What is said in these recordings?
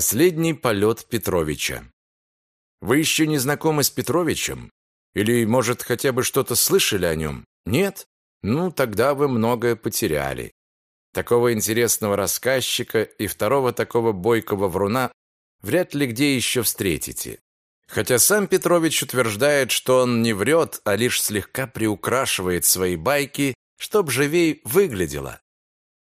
Последний полет Петровича. Вы еще не знакомы с Петровичем? Или, может, хотя бы что-то слышали о нем? Нет? Ну, тогда вы многое потеряли. Такого интересного рассказчика и второго такого бойкого вруна вряд ли где еще встретите. Хотя сам Петрович утверждает, что он не врет, а лишь слегка приукрашивает свои байки, чтоб живей выглядело.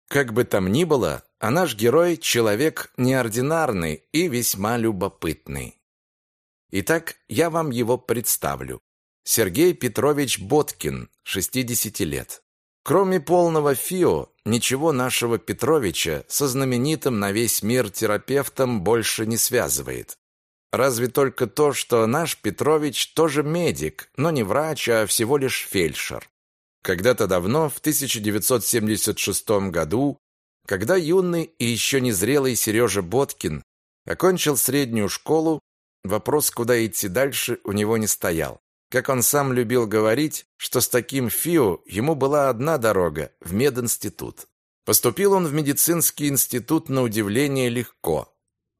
Как бы там ни было, а наш герой – человек неординарный и весьма любопытный. Итак, я вам его представлю. Сергей Петрович Боткин, 60 лет. Кроме полного ФИО, ничего нашего Петровича со знаменитым на весь мир терапевтом больше не связывает. Разве только то, что наш Петрович тоже медик, но не врач, а всего лишь фельдшер. Когда-то давно, в 1976 году, когда юный и еще не зрелый Сережа Боткин окончил среднюю школу, вопрос, куда идти дальше, у него не стоял. Как он сам любил говорить, что с таким ФИО ему была одна дорога – в мединститут. Поступил он в медицинский институт на удивление легко.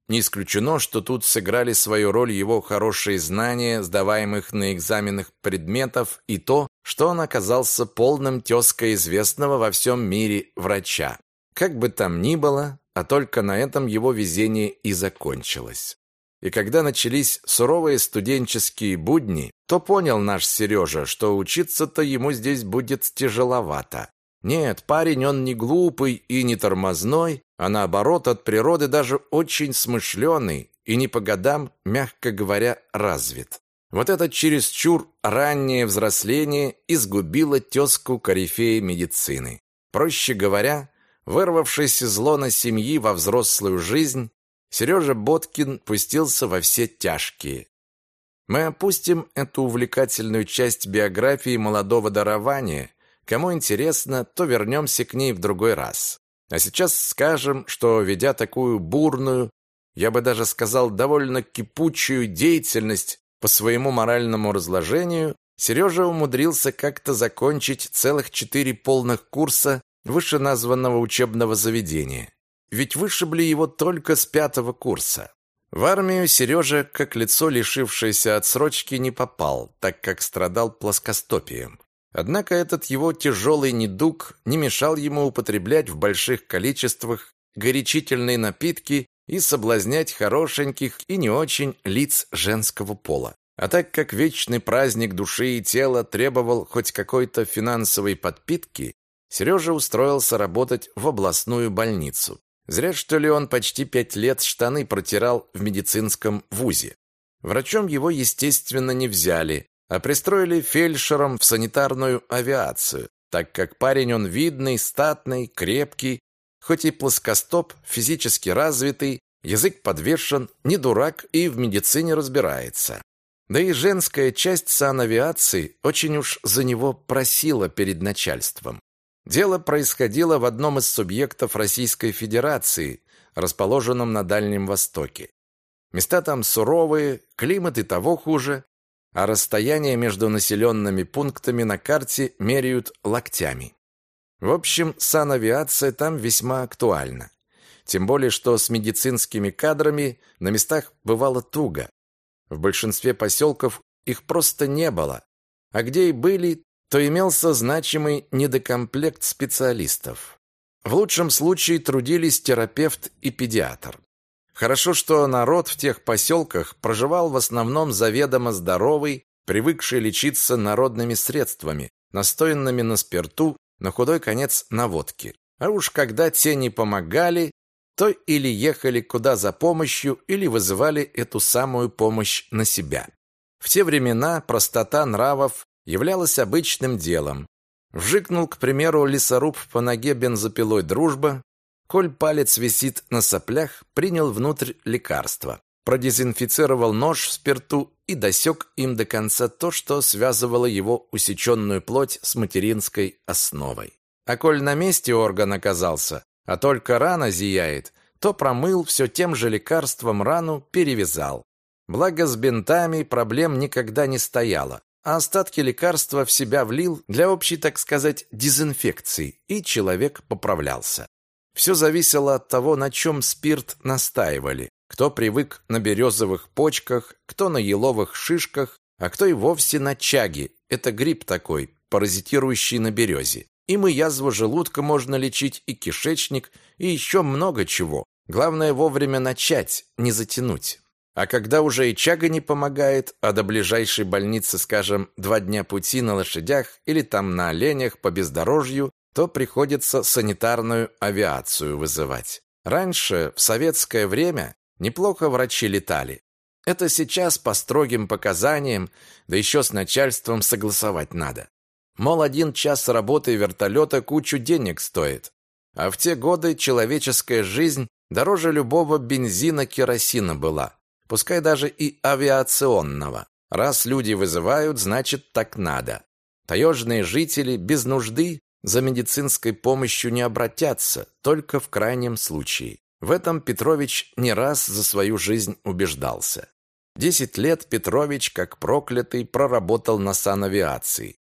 Не исключено, что тут сыграли свою роль его хорошие знания сдаваемых на экзаменах предметов и то, что он оказался полным тезкой известного во всем мире врача. Как бы там ни было, а только на этом его везение и закончилось. И когда начались суровые студенческие будни, то понял наш Сережа, что учиться-то ему здесь будет тяжеловато. Нет, парень он не глупый и не тормозной, а наоборот от природы даже очень смышленый и не по годам, мягко говоря, развит. Вот это чересчур раннее взросление изгубило тезку корифея медицины. Проще говоря, Вырвавшись из лона семьи во взрослую жизнь, Сережа Боткин пустился во все тяжкие. Мы опустим эту увлекательную часть биографии молодого дарования. Кому интересно, то вернемся к ней в другой раз. А сейчас скажем, что, ведя такую бурную, я бы даже сказал, довольно кипучую деятельность по своему моральному разложению, Сережа умудрился как-то закончить целых четыре полных курса вышеназванного учебного заведения. Ведь вышибли его только с пятого курса. В армию Сережа, как лицо, лишившееся отсрочки, не попал, так как страдал плоскостопием. Однако этот его тяжелый недуг не мешал ему употреблять в больших количествах горячительные напитки и соблазнять хорошеньких и не очень лиц женского пола. А так как вечный праздник души и тела требовал хоть какой-то финансовой подпитки, Сережа устроился работать в областную больницу. Зря, что ли, он почти пять лет штаны протирал в медицинском вузе. Врачом его, естественно, не взяли, а пристроили фельдшером в санитарную авиацию, так как парень он видный, статный, крепкий, хоть и плоскостоп, физически развитый, язык подвешен, не дурак и в медицине разбирается. Да и женская часть санавиации очень уж за него просила перед начальством. Дело происходило в одном из субъектов Российской Федерации, расположенном на Дальнем Востоке. Места там суровые, климат и того хуже, а расстояние между населенными пунктами на карте меряют локтями. В общем, санавиация там весьма актуальна. Тем более, что с медицинскими кадрами на местах бывало туго. В большинстве поселков их просто не было, а где и были, то имелся значимый недокомплект специалистов. В лучшем случае трудились терапевт и педиатр. Хорошо, что народ в тех поселках проживал в основном заведомо здоровый, привыкший лечиться народными средствами, настоянными на спирту, на худой конец на водке. А уж когда те не помогали, то или ехали куда за помощью, или вызывали эту самую помощь на себя. В те времена простота нравов являлось обычным делом. Вжикнул, к примеру, лесоруб по ноге бензопилой «Дружба», коль палец висит на соплях, принял внутрь лекарства, продезинфицировал нож в спирту и досек им до конца то, что связывало его усеченную плоть с материнской основой. А коль на месте орган оказался, а только рана зияет, то промыл все тем же лекарством рану, перевязал. Благо с бинтами проблем никогда не стояло а остатки лекарства в себя влил для общей, так сказать, дезинфекции, и человек поправлялся. Все зависело от того, на чем спирт настаивали. Кто привык на березовых почках, кто на еловых шишках, а кто и вовсе на чаге. Это гриб такой, паразитирующий на березе. Им и язву желудка можно лечить, и кишечник, и еще много чего. Главное вовремя начать, не затянуть. А когда уже и чага не помогает, а до ближайшей больницы, скажем, два дня пути на лошадях или там на оленях по бездорожью, то приходится санитарную авиацию вызывать. Раньше, в советское время, Неплохо врачи летали. Это сейчас по строгим показаниям, да еще с начальством согласовать надо. Мол, один час работы вертолета кучу денег стоит. А в те годы человеческая жизнь дороже любого бензина-керосина была, пускай даже и авиационного. Раз люди вызывают, значит так надо. Таежные жители без нужды за медицинской помощью не обратятся, только в крайнем случае. В этом Петрович не раз за свою жизнь убеждался. Десять лет Петрович, как проклятый, проработал на санавиации.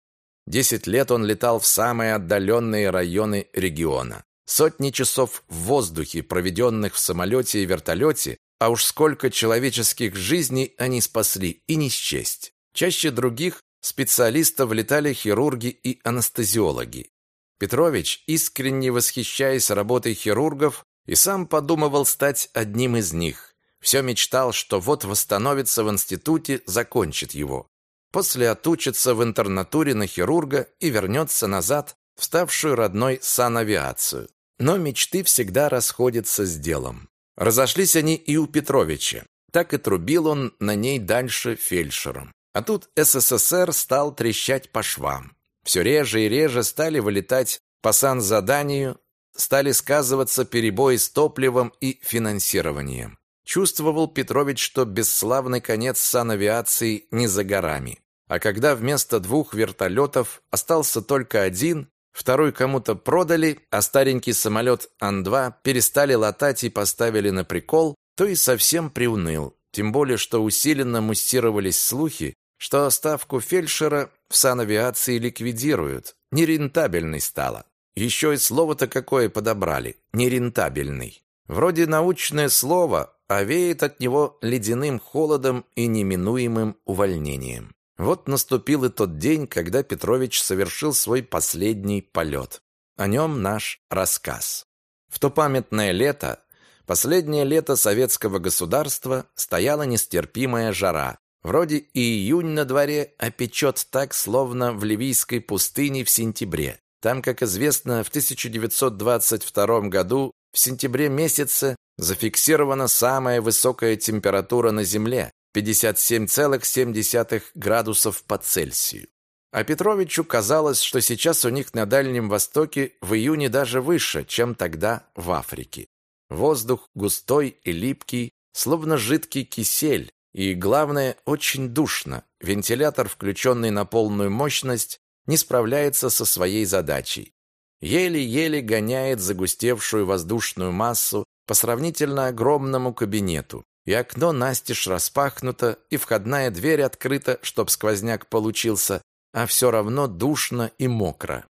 Десять лет он летал в самые отдаленные районы региона. Сотни часов в воздухе, проведенных в самолете и вертолете, а уж сколько человеческих жизней они спасли и не счесть. Чаще других специалистов летали хирурги и анестезиологи. Петрович, искренне восхищаясь работой хирургов, и сам подумывал стать одним из них. Все мечтал, что вот восстановится в институте, закончит его. После отучится в интернатуре на хирурга и вернется назад в ставшую родной санавиацию. Но мечты всегда расходятся с делом. Разошлись они и у Петровича. Так и трубил он на ней дальше фельдшером. А тут СССР стал трещать по швам. Все реже и реже стали вылетать по санзаданию стали сказываться перебои с топливом и финансированием. Чувствовал Петрович, что бесславный конец санавиации не за горами. А когда вместо двух вертолетов остался только один, второй кому-то продали, а старенький самолет Ан-2 перестали латать и поставили на прикол, то и совсем приуныл. Тем более, что усиленно муссировались слухи, что ставку фельдшера в санавиации ликвидируют. Нерентабельной стало. Еще и слово-то какое подобрали. Нерентабельный. Вроде научное слово, а веет от него ледяным холодом и неминуемым увольнением. Вот наступил и тот день, когда Петрович совершил свой последний полет. О нем наш рассказ. В то памятное лето, последнее лето советского государства, стояла нестерпимая жара. Вроде и июнь на дворе, а печет так, словно в ливийской пустыне в сентябре. Там, как известно, в 1922 году в сентябре месяце зафиксирована самая высокая температура на Земле 57,7 градусов по Цельсию. А Петровичу казалось, что сейчас у них на Дальнем Востоке в июне даже выше, чем тогда в Африке. Воздух густой и липкий, словно жидкий кисель, и, главное, очень душно. Вентилятор, включенный на полную мощность, не справляется со своей задачей. Еле-еле гоняет загустевшую воздушную массу по сравнительно огромному кабинету. И окно настежь распахнуто, и входная дверь открыта, чтоб сквозняк получился, а все равно душно и мокро.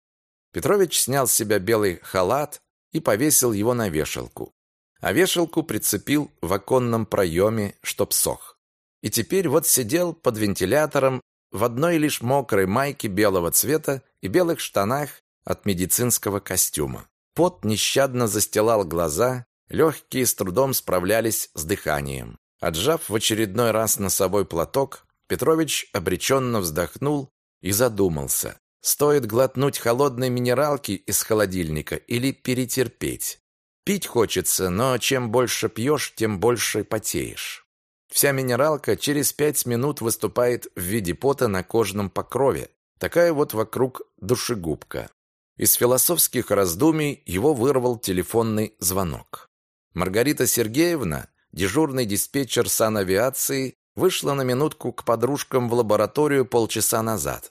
Петрович снял с себя белый халат и повесил его на вешалку. А вешалку прицепил в оконном проеме, чтоб сох. И теперь вот сидел под вентилятором в одной лишь мокрой майке белого цвета и белых штанах от медицинского костюма. Пот нещадно застилал глаза, легкие с трудом справлялись с дыханием. Отжав в очередной раз на собой платок, Петрович обреченно вздохнул и задумался. Стоит глотнуть холодной минералки из холодильника или перетерпеть. Пить хочется, но чем больше пьешь, тем больше потеешь. Вся минералка через пять минут выступает в виде пота на кожном покрове. Такая вот вокруг душегубка. Из философских раздумий его вырвал телефонный звонок. Маргарита Сергеевна, дежурный диспетчер санавиации, вышла на минутку к подружкам в лабораторию полчаса назад.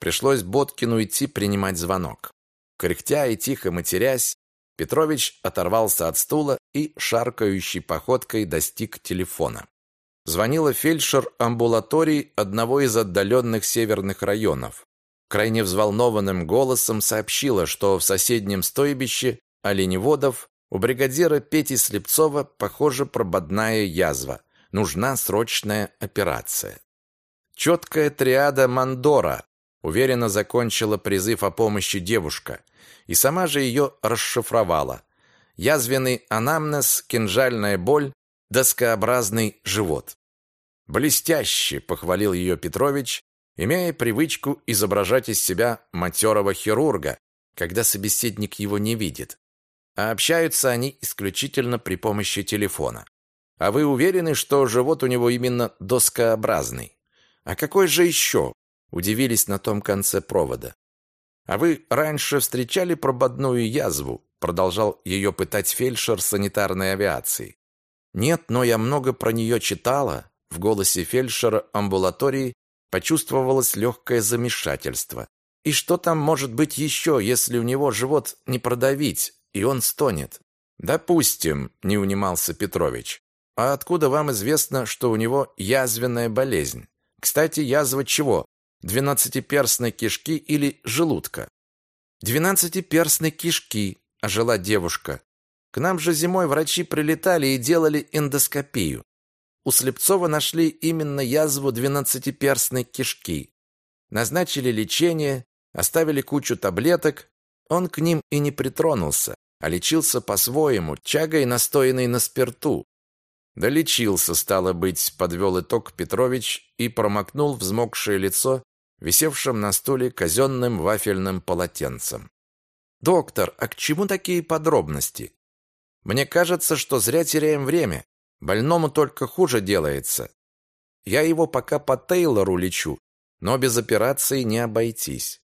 Пришлось Боткину идти принимать звонок. Кряхтя и тихо матерясь, Петрович оторвался от стула и шаркающей походкой достиг телефона. Звонила фельдшер амбулатории одного из отдаленных северных районов. Крайне взволнованным голосом сообщила, что в соседнем стойбище оленеводов У бригадира Пети Слепцова, похоже, прободная язва. Нужна срочная операция. Четкая триада Мандора уверенно закончила призыв о помощи девушка и сама же ее расшифровала. Язвенный анамнез, кинжальная боль, доскообразный живот. «Блестяще!» — похвалил ее Петрович, имея привычку изображать из себя матерого хирурга, когда собеседник его не видит. А общаются они исключительно при помощи телефона. А вы уверены, что живот у него именно доскообразный? А какой же еще? Удивились на том конце провода. А вы раньше встречали прободную язву? Продолжал ее пытать фельдшер санитарной авиации. Нет, но я много про нее читала. В голосе фельдшера амбулатории почувствовалось легкое замешательство. И что там может быть еще, если у него живот не продавить, и он стонет? Допустим, не унимался Петрович. А откуда вам известно, что у него язвенная болезнь? Кстати, язва чего? Двенадцатиперстной кишки или желудка? Двенадцатиперстной кишки, ожила девушка. К нам же зимой врачи прилетали и делали эндоскопию. У Слепцова нашли именно язву двенадцатиперстной кишки. Назначили лечение, Оставили кучу таблеток, он к ним и не притронулся, а лечился по-своему, чагой, настоянной на спирту. Долечился, стало быть, подвел итог Петрович и промокнул взмокшее лицо, висевшим на стуле казенным вафельным полотенцем. «Доктор, а к чему такие подробности? Мне кажется, что зря теряем время. Больному только хуже делается. Я его пока по Тейлору лечу, но без операции не обойтись.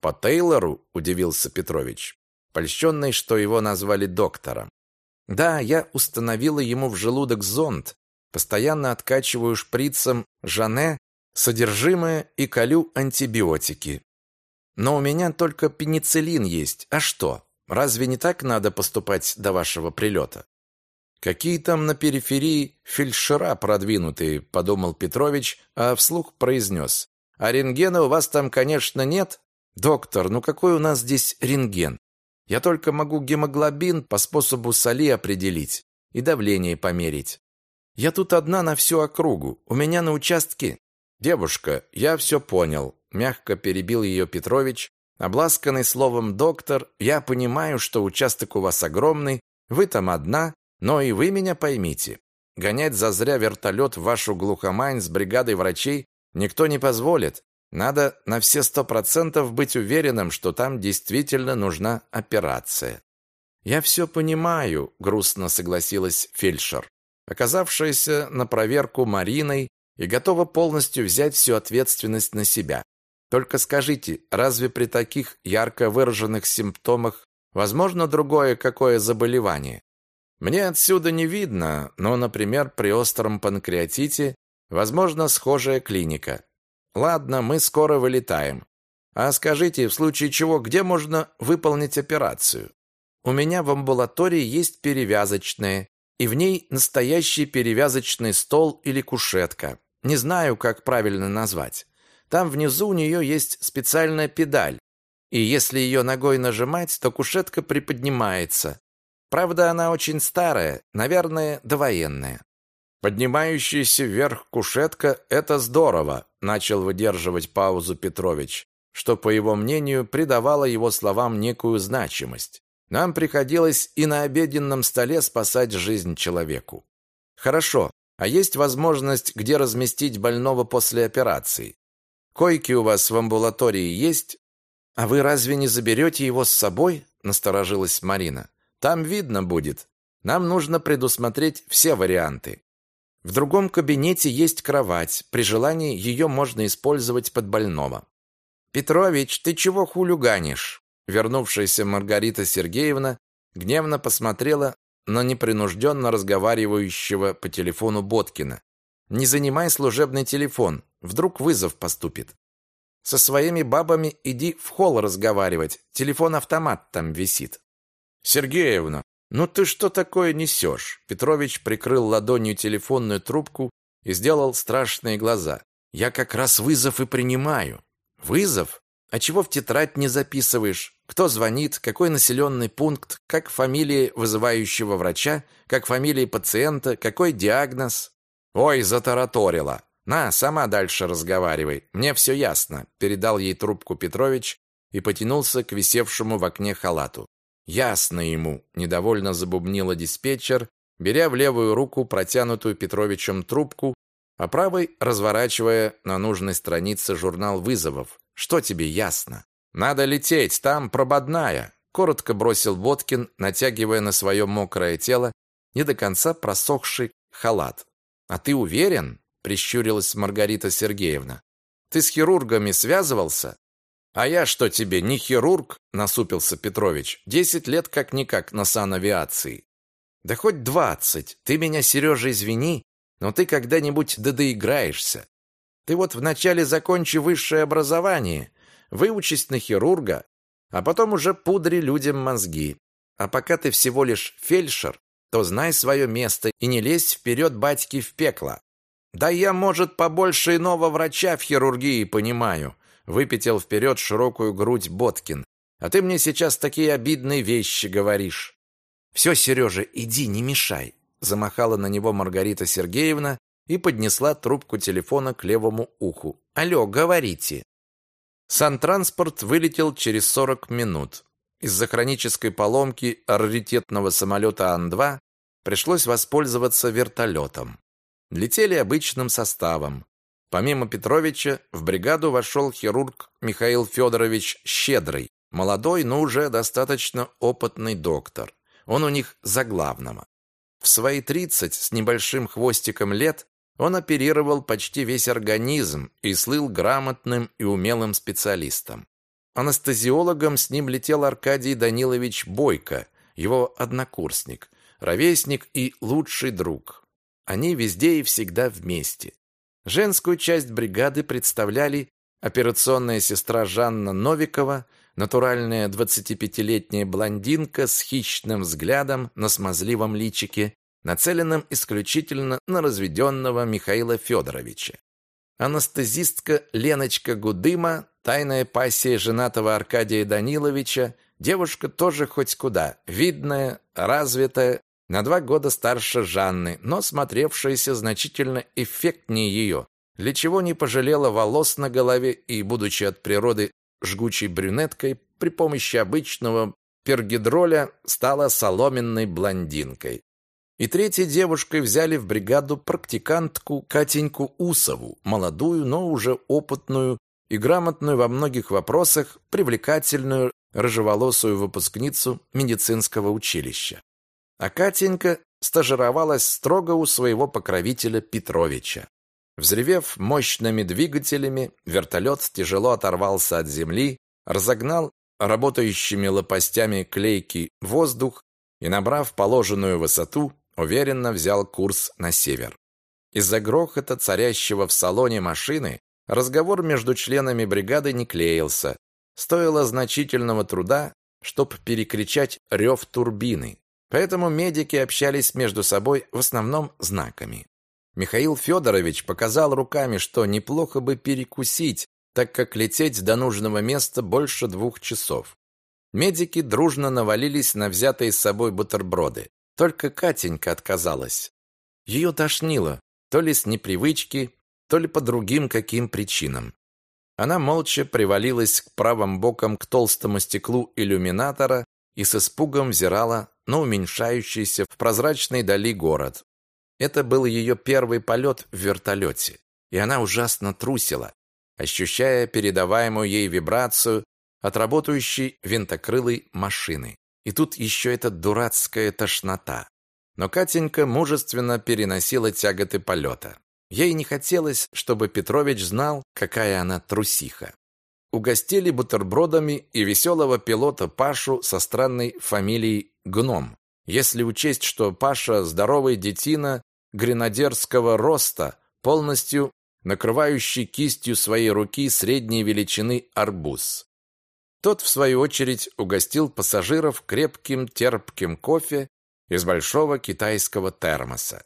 «По Тейлору?» – удивился Петрович, польщенный, что его назвали доктором. «Да, я установила ему в желудок зонд, постоянно откачиваю шприцем Жане содержимое и колю антибиотики. Но у меня только пенициллин есть. А что? Разве не так надо поступать до вашего прилета?» «Какие там на периферии фельдшера продвинутые», – подумал Петрович, а вслух произнес. «А рентгена у вас там, конечно, нет, «Доктор, ну какой у нас здесь рентген? Я только могу гемоглобин по способу соли определить и давление померить. Я тут одна на всю округу. У меня на участке...» «Девушка, я все понял», — мягко перебил ее Петрович. Обласканный словом «доктор», я понимаю, что участок у вас огромный, вы там одна, но и вы меня поймите. Гонять зазря вертолет в вашу глухомань с бригадой врачей никто не позволит. Надо на все сто процентов быть уверенным, что там действительно нужна операция. «Я все понимаю», — грустно согласилась фельдшер, оказавшаяся на проверку Мариной и готова полностью взять всю ответственность на себя. «Только скажите, разве при таких ярко выраженных симптомах возможно другое какое заболевание? Мне отсюда не видно, но, например, при остром панкреатите возможно схожая клиника. Ладно, мы скоро вылетаем. А скажите, в случае чего, где можно выполнить операцию? У меня в амбулатории есть перевязочная, и в ней настоящий перевязочный стол или кушетка. Не знаю, как правильно назвать. Там внизу у нее есть специальная педаль, и если ее ногой нажимать, то кушетка приподнимается. Правда, она очень старая, наверное, довоенная. Поднимающаяся вверх кушетка – это здорово, начал выдерживать паузу Петрович, что, по его мнению, придавало его словам некую значимость. Нам приходилось и на обеденном столе спасать жизнь человеку. Хорошо, а есть возможность, где разместить больного после операции? Койки у вас в амбулатории есть? А вы разве не заберете его с собой? Насторожилась Марина. Там видно будет. Нам нужно предусмотреть все варианты. В другом кабинете есть кровать. При желании ее можно использовать под больного. «Петрович, ты чего хулиганишь?» Вернувшаяся Маргарита Сергеевна гневно посмотрела на непринужденно разговаривающего по телефону Боткина. «Не занимай служебный телефон, вдруг вызов поступит. Со своими бабами иди в холл разговаривать, телефон-автомат там висит». «Сергеевна, «Ну ты что такое несешь?» Петрович прикрыл ладонью телефонную трубку и сделал страшные глаза. «Я как раз вызов и принимаю». «Вызов? А чего в тетрадь не записываешь? Кто звонит, какой населенный пункт, как фамилия вызывающего врача, как фамилия пациента, какой диагноз? Ой, затараторила. На, сама дальше разговаривай. Мне все ясно, передал ей трубку Петрович и потянулся к висевшему в окне халату. Ясно ему, недовольно забубнила диспетчер, беря в левую руку протянутую Петровичем трубку, а правой разворачивая на нужной странице журнал вызовов. Что тебе ясно? Надо лететь, там прободная, коротко бросил Водкин, натягивая на свое мокрое тело не до конца просохший халат. А ты уверен? прищурилась Маргарита Сергеевна. Ты с хирургами связывался? А я что тебе, не хирург? насупился Петрович. Десять лет как никак на санавиации. Да хоть двадцать. Ты меня, Сережа, извини, но ты когда-нибудь додоиграешься. Ты вот вначале закончи высшее образование, выучись на хирурга, а потом уже пудри людям мозги. А пока ты всего лишь фельдшер, то знай свое место и не лезь вперед батьки в пекло. Да я, может, побольше иного врача в хирургии понимаю, выпятил вперед широкую грудь Боткин. А ты мне сейчас такие обидные вещи говоришь. Все, Сережа, иди, не мешай, замахала на него Маргарита Сергеевна и поднесла трубку телефона к левому уху. Алло, говорите. Сантранспорт вылетел через 40 минут. Из-за хронической поломки раритетного самолета Ан-2 пришлось воспользоваться вертолетом. Летели обычным составом. Помимо Петровича, в бригаду вошел хирург Михаил Федорович Щедрый, молодой, но уже достаточно опытный доктор. Он у них за главного. В свои 30 с небольшим хвостиком лет он оперировал почти весь организм и слыл грамотным и умелым специалистом. Анестезиологом с ним летел Аркадий Данилович Бойко, его однокурсник, ровесник и лучший друг. Они везде и всегда вместе. Женскую часть бригады представляли операционная сестра Жанна Новикова, натуральная 25-летняя блондинка с хищным взглядом на смазливом личике, нацеленным исключительно на разведенного Михаила Федоровича. Анестезистка Леночка Гудыма, тайная пассия женатого Аркадия Даниловича, девушка тоже хоть куда, видная, развитая, на два года старше Жанны, но смотревшаяся значительно эффектнее ее, для чего не пожалела волос на голове и, будучи от природы жгучей брюнеткой, при помощи обычного пергидроля стала соломенной блондинкой. И третьей девушкой взяли в бригаду практикантку Катеньку Усову, молодую, но уже опытную и грамотную во многих вопросах, привлекательную рыжеволосую выпускницу медицинского училища. А Катенька стажировалась строго у своего покровителя Петровича. Взревев мощными двигателями, вертолет тяжело оторвался от земли, разогнал работающими лопастями клейкий воздух и, набрав положенную высоту, уверенно взял курс на север. Из-за грохота, царящего в салоне машины, разговор между членами бригады не клеился. Стоило значительного труда, чтобы перекричать рев турбины. Поэтому медики общались между собой в основном знаками. Михаил Федорович показал руками, что неплохо бы перекусить, так как лететь до нужного места больше двух часов. Медики дружно навалились на взятые с собой бутерброды. Только Катенька отказалась. Ее тошнило, то ли с непривычки, то ли по другим каким причинам. Она молча привалилась к правым бокам к толстому стеклу иллюминатора и с испугом взирала на уменьшающийся в прозрачной дали город. Это был ее первый полет в вертолете, и она ужасно трусила, ощущая передаваемую ей вибрацию от работающей винтокрылой машины. И тут еще эта дурацкая тошнота. Но Катенька мужественно переносила тяготы полета. Ей не хотелось, чтобы Петрович знал, какая она трусиха. Угостили бутербродами и веселого пилота Пашу со странной фамилией Гном. Если учесть, что Паша здоровый детина гренадерского роста, полностью накрывающий кистью своей руки средней величины арбуз. Тот, в свою очередь, угостил пассажиров крепким терпким кофе из большого китайского термоса.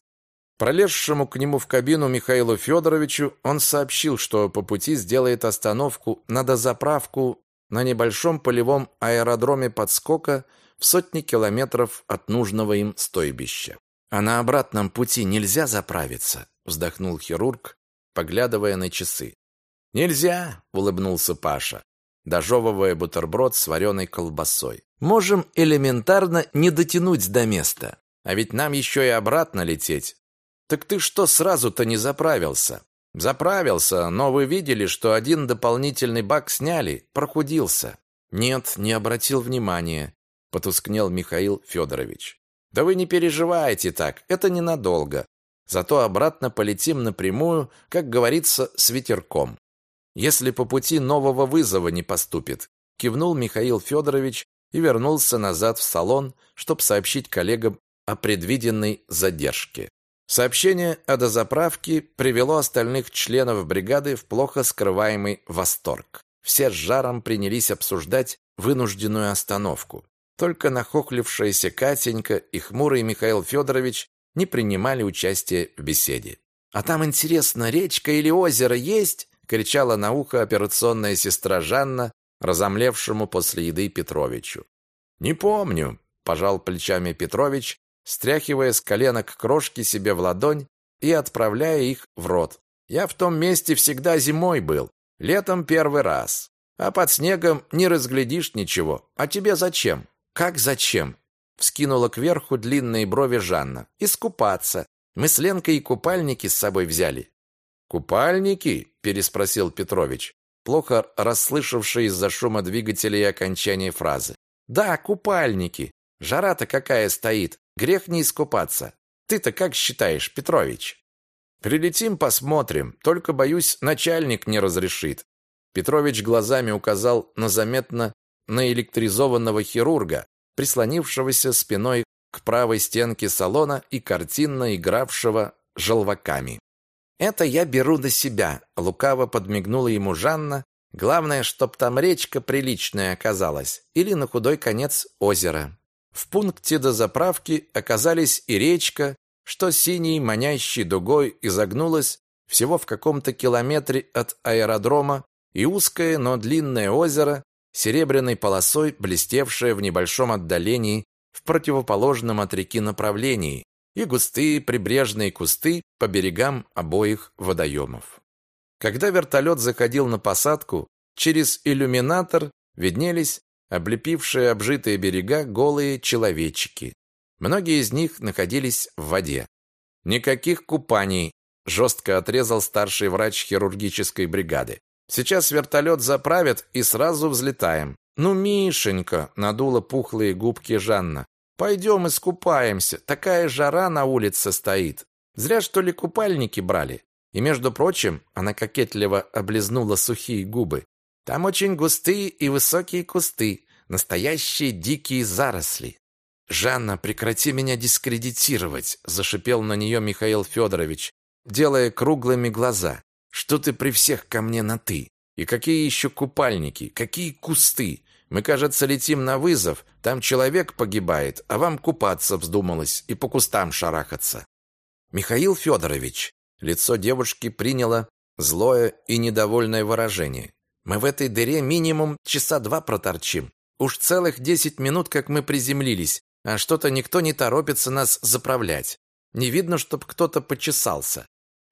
Пролезшему к нему в кабину Михаилу Федоровичу он сообщил, что по пути сделает остановку на дозаправку на небольшом полевом аэродроме подскока в сотни километров от нужного им стойбища. «А на обратном пути нельзя заправиться?» – вздохнул хирург, поглядывая на часы. «Нельзя!» – улыбнулся Паша, дожевывая бутерброд с вареной колбасой. «Можем элементарно не дотянуть до места. А ведь нам еще и обратно лететь. Так ты что сразу-то не заправился? Заправился, но вы видели, что один дополнительный бак сняли, прохудился. Нет, не обратил внимания, потускнел Михаил Федорович. Да вы не переживайте так, это ненадолго. Зато обратно полетим напрямую, как говорится, с ветерком. Если по пути нового вызова не поступит, кивнул Михаил Федорович и вернулся назад в салон, чтобы сообщить коллегам о предвиденной задержке. Сообщение о дозаправке привело остальных членов бригады в плохо скрываемый восторг. Все с жаром принялись обсуждать вынужденную остановку. Только нахохлившаяся Катенька и хмурый Михаил Федорович не принимали участия в беседе. «А там, интересно, речка или озеро есть?» — кричала на ухо операционная сестра Жанна, разомлевшему после еды Петровичу. «Не помню», — пожал плечами Петрович, стряхивая с коленок крошки себе в ладонь и отправляя их в рот. «Я в том месте всегда зимой был, летом первый раз. А под снегом не разглядишь ничего. А тебе зачем?» «Как зачем?» Вскинула кверху длинные брови Жанна. «Искупаться. Мы с Ленкой и купальники с собой взяли». «Купальники?» – переспросил Петрович, плохо расслышавший из-за шума двигателя и окончания фразы. «Да, купальники. Жара-то какая стоит. Грех не искупаться. Ты-то как считаешь, Петрович? Прилетим, посмотрим. Только, боюсь, начальник не разрешит. Петрович глазами указал на заметно наэлектризованного хирурга, прислонившегося спиной к правой стенке салона и картинно игравшего желваками. «Это я беру до себя», — лукаво подмигнула ему Жанна. «Главное, чтоб там речка приличная оказалась, или на худой конец озеро». В пункте дозаправки оказались и речка, что синей манящей дугой изогнулась всего в каком-то километре от аэродрома, и узкое, но длинное озеро, серебряной полосой блестевшее в небольшом отдалении в противоположном от реки направлении, и густые прибрежные кусты по берегам обоих водоемов. Когда вертолет заходил на посадку, через иллюминатор виднелись облепившие обжитые берега голые человечики. Многие из них находились в воде. Никаких купаний, жестко отрезал старший врач хирургической бригады. Сейчас вертолет заправят и сразу взлетаем. Ну, Мишенька, надула пухлые губки Жанна. Пойдем искупаемся, такая жара на улице стоит. Зря что ли купальники брали. И между прочим, она кокетливо облизнула сухие губы. Там очень густые и высокие кусты, настоящие дикие заросли. «Жанна, прекрати меня дискредитировать», – зашипел на нее Михаил Федорович, делая круглыми глаза. «Что ты при всех ко мне на «ты»? И какие еще купальники? Какие кусты? Мы, кажется, летим на вызов, там человек погибает, а вам купаться вздумалось и по кустам шарахаться». «Михаил Федорович», – лицо девушки приняло злое и недовольное выражение. Мы в этой дыре минимум часа два проторчим. Уж целых десять минут, как мы приземлились, а что-то никто не торопится нас заправлять. Не видно, чтоб кто-то почесался.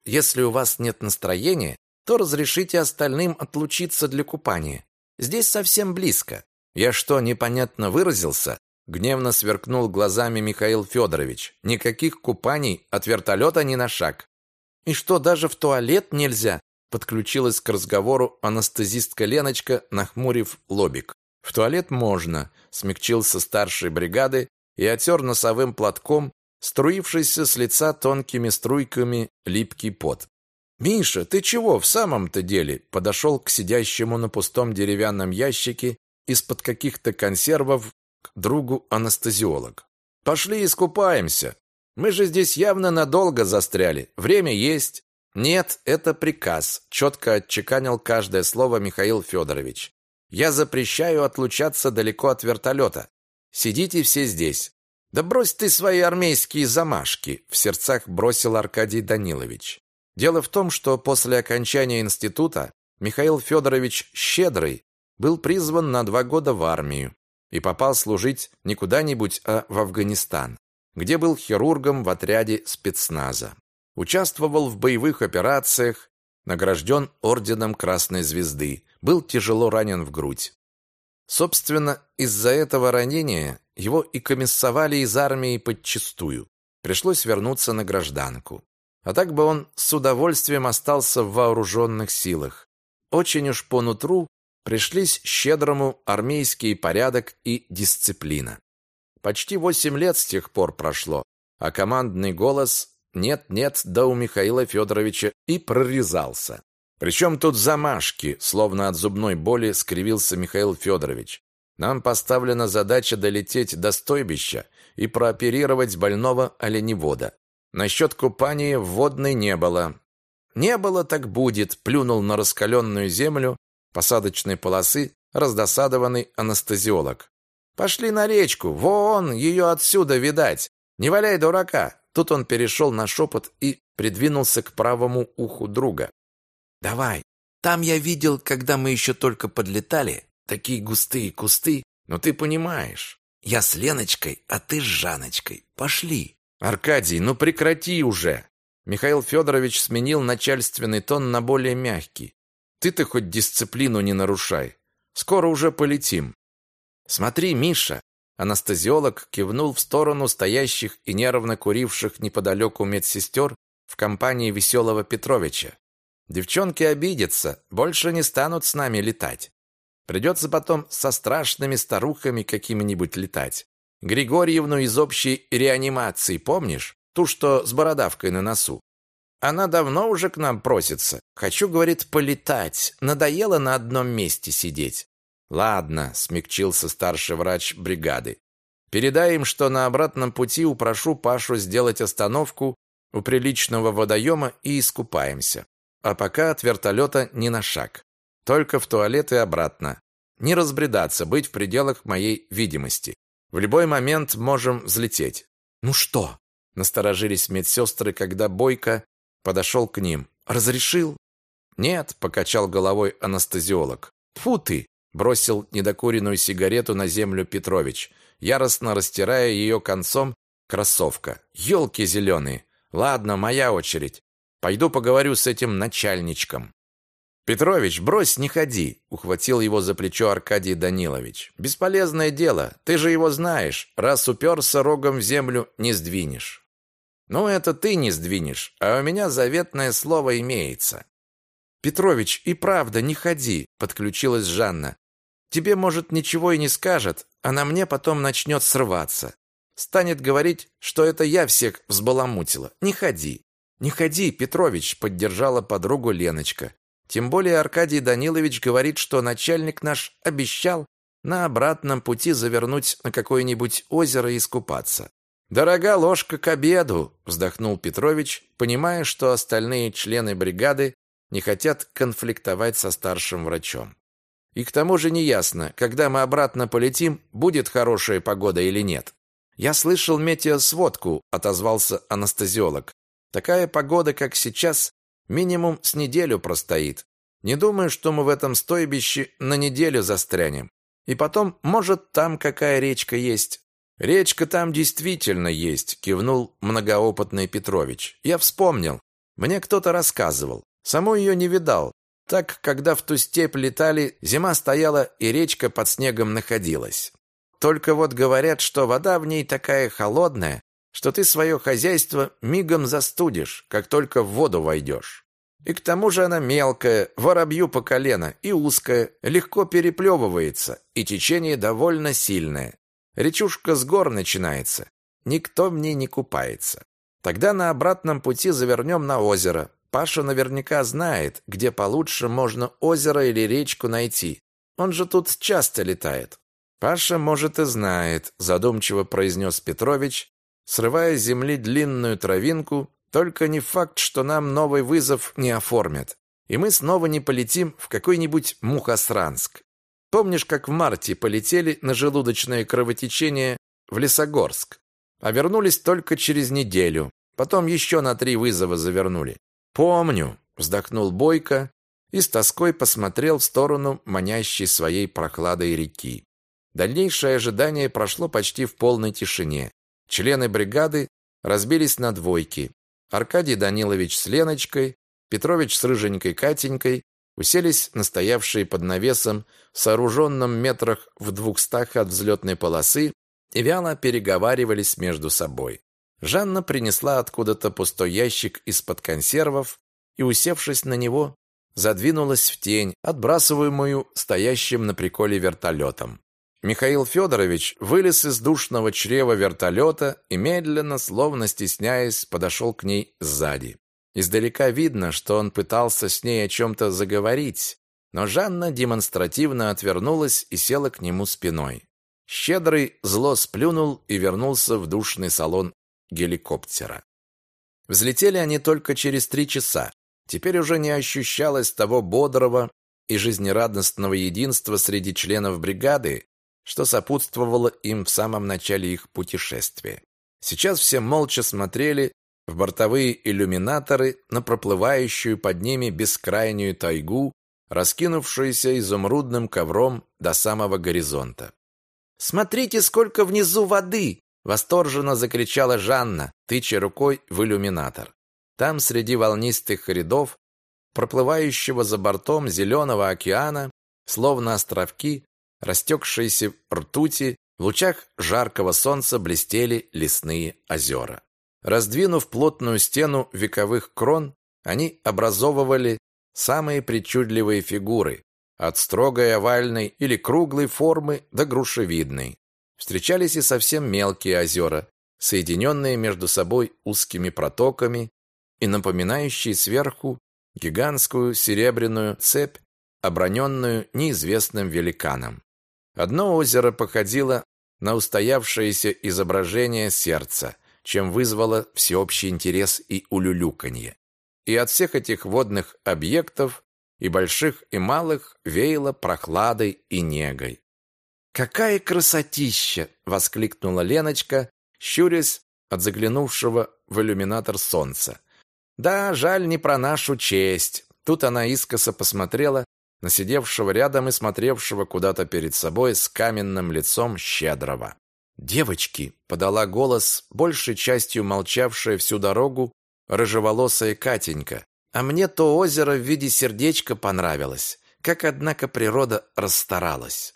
Если у вас нет настроения, то разрешите остальным отлучиться для купания. Здесь совсем близко. Я что, непонятно выразился? Гневно сверкнул глазами Михаил Федорович. Никаких купаний от вертолета ни на шаг. И что, даже в туалет нельзя? Подключилась к разговору анестезистка Леночка, нахмурив лобик. «В туалет можно», — смягчился старший бригады и отер носовым платком струившийся с лица тонкими струйками липкий пот. «Миша, ты чего в самом-то деле?» подошел к сидящему на пустом деревянном ящике из-под каких-то консервов к другу анестезиолог. «Пошли искупаемся. Мы же здесь явно надолго застряли. Время есть. «Нет, это приказ», – четко отчеканил каждое слово Михаил Федорович. «Я запрещаю отлучаться далеко от вертолета. Сидите все здесь. Да брось ты свои армейские замашки, в сердцах бросил Аркадий Данилович. Дело в том, что после окончания института Михаил Федорович Щедрый был призван на два года в армию и попал служить не куда-нибудь, а в Афганистан, где был хирургом в отряде спецназа. Участвовал в боевых операциях, награжден орденом Красной Звезды, был тяжело ранен в грудь. Собственно, из-за этого ранения его и комиссовали из армии подчистую. Пришлось вернуться на гражданку. А так бы он с удовольствием остался в вооруженных силах. Очень уж по нутру пришлись щедрому армейский порядок и дисциплина. Почти восемь лет с тех пор прошло, а командный голос «нет-нет» да у Михаила Федоровича и прорезался. Причем тут замашки, словно от зубной боли скривился Михаил Федорович. Нам поставлена задача долететь до стойбища и прооперировать больного оленевода. Насчет купания водной не было. Не было, так будет, плюнул на раскаленную землю посадочной полосы раздосадованный анестезиолог. Пошли на речку, вон ее отсюда видать. Не валяй дурака. Тут он перешел на шепот и придвинулся к правому уху друга. Давай. Там я видел, когда мы еще только подлетали, такие густые кусты. Но ты понимаешь, я с Леночкой, а ты с Жаночкой. Пошли. Аркадий, ну прекрати уже. Михаил Федорович сменил начальственный тон на более мягкий. Ты-то хоть дисциплину не нарушай. Скоро уже полетим. Смотри, Миша, анестезиолог кивнул в сторону стоящих и нервно куривших неподалеку медсестер в компании веселого Петровича. Девчонки обидятся, больше не станут с нами летать. Придется потом со страшными старухами какими-нибудь летать. Григорьевну из общей реанимации, помнишь? Ту, что с бородавкой на носу. Она давно уже к нам просится. Хочу, говорит, полетать. Надоело на одном месте сидеть. Ладно, смягчился старший врач бригады. Передай им, что на обратном пути упрошу Пашу сделать остановку у приличного водоема и искупаемся. А пока от вертолета ни на шаг. Только в туалет и обратно. Не разбредаться, быть в пределах моей видимости. В любой момент можем взлететь. Ну что? Насторожились медсестры, когда Бойко подошел к ним. «Разрешил?» «Нет», — покачал головой анестезиолог. «Фу ты!» — бросил недокуренную сигарету на землю Петрович, яростно растирая ее концом кроссовка. «Елки зеленые! Ладно, моя очередь. Пойду поговорю с этим начальничком». «Петрович, брось, не ходи!» — ухватил его за плечо Аркадий Данилович. «Бесполезное дело, ты же его знаешь. Раз уперся рогом в землю, не сдвинешь». Ну, это ты не сдвинешь, а у меня заветное слово имеется. Петрович, и правда, не ходи, подключилась Жанна. Тебе, может, ничего и не скажет, а на мне потом начнет срываться. Станет говорить, что это я всех взбаламутила. Не ходи. Не ходи, Петрович, поддержала подругу Леночка. Тем более Аркадий Данилович говорит, что начальник наш обещал на обратном пути завернуть на какое-нибудь озеро и искупаться. «Дорога ложка к обеду», – вздохнул Петрович, понимая, что остальные члены бригады не хотят конфликтовать со старшим врачом. И к тому же неясно, когда мы обратно полетим, будет хорошая погода или нет. Я слышал метеосводку, отозвался анестезиолог. Такая погода, как сейчас, минимум с неделю простоит. Не думаю, что мы в этом стойбище на неделю застрянем. И потом, может, там какая речка есть, Речка там действительно есть, кивнул многоопытный Петрович. Я вспомнил. Мне кто-то рассказывал. Саму ее не видал. Так, когда в ту степь летали, зима стояла и речка под снегом находилась. Только вот говорят, что вода в ней такая холодная, что ты свое хозяйство мигом застудишь, как только в воду войдешь. И к тому же она мелкая, воробью по колено, и узкая, легко переплевывается, и течение довольно сильное. Речушка с гор начинается. Никто мне не купается. Тогда на обратном пути завернем на озеро. Паша наверняка знает, где получше можно озеро или речку найти. Он же тут часто летает. Паша, может, и знает, задумчиво произнес Петрович, срывая с земли длинную травинку, только не факт, что нам новый вызов не оформят. И мы снова не полетим в какой-нибудь Мухосранск. Помнишь, как в марте полетели на желудочное кровотечение в Лесогорск? а вернулись только через неделю. Потом еще на три вызова завернули. Помню, вздохнул Бойко и с тоской посмотрел в сторону манящей своей прохладой реки. Дальнейшее ожидание прошло почти в полной тишине. Члены бригады разбились на двойки. Аркадий Данилович с Леночкой, Петрович с рыженькой Катенькой уселись на стоявшие под навесом, сооруженном метрах в двухстах от взлетной полосы, и вяло переговаривались между собой. Жанна принесла откуда-то пустой ящик из-под консервов и, усевшись на него, задвинулась в тень, отбрасываемую стоящим на приколе вертолетом. Михаил Федорович вылез из душного чрева вертолета и медленно, словно стесняясь, подошел к ней сзади. Издалека видно, что он пытался с ней о чем-то заговорить, но Жанна демонстративно отвернулась и села к нему спиной. Щедрый зло сплюнул и вернулся в душный салон геликоптера. Взлетели они только через три часа. Теперь уже не ощущалось того бодрого и жизнерадостного единства среди членов бригады, что сопутствовало им в самом начале их путешествия. Сейчас все молча смотрели в бортовые иллюминаторы на проплывающую под ними бескрайнюю тайгу, раскинувшуюся изумрудным ковром до самого горизонта. «Смотрите, сколько внизу воды!» Восторженно закричала Жанна, тыча рукой в иллюминатор. Там, среди волнистых рядов, проплывающего за бортом зеленого океана, словно островки, растекшиеся ртути, в лучах жаркого солнца блестели лесные озера. Раздвинув плотную стену вековых крон, они образовывали самые причудливые фигуры, от строгой овальной или круглой формы до грушевидной. Встречались и совсем мелкие озера, соединенные между собой узкими протоками и напоминающие сверху гигантскую серебряную цепь, оброненную неизвестным великаном. Одно озеро походило на устоявшееся изображение сердца, чем вызвало всеобщий интерес и улюлюканье. И от всех этих водных объектов, и больших, и малых, веяло прохладой и негой. «Какая красотища!» — воскликнула Леночка, щурясь от заглянувшего в иллюминатор солнца. «Да, жаль не про нашу честь». Тут она искоса посмотрела на сидевшего рядом и смотревшего куда-то перед собой с каменным лицом щедрого. «Девочки!» — подала голос, большей частью молчавшая всю дорогу, рыжеволосая Катенька. «А мне то озеро в виде сердечка понравилось. Как, однако, природа расстаралась».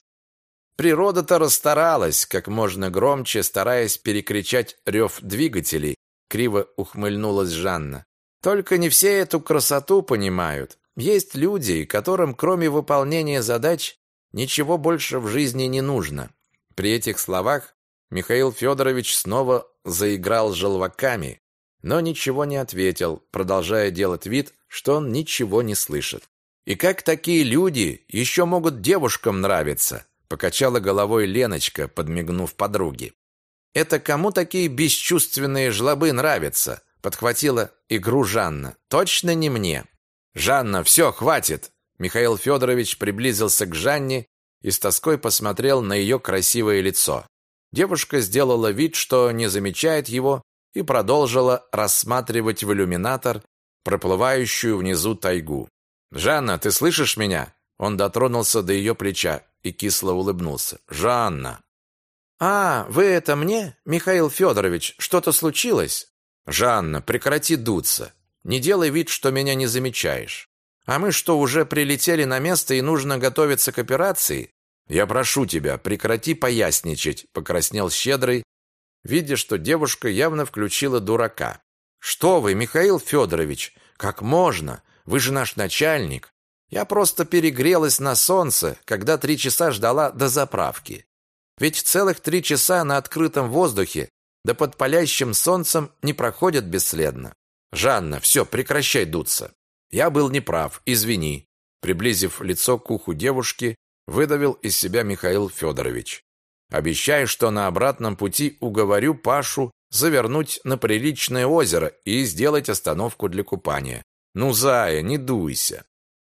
Природа-то расстаралась, как можно громче, стараясь перекричать рев двигателей, криво ухмыльнулась Жанна. Только не все эту красоту понимают. Есть люди, которым кроме выполнения задач ничего больше в жизни не нужно. При этих словах Михаил Федорович снова заиграл желваками, но ничего не ответил, продолжая делать вид, что он ничего не слышит. И как такие люди еще могут девушкам нравиться? Покачала головой Леночка, подмигнув подруге. Это кому такие бесчувственные жлобы нравятся? Подхватила игру Жанна. Точно не мне. Жанна, все, хватит. Михаил Федорович приблизился к Жанне и с тоской посмотрел на ее красивое лицо. Девушка сделала вид, что не замечает его, и продолжила рассматривать в иллюминатор проплывающую внизу тайгу. «Жанна, ты слышишь меня?» Он дотронулся до ее плеча и кисло улыбнулся. «Жанна!» «А, вы это мне? Михаил Федорович, что-то случилось?» «Жанна, прекрати дуться. Не делай вид, что меня не замечаешь. А мы что, уже прилетели на место и нужно готовиться к операции?» «Я прошу тебя, прекрати поясничать», — покраснел Щедрый, видя, что девушка явно включила дурака. «Что вы, Михаил Федорович, как можно? Вы же наш начальник. Я просто перегрелась на солнце, когда три часа ждала до заправки. Ведь целых три часа на открытом воздухе, да под палящим солнцем не проходят бесследно. Жанна, все, прекращай дуться. Я был неправ, извини. Приблизив лицо к уху девушки, выдавил из себя Михаил Федорович. Обещаю, что на обратном пути уговорю Пашу завернуть на приличное озеро и сделать остановку для купания. Ну, зая, не дуйся.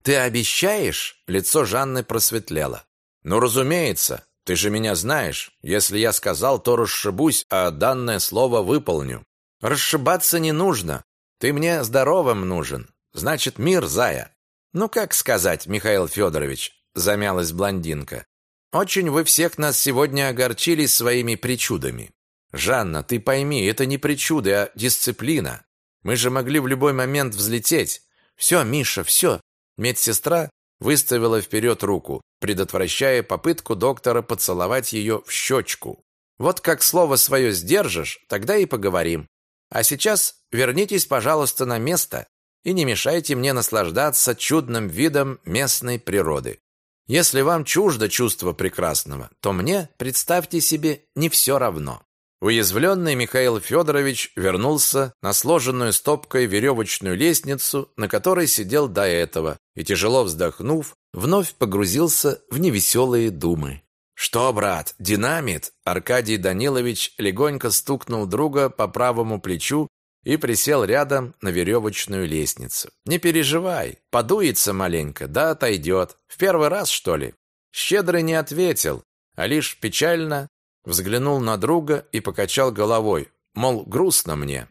«Ты обещаешь?» Лицо Жанны просветлело. «Ну, разумеется. Ты же меня знаешь. Если я сказал, то расшибусь, а данное слово выполню. Расшибаться не нужно. Ты мне здоровым нужен. Значит, мир, зая. Ну как сказать, Михаил Федорович, замялась блондинка. Очень вы всех нас сегодня огорчили своими причудами. Жанна, ты пойми, это не причуды, а дисциплина. Мы же могли в любой момент взлететь. Все, Миша, все. Медсестра выставила вперед руку, предотвращая попытку доктора поцеловать ее в щечку. Вот как слово свое сдержишь, тогда и поговорим. А сейчас вернитесь, пожалуйста, на место и не мешайте мне наслаждаться чудным видом местной природы. Если вам чуждо чувство прекрасного, то мне, представьте себе, не все равно. Уязвленный Михаил Федорович вернулся на сложенную стопкой веревочную лестницу, на которой сидел до этого, и, тяжело вздохнув, вновь погрузился в невеселые думы. «Что, брат, динамит?» Аркадий Данилович легонько стукнул друга по правому плечу и присел рядом на веревочную лестницу. «Не переживай, подуется маленько, да отойдет. В первый раз, что ли?» Щедрый не ответил, а лишь печально взглянул на друга и покачал головой, мол, грустно мне.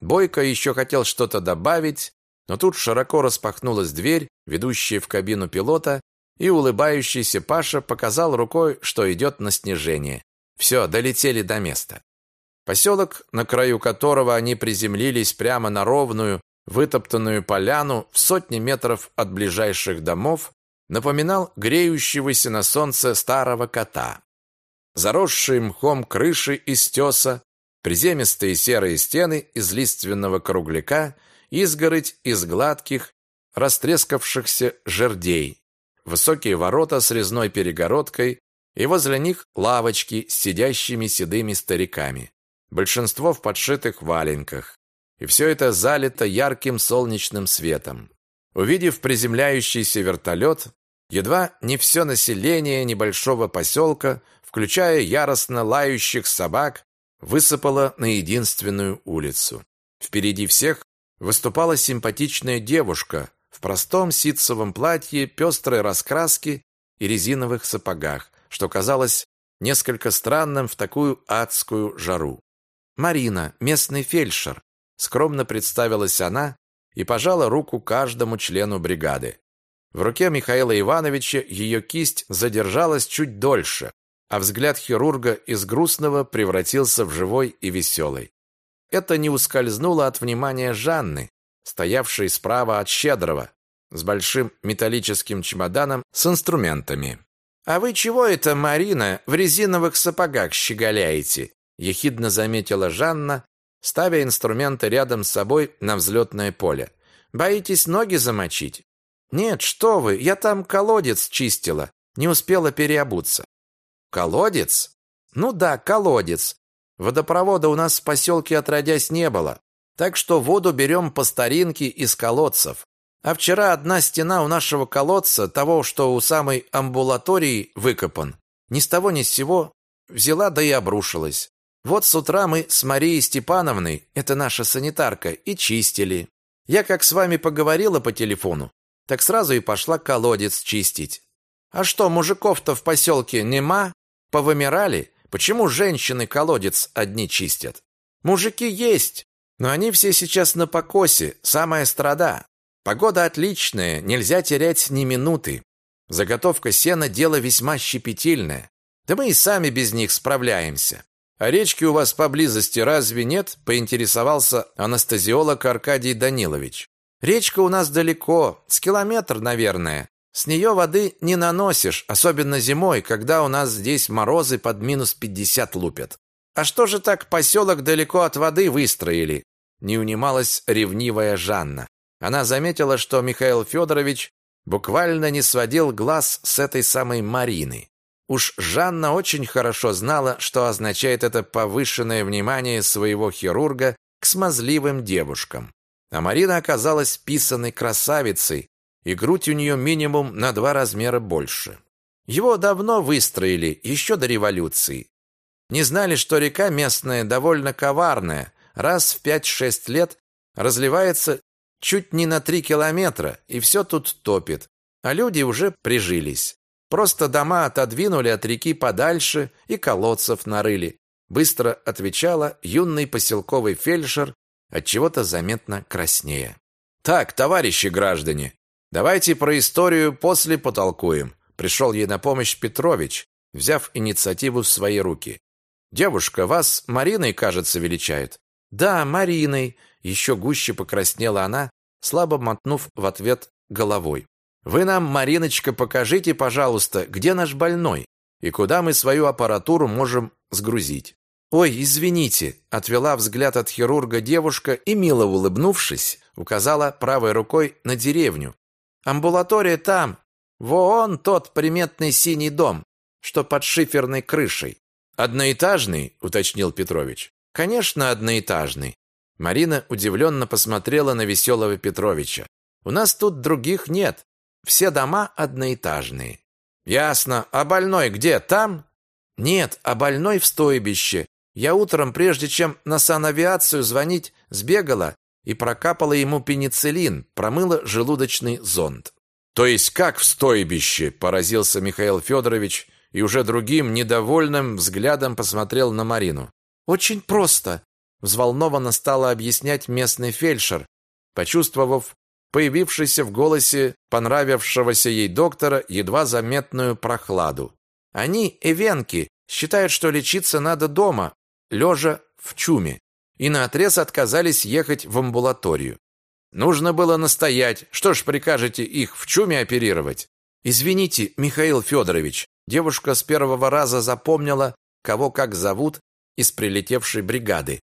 Бойко еще хотел что-то добавить, но тут широко распахнулась дверь, ведущая в кабину пилота, и улыбающийся Паша показал рукой, что идет на снижение. Все, долетели до места. Поселок, на краю которого они приземлились прямо на ровную, вытоптанную поляну в сотни метров от ближайших домов, напоминал греющегося на солнце старого кота заросшие мхом крыши из теса, приземистые серые стены из лиственного кругляка, изгородь из гладких, растрескавшихся жердей, высокие ворота с резной перегородкой и возле них лавочки с сидящими седыми стариками, большинство в подшитых валенках. И все это залито ярким солнечным светом. Увидев приземляющийся вертолет, едва не все население небольшого поселка включая яростно лающих собак, высыпала на единственную улицу. Впереди всех выступала симпатичная девушка в простом ситцевом платье, пестрой раскраске и резиновых сапогах, что казалось несколько странным в такую адскую жару. «Марина, местный фельдшер», — скромно представилась она и пожала руку каждому члену бригады. В руке Михаила Ивановича ее кисть задержалась чуть дольше, а взгляд хирурга из грустного превратился в живой и веселый. Это не ускользнуло от внимания Жанны, стоявшей справа от Щедрого, с большим металлическим чемоданом с инструментами. «А вы чего это, Марина, в резиновых сапогах щеголяете?» ехидно заметила Жанна, ставя инструменты рядом с собой на взлетное поле. «Боитесь ноги замочить?» «Нет, что вы, я там колодец чистила, не успела переобуться». Колодец? Ну да, колодец. Водопровода у нас в поселке отродясь не было, так что воду берем по старинке из колодцев. А вчера одна стена у нашего колодца, того, что у самой амбулатории выкопан, ни с того ни с сего взяла да и обрушилась. Вот с утра мы с Марией Степановной, это наша санитарка, и чистили. Я как с вами поговорила по телефону, так сразу и пошла колодец чистить. А что, мужиков-то в поселке нема? Повымирали? Почему женщины колодец одни чистят? Мужики есть, но они все сейчас на покосе, самая страда. Погода отличная, нельзя терять ни минуты. Заготовка сена – дело весьма щепетильное. Да мы и сами без них справляемся. А речки у вас поблизости разве нет? Поинтересовался анестезиолог Аркадий Данилович. Речка у нас далеко, с километр, наверное. С нее воды не наносишь, особенно зимой, когда у нас здесь морозы под минус пятьдесят лупят. А что же так поселок далеко от воды выстроили? Не унималась ревнивая Жанна. Она заметила, что Михаил Федорович буквально не сводил глаз с этой самой Марины. Уж Жанна очень хорошо знала, что означает это повышенное внимание своего хирурга к смазливым девушкам. А Марина оказалась писаной красавицей, и грудь у нее минимум на два размера больше. Его давно выстроили, еще до революции. Не знали, что река местная довольно коварная, раз в пять-шесть лет разливается чуть не на три километра, и все тут топит, а люди уже прижились. Просто дома отодвинули от реки подальше и колодцев нарыли. Быстро отвечала юный поселковый фельдшер, от чего-то заметно краснее. Так, товарищи граждане, давайте про историю после потолкуем. Пришел ей на помощь Петрович, взяв инициативу в свои руки. Девушка, вас Мариной, кажется, величают. Да, Мариной, еще гуще покраснела она, слабо мотнув в ответ головой. Вы нам, Мариночка, покажите, пожалуйста, где наш больной и куда мы свою аппаратуру можем сгрузить. Ой, извините, отвела взгляд от хирурга девушка и мило улыбнувшись, указала правой рукой на деревню. Амбулатория там. Вон тот приметный синий дом, что под шиферной крышей. Одноэтажный, уточнил Петрович. Конечно, одноэтажный. Марина удивленно посмотрела на веселого Петровича. У нас тут других нет. Все дома одноэтажные. Ясно. А больной где? Там? Нет, а больной в стойбище. Я утром, прежде чем на санавиацию звонить, сбегала и прокапала ему пенициллин, промыла желудочный зонд. То есть как в стойбище? поразился Михаил Федорович и уже другим недовольным взглядом посмотрел на Марину. Очень просто, взволнованно стала объяснять местный фельдшер, почувствовав появившейся в голосе понравившегося ей доктора едва заметную прохладу. Они, эвенки, считают, что лечиться надо дома, лежа в чуме, и наотрез отказались ехать в амбулаторию. Нужно было настоять. Что ж прикажете их в чуме оперировать? Извините, Михаил Федорович. Девушка с первого раза запомнила, кого как зовут из прилетевшей бригады.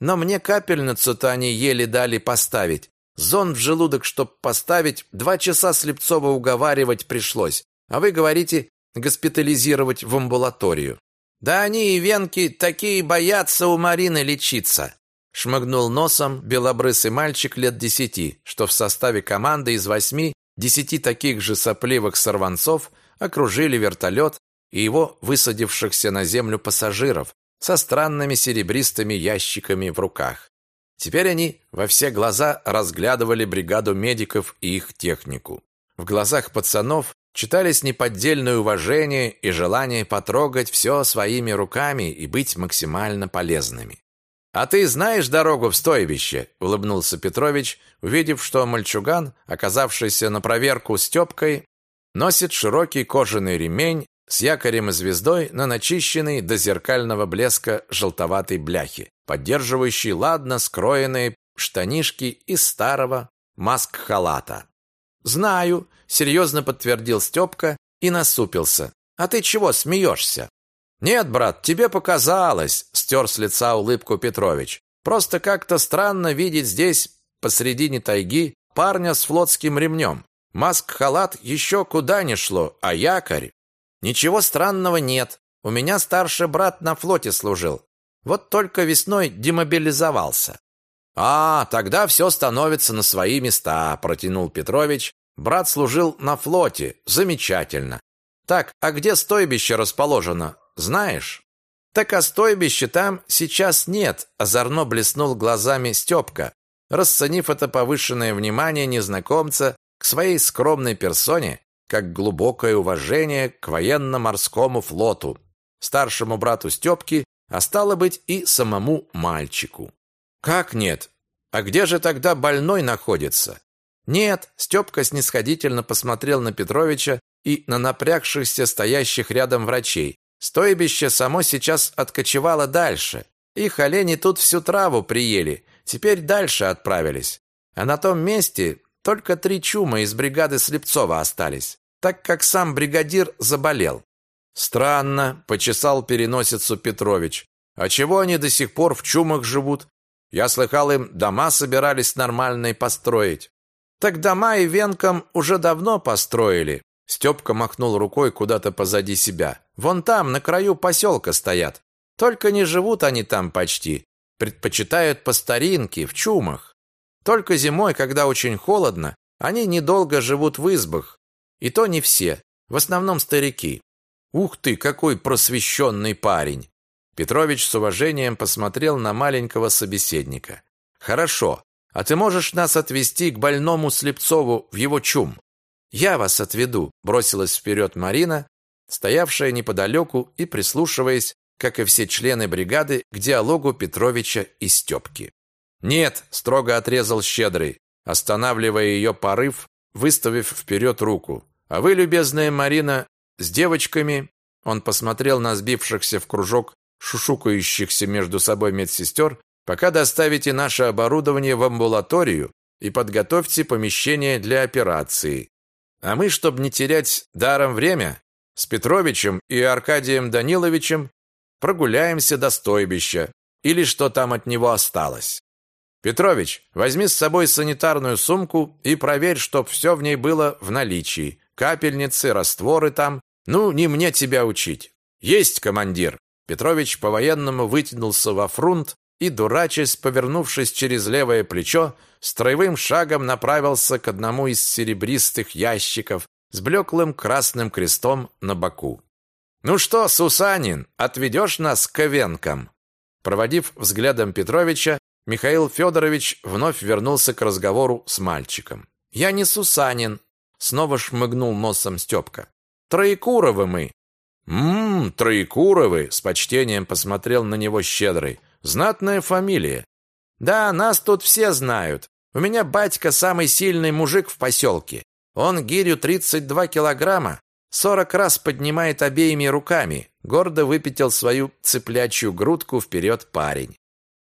Но мне капельницу-то они еле дали поставить. Зон в желудок, чтоб поставить, два часа Слепцова уговаривать пришлось. А вы говорите, госпитализировать в амбулаторию. Да они и венки такие боятся у Марины лечиться. Шмыгнул носом белобрысый мальчик лет десяти, что в составе команды из восьми, десяти таких же сопливых сорванцов окружили вертолет и его высадившихся на землю пассажиров со странными серебристыми ящиками в руках. Теперь они во все глаза разглядывали бригаду медиков и их технику. В глазах пацанов читались неподдельное уважение и желание потрогать все своими руками и быть максимально полезными. «А ты знаешь дорогу в стойбище?» – улыбнулся Петрович, увидев, что мальчуган, оказавшийся на проверку Степкой, носит широкий кожаный ремень с якорем и звездой на начищенной до зеркального блеска желтоватой бляхе поддерживающий ладно скроенные штанишки из старого маск-халата. «Знаю», — серьезно подтвердил Степка и насупился. «А ты чего смеешься?» «Нет, брат, тебе показалось», — стер с лица улыбку Петрович. «Просто как-то странно видеть здесь, посредине тайги, парня с флотским ремнем. Маск-халат еще куда ни шло, а якорь...» «Ничего странного нет. У меня старший брат на флоте служил. Вот только весной демобилизовался. А, тогда все становится на свои места, протянул Петрович. Брат служил на флоте. Замечательно. Так, а где стойбище расположено, знаешь? Так а стойбища там сейчас нет, озорно блеснул глазами Степка, расценив это повышенное внимание незнакомца к своей скромной персоне как глубокое уважение к военно-морскому флоту. Старшему брату Степки а стало быть и самому мальчику. Как нет? А где же тогда больной находится? Нет, Степка снисходительно посмотрел на Петровича и на напрягшихся стоящих рядом врачей. Стойбище само сейчас откочевало дальше. Их олени тут всю траву приели, теперь дальше отправились. А на том месте только три чума из бригады Слепцова остались, так как сам бригадир заболел. Странно, почесал переносицу Петрович. А чего они до сих пор в чумах живут? Я слыхал, им дома собирались нормальные построить. Так дома и венкам уже давно построили. Степка махнул рукой куда-то позади себя. Вон там, на краю поселка стоят. Только не живут они там почти. Предпочитают по старинке, в чумах. Только зимой, когда очень холодно, они недолго живут в избах. И то не все, в основном старики. Ух ты, какой просвещенный парень! Петрович с уважением посмотрел на маленького собеседника. Хорошо. А ты можешь нас отвезти к больному Слепцову в его чум? «Я вас отведу», – бросилась вперед Марина, стоявшая неподалеку и прислушиваясь, как и все члены бригады, к диалогу Петровича и Степки. «Нет», – строго отрезал Щедрый, останавливая ее порыв, выставив вперед руку. «А вы, любезная Марина, с девочками...» Он посмотрел на сбившихся в кружок шушукающихся между собой медсестер, пока доставите наше оборудование в амбулаторию и подготовьте помещение для операции. А мы, чтобы не терять даром время, с Петровичем и Аркадием Даниловичем прогуляемся до стойбища или что там от него осталось. Петрович, возьми с собой санитарную сумку и проверь, чтоб все в ней было в наличии. Капельницы, растворы там. Ну, не мне тебя учить. Есть, командир. Петрович по-военному вытянулся во фрунт и, дурачась, повернувшись через левое плечо, строевым шагом направился к одному из серебристых ящиков с блеклым красным крестом на боку. «Ну что, Сусанин, отведешь нас к венкам?» Проводив взглядом Петровича, Михаил Федорович вновь вернулся к разговору с мальчиком. «Я не Сусанин», — снова шмыгнул носом Степка. «Троекуровы мы». «Ммм, Троекуровы», — с почтением посмотрел на него Щедрый. «Знатная фамилия». «Да, нас тут все знают. У меня батька самый сильный мужик в поселке. Он гирю 32 килограмма, 40 раз поднимает обеими руками. Гордо выпятил свою цыплячью грудку вперед парень.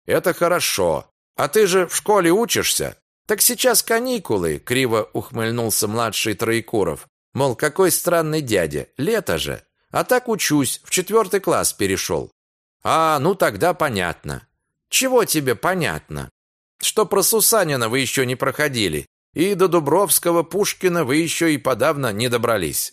Это хорошо. А ты же в школе учишься? Так сейчас каникулы, криво ухмыльнулся младший Троекуров. Мол, какой странный дядя, лето же. А так учусь, в четвертый класс перешел. А, ну тогда понятно. Чего тебе понятно? Что про Сусанина вы еще не проходили, и до Дубровского Пушкина вы еще и подавно не добрались.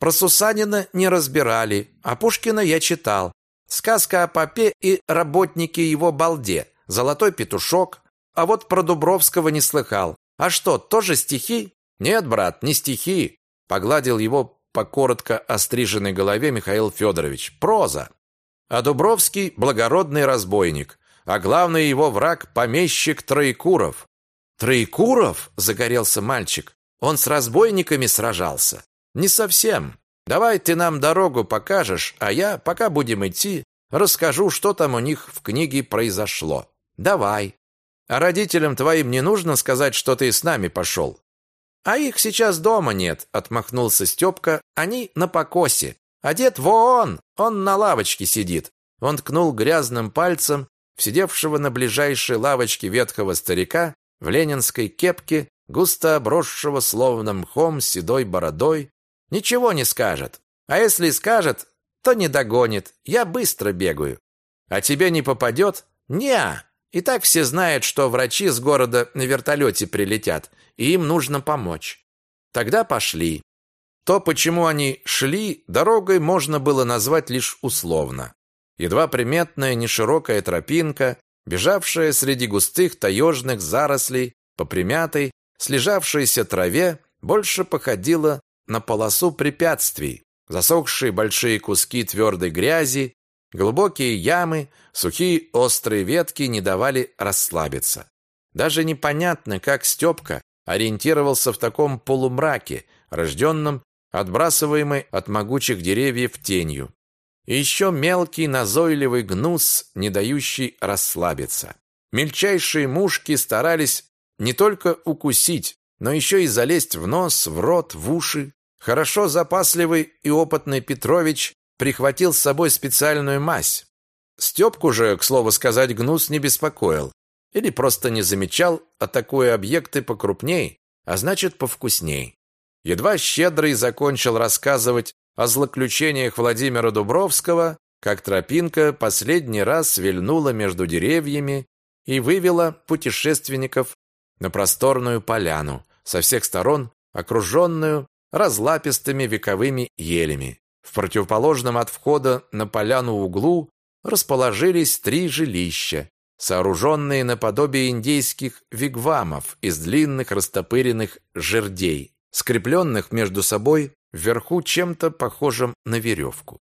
Про Сусанина не разбирали, а Пушкина я читал. Сказка о попе и работнике его балде. Золотой петушок. А вот про Дубровского не слыхал. А что, тоже стихи? Нет, брат, не стихи. Погладил его по коротко остриженной голове Михаил Федорович. Проза. А Дубровский – благородный разбойник. А главный его враг – помещик Троекуров. «Троекуров?» – загорелся мальчик. «Он с разбойниками сражался?» «Не совсем. Давай ты нам дорогу покажешь, а я, пока будем идти, расскажу, что там у них в книге произошло. Давай. А родителям твоим не нужно сказать, что ты с нами пошел?» «А их сейчас дома нет», — отмахнулся Степка. «Они на покосе. А дед вон, он на лавочке сидит». Он ткнул грязным пальцем в сидевшего на ближайшей лавочке ветхого старика в ленинской кепке, густо обросшего словно мхом седой бородой, Ничего не скажет. А если скажет, то не догонит. Я быстро бегаю. А тебе не попадет? Не. И так все знают, что врачи с города на вертолете прилетят, и им нужно помочь. Тогда пошли. То, почему они шли, дорогой можно было назвать лишь условно. Едва приметная неширокая тропинка, бежавшая среди густых таежных зарослей по примятой, слежавшейся траве, больше походила на полосу препятствий, засохшие большие куски твердой грязи, глубокие ямы, сухие острые ветки не давали расслабиться. Даже непонятно, как Степка ориентировался в таком полумраке, рожденном отбрасываемой от могучих деревьев тенью. И еще мелкий назойливый гнус, не дающий расслабиться. Мельчайшие мушки старались не только укусить, но еще и залезть в нос, в рот, в уши. Хорошо запасливый и опытный Петрович прихватил с собой специальную мазь. Степку же, к слову сказать, гнус не беспокоил. Или просто не замечал, атакуя объекты покрупней, а значит повкусней. Едва Щедрый закончил рассказывать о злоключениях Владимира Дубровского, как тропинка последний раз вильнула между деревьями и вывела путешественников на просторную поляну, со всех сторон окруженную разлапистыми вековыми елями. В противоположном от входа на поляну углу расположились три жилища, сооруженные наподобие индейских вигвамов из длинных растопыренных жердей, скрепленных между собой вверху чем-то похожим на веревку.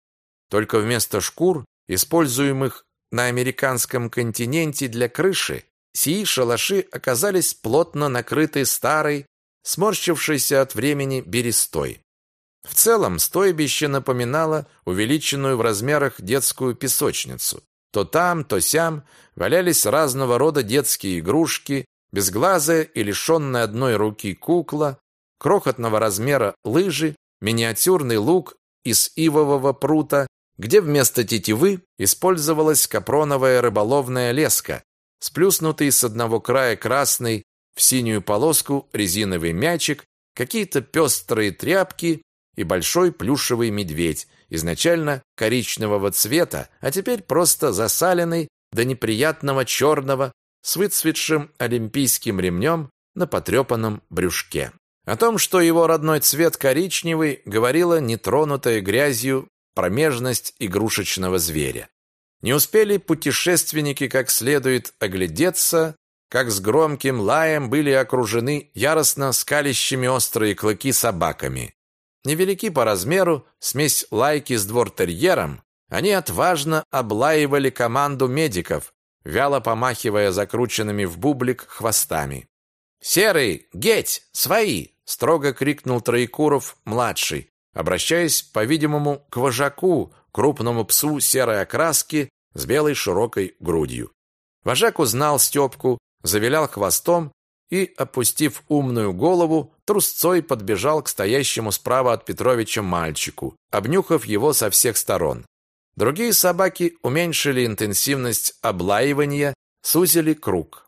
Только вместо шкур, используемых на американском континенте для крыши, сии шалаши оказались плотно накрыты старой, сморщившейся от времени берестой. В целом, стойбище напоминало увеличенную в размерах детскую песочницу. То там, то сям валялись разного рода детские игрушки, безглазая и лишенная одной руки кукла, крохотного размера лыжи, миниатюрный лук из ивового прута, где вместо тетивы использовалась капроновая рыболовная леска, сплюснутый с одного края красный в синюю полоску резиновый мячик, какие-то пестрые тряпки и большой плюшевый медведь, изначально коричневого цвета, а теперь просто засаленный до неприятного черного с выцветшим олимпийским ремнем на потрепанном брюшке. О том, что его родной цвет коричневый, говорила нетронутая грязью промежность игрушечного зверя. Не успели путешественники как следует оглядеться, как с громким лаем были окружены яростно скалящими острые клыки собаками. Невелики по размеру, смесь лайки с двортерьером, они отважно облаивали команду медиков, вяло помахивая закрученными в бублик хвостами. «Серый! Геть! Свои!» — строго крикнул Троекуров-младший, обращаясь, по-видимому, к вожаку, крупному псу серой окраски с белой широкой грудью. Вожак узнал Степку, завилял хвостом и, опустив умную голову, трусцой подбежал к стоящему справа от Петровича мальчику, обнюхав его со всех сторон. Другие собаки уменьшили интенсивность облаивания, сузили круг.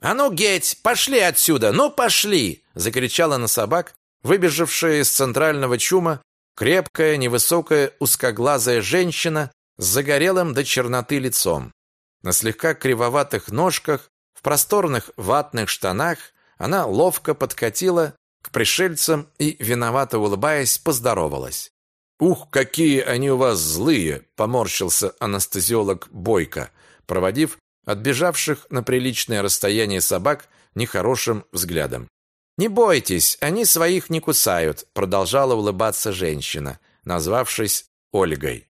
«А ну, геть, пошли отсюда, ну пошли!» закричала на собак, выбежавшая из центрального чума, крепкая, невысокая, узкоглазая женщина с загорелым до черноты лицом. На слегка кривоватых ножках в просторных ватных штанах она ловко подкатила к пришельцам и, виновато улыбаясь, поздоровалась. «Ух, какие они у вас злые!» – поморщился анестезиолог Бойко, проводив отбежавших на приличное расстояние собак нехорошим взглядом. «Не бойтесь, они своих не кусают», – продолжала улыбаться женщина, назвавшись Ольгой.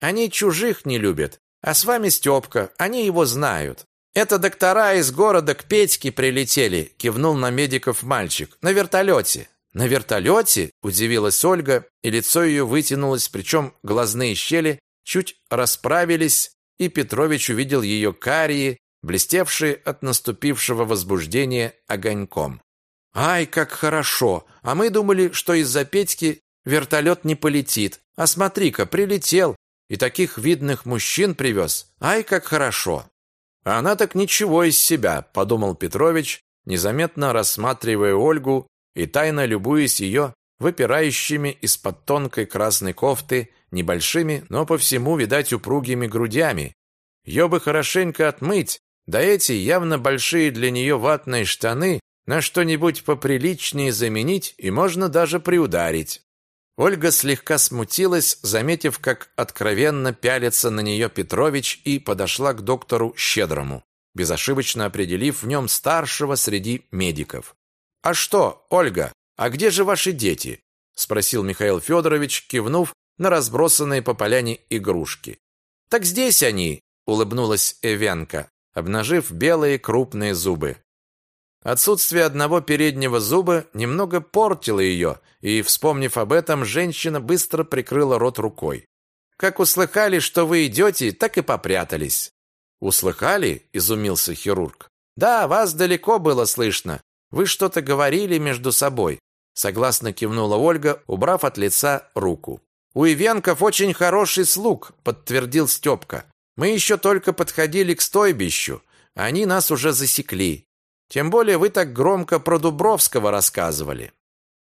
«Они чужих не любят, а с вами Степка, они его знают. «Это доктора из города к Петьке прилетели», кивнул на медиков мальчик. «На вертолете». «На вертолете?» – удивилась Ольга, и лицо ее вытянулось, причем глазные щели чуть расправились, и Петрович увидел ее карие, блестевшие от наступившего возбуждения огоньком. «Ай, как хорошо! А мы думали, что из-за Петьки вертолет не полетит. А смотри-ка, прилетел, и таких видных мужчин привез. Ай, как хорошо!» А она так ничего из себя, подумал Петрович, незаметно рассматривая Ольгу и тайно любуясь ее выпирающими из-под тонкой красной кофты небольшими, но по всему, видать, упругими грудями. Ее бы хорошенько отмыть, да эти явно большие для нее ватные штаны на что-нибудь поприличнее заменить и можно даже приударить. Ольга слегка смутилась, заметив, как откровенно пялится на нее Петрович, и подошла к доктору Щедрому, безошибочно определив в нем старшего среди медиков. «А что, Ольга, а где же ваши дети?» спросил Михаил Федорович, кивнув на разбросанные по поляне игрушки. «Так здесь они!» улыбнулась Эвенка, обнажив белые крупные зубы. Отсутствие одного переднего зуба немного портило ее, и, вспомнив об этом, женщина быстро прикрыла рот рукой. «Как услыхали, что вы идете, так и попрятались». «Услыхали?» – изумился хирург. «Да, вас далеко было слышно. Вы что-то говорили между собой», – согласно кивнула Ольга, убрав от лица руку. «У Ивенков очень хороший слуг», – подтвердил Степка. «Мы еще только подходили к стойбищу. Они нас уже засекли. Тем более вы так громко про Дубровского рассказывали.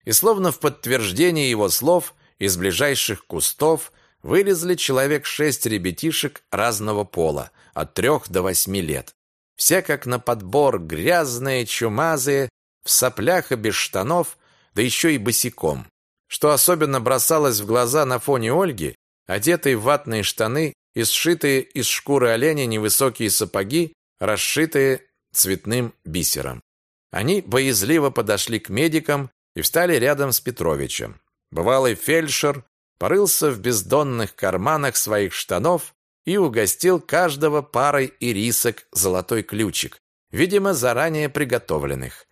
И словно в подтверждение его слов из ближайших кустов вылезли человек шесть ребятишек разного пола, от трех до восьми лет. Все как на подбор, грязные, чумазые, в соплях и без штанов, да еще и босиком. Что особенно бросалось в глаза на фоне Ольги, одетые в ватные штаны и сшитые из шкуры оленя невысокие сапоги, расшитые цветным бисером. Они боязливо подошли к медикам и встали рядом с Петровичем. Бывалый фельдшер порылся в бездонных карманах своих штанов и угостил каждого парой ирисок золотой ключик, видимо, заранее приготовленных.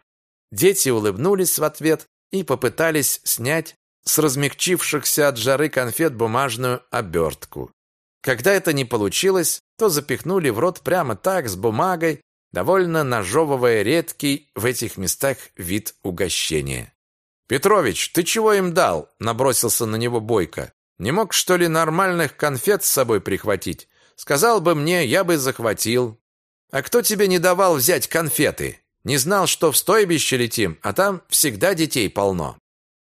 Дети улыбнулись в ответ и попытались снять с размягчившихся от жары конфет бумажную обертку. Когда это не получилось, то запихнули в рот прямо так, с бумагой, довольно нажевывая редкий в этих местах вид угощения. «Петрович, ты чего им дал?» – набросился на него Бойко. «Не мог, что ли, нормальных конфет с собой прихватить? Сказал бы мне, я бы захватил». «А кто тебе не давал взять конфеты? Не знал, что в стойбище летим, а там всегда детей полно».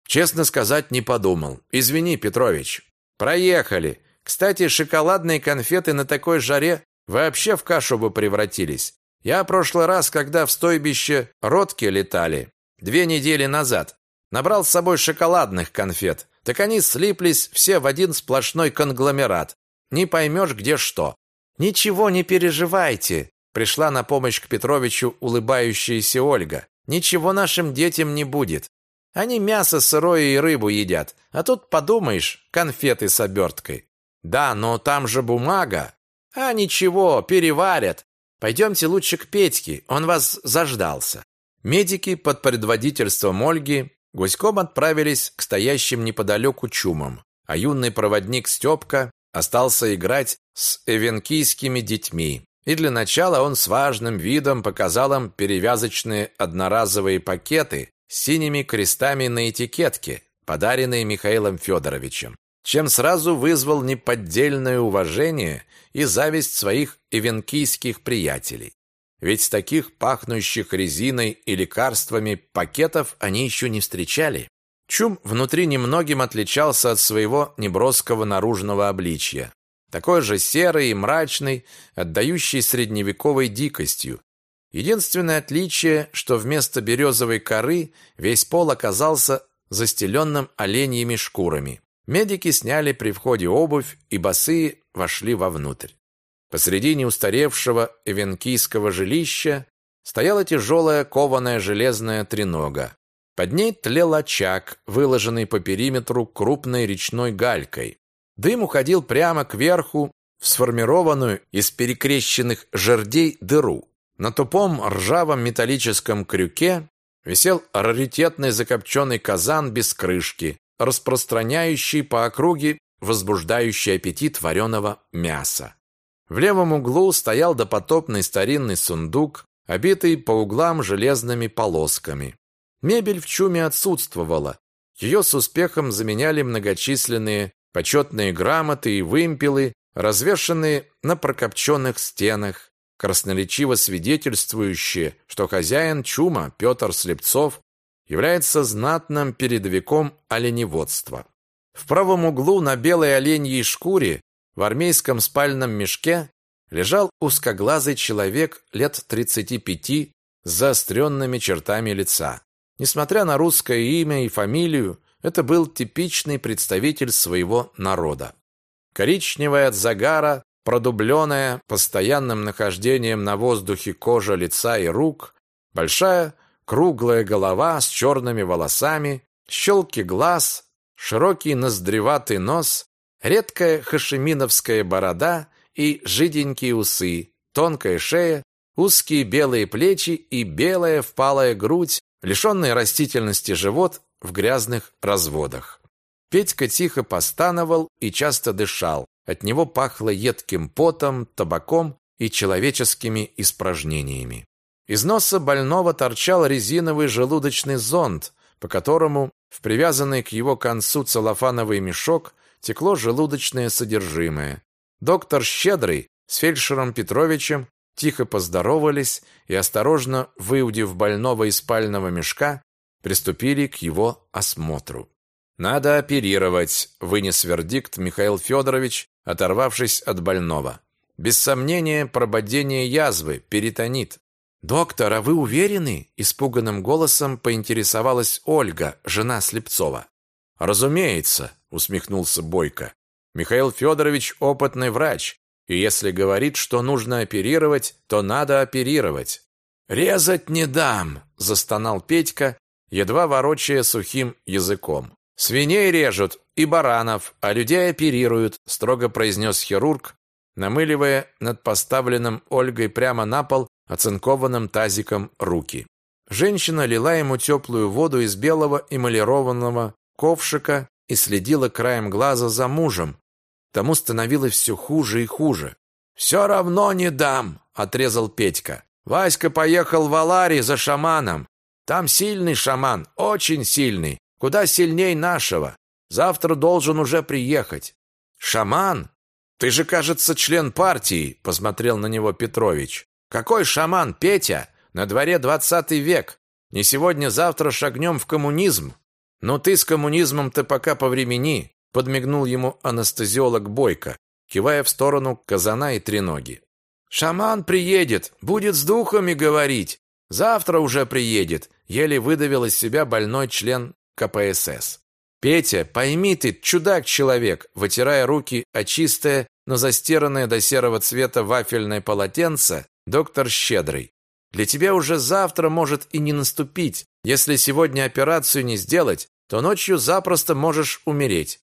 «Честно сказать, не подумал. Извини, Петрович». «Проехали. Кстати, шоколадные конфеты на такой жаре вообще в кашу бы превратились. Я прошлый раз, когда в стойбище Ротки летали, две недели назад, набрал с собой шоколадных конфет. Так они слиплись все в один сплошной конгломерат. Не поймешь, где что. Ничего не переживайте, пришла на помощь к Петровичу улыбающаяся Ольга. Ничего нашим детям не будет. Они мясо сырое и рыбу едят. А тут подумаешь, конфеты с оберткой. Да, но там же бумага. А ничего, переварят. Пойдемте лучше к Петьке, он вас заждался. Медики под предводительством Ольги гуськом отправились к стоящим неподалеку чумам, а юный проводник Степка остался играть с эвенкийскими детьми. И для начала он с важным видом показал им перевязочные одноразовые пакеты с синими крестами на этикетке, подаренные Михаилом Федоровичем, чем сразу вызвал неподдельное уважение и зависть своих ивенкийских приятелей. Ведь таких пахнущих резиной и лекарствами пакетов они еще не встречали. Чум внутри немногим отличался от своего неброского наружного обличья. Такой же серый и мрачный, отдающий средневековой дикостью. Единственное отличие, что вместо березовой коры весь пол оказался застеленным оленьими шкурами. Медики сняли при входе обувь и босые вошли вовнутрь. Посредине устаревшего эвенкийского жилища стояла тяжелая кованая железная тренога. Под ней тлел очаг, выложенный по периметру крупной речной галькой. Дым уходил прямо кверху в сформированную из перекрещенных жердей дыру. На тупом ржавом металлическом крюке висел раритетный закопченный казан без крышки, распространяющий по округе возбуждающий аппетит вареного мяса. В левом углу стоял допотопный старинный сундук, обитый по углам железными полосками. Мебель в чуме отсутствовала. Ее с успехом заменяли многочисленные почетные грамоты и вымпелы, развешанные на прокопченных стенах, красноречиво свидетельствующие, что хозяин чума Петр Слепцов является знатным передовиком оленеводства. В правом углу на белой оленьей шкуре в армейском спальном мешке лежал узкоглазый человек лет 35 с заостренными чертами лица. Несмотря на русское имя и фамилию, это был типичный представитель своего народа. Коричневая от загара, продубленная постоянным нахождением на воздухе кожа лица и рук, большая Круглая голова с черными волосами, щелки глаз, широкий ноздреватый нос, редкая хашиминовская борода и жиденькие усы, тонкая шея, узкие белые плечи и белая впалая грудь, лишенный растительности живот в грязных разводах. Петька тихо постановал и часто дышал. От него пахло едким потом, табаком и человеческими испражнениями. Из носа больного торчал резиновый желудочный зонд, по которому в привязанный к его концу целлофановый мешок текло желудочное содержимое. Доктор Щедрый с фельдшером Петровичем тихо поздоровались и, осторожно выудив больного из спального мешка, приступили к его осмотру. «Надо оперировать», — вынес вердикт Михаил Федорович, оторвавшись от больного. «Без сомнения, прободение язвы, перитонит. «Доктор, а вы уверены?» – испуганным голосом поинтересовалась Ольга, жена Слепцова. «Разумеется», – усмехнулся Бойко. «Михаил Федорович – опытный врач, и если говорит, что нужно оперировать, то надо оперировать». «Резать не дам!» – застонал Петька, едва ворочая сухим языком. «Свиней режут и баранов, а людей оперируют», – строго произнес хирург, намыливая над поставленным Ольгой прямо на пол оцинкованным тазиком руки. Женщина лила ему теплую воду из белого эмалированного ковшика и следила краем глаза за мужем. Тому становилось все хуже и хуже. «Все равно не дам», — отрезал Петька. «Васька поехал в Алари за шаманом. Там сильный шаман, очень сильный, куда сильней нашего. Завтра должен уже приехать». «Шаман? Ты же, кажется, член партии», — посмотрел на него Петрович. «Какой шаман, Петя? На дворе двадцатый век. Не сегодня-завтра шагнем в коммунизм. Но ты с коммунизмом-то пока повремени», — подмигнул ему анестезиолог Бойко кивая в сторону казана и треноги. «Шаман приедет, будет с духами говорить. Завтра уже приедет», еле выдавил из себя больной член КПСС. «Петя, пойми ты, чудак-человек», вытирая руки о чистое, но застиранное до серого цвета вафельное полотенце, доктор Щедрый. «Для тебя уже завтра может и не наступить. Если сегодня операцию не сделать, то ночью запросто можешь умереть».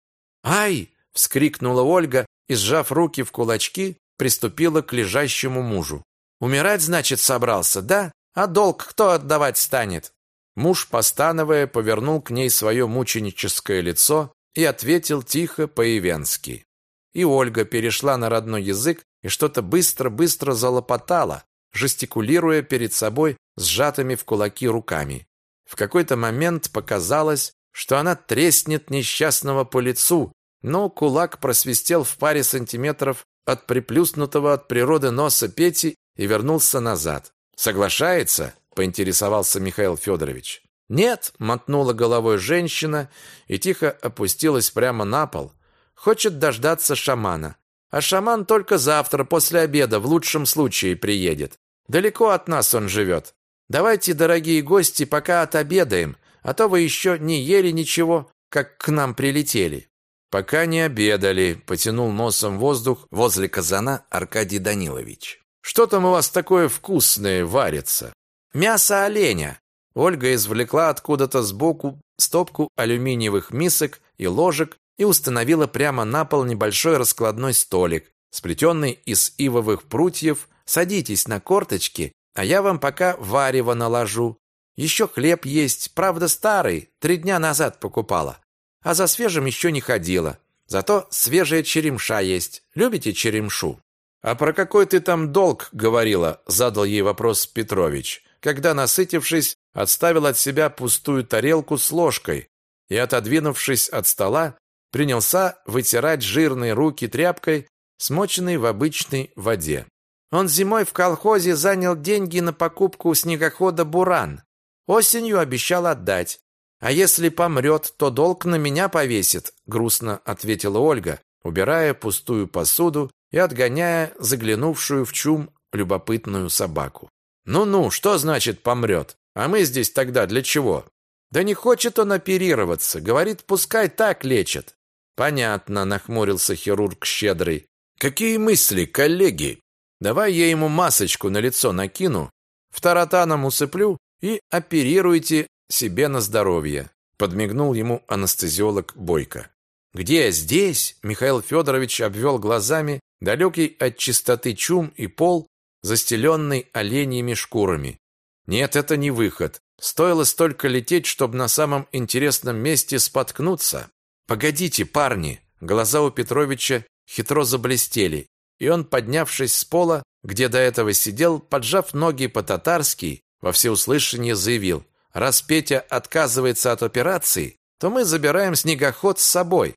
«Ай!» — вскрикнула Ольга, и, сжав руки в кулачки, приступила к лежащему мужу. «Умирать, значит, собрался, да? А долг кто отдавать станет?» Муж, постановая, повернул к ней свое мученическое лицо и ответил тихо по-ивенски. И Ольга перешла на родной язык и что-то быстро-быстро залопотала, жестикулируя перед собой сжатыми в кулаки руками. В какой-то момент показалось, что она треснет несчастного по лицу, но кулак просвистел в паре сантиметров от приплюснутого от природы носа Пети и вернулся назад. «Соглашается?» – поинтересовался Михаил Федорович. «Нет», – мотнула головой женщина и тихо опустилась прямо на пол. «Хочет дождаться шамана. А шаман только завтра, после обеда, в лучшем случае приедет. Далеко от нас он живет. Давайте, дорогие гости, пока отобедаем, а то вы еще не ели ничего, как к нам прилетели». Пока не обедали, потянул носом воздух возле казана Аркадий Данилович. Что там у вас такое вкусное варится? Мясо оленя. Ольга извлекла откуда-то сбоку стопку алюминиевых мисок и ложек и установила прямо на пол небольшой раскладной столик, сплетенный из ивовых прутьев. Садитесь на корточки, а я вам пока варево наложу. Еще хлеб есть, правда старый, три дня назад покупала а за свежим еще не ходила. Зато свежая черемша есть. Любите черемшу? А про какой ты там долг говорила? задал ей вопрос Петрович, когда насытившись, отставил от себя пустую тарелку с ложкой и отодвинувшись от стола, принялся вытирать жирные руки тряпкой, смоченной в обычной воде. Он зимой в колхозе занял деньги на покупку снегохода Буран. Осенью обещал отдать. А если помрет, то долг на меня повесит, грустно ответила Ольга, убирая пустую посуду и отгоняя заглянувшую в чум любопытную собаку. Ну-ну, что значит помрет? А мы здесь тогда для чего? Да не хочет он оперироваться, говорит, пускай так лечат. Понятно, нахмурился хирург щедрый. Какие мысли, коллеги? Давай я ему масочку на лицо накину, второтаном усыплю и оперируйте себе на здоровье, подмигнул ему анестезиолог Бойко. Где здесь? Михаил Федорович обвел глазами далекий от чистоты чум и пол, застеленный оленьими шкурами. Нет, это не выход. Стоило столько лететь, чтобы на самом интересном месте споткнуться. Погодите, парни, глаза у Петровича хитро заблестели, и он, поднявшись с пола, где до этого сидел, поджав ноги по-татарски, во всеуслышание заявил: Раз Петя отказывается от операции, то мы забираем снегоход с собой.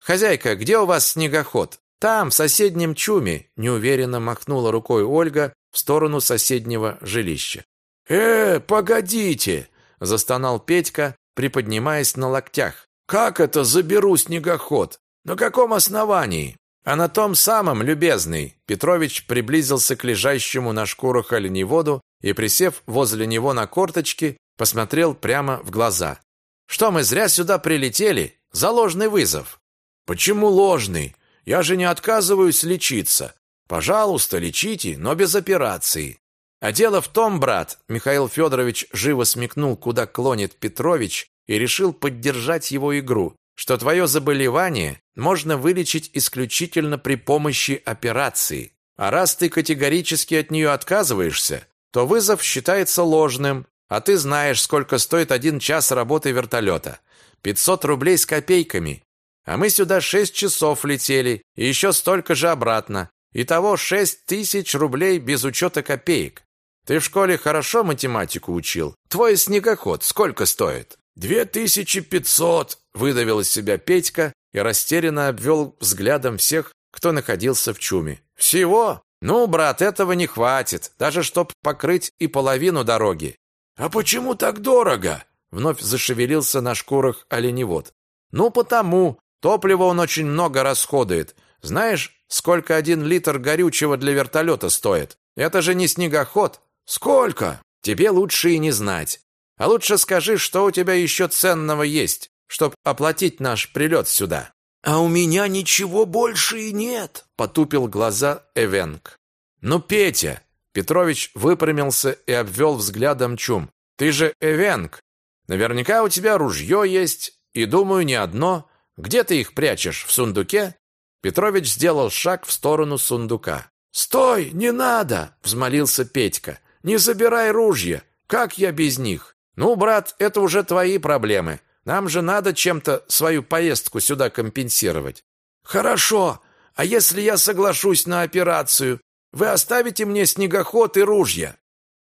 Хозяйка, где у вас снегоход? Там, в соседнем чуме, неуверенно махнула рукой Ольга в сторону соседнего жилища. Э, погодите, застонал Петька, приподнимаясь на локтях. Как это заберу снегоход? На каком основании? А на том самом, любезный, Петрович приблизился к лежащему на шкурах оленеводу и, присев возле него на корточки, посмотрел прямо в глаза. Что мы зря сюда прилетели? За ложный вызов. Почему ложный? Я же не отказываюсь лечиться. Пожалуйста, лечите, но без операции. А дело в том, брат, Михаил Федорович живо смекнул, куда клонит Петрович, и решил поддержать его игру, что твое заболевание можно вылечить исключительно при помощи операции. А раз ты категорически от нее отказываешься, то вызов считается ложным, А ты знаешь, сколько стоит один час работы вертолета. 500 рублей с копейками. А мы сюда 6 часов летели, и еще столько же обратно. Итого 6 тысяч рублей без учета копеек. Ты в школе хорошо математику учил? Твой снегоход сколько стоит? «Две тысячи пятьсот!» – выдавил из себя Петька и растерянно обвел взглядом всех, кто находился в чуме. «Всего? Ну, брат, этого не хватит, даже чтоб покрыть и половину дороги». «А почему так дорого?» – вновь зашевелился на шкурах оленевод. «Ну, потому. Топлива он очень много расходует. Знаешь, сколько один литр горючего для вертолета стоит? Это же не снегоход, Сколько? Тебе лучше и не знать. А лучше скажи, что у тебя еще ценного есть, чтоб оплатить наш прилет сюда. А у меня ничего больше и нет, потупил глаза Эвенк. Ну, Петя, Петрович выпрямился и обвел взглядом чум. Ты же Эвенк. Наверняка у тебя ружье есть, и, думаю, не одно. Где ты их прячешь, в сундуке? Петрович сделал шаг в сторону сундука. «Стой, не надо!» – взмолился Петька. Не забирай ружья. Как я без них? Ну, брат, это уже твои проблемы. Нам же надо чем-то свою поездку сюда компенсировать. Хорошо. А если я соглашусь на операцию, вы оставите мне снегоход и ружья?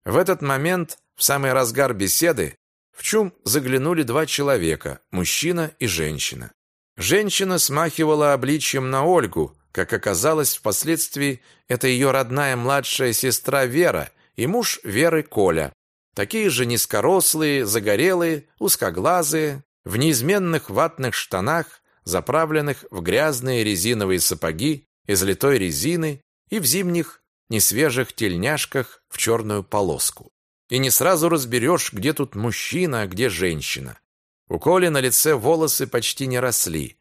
В этот момент, в самый разгар беседы, в чум заглянули два человека, мужчина и женщина. Женщина смахивала обличьем на Ольгу, как оказалось впоследствии, это ее родная младшая сестра Вера, и муж Веры Коля. Такие же низкорослые, загорелые, узкоглазые, в неизменных ватных штанах, заправленных в грязные резиновые сапоги из литой резины и в зимних несвежих тельняшках в черную полоску. И не сразу разберешь, где тут мужчина, а где женщина. У Коли на лице волосы почти не росли,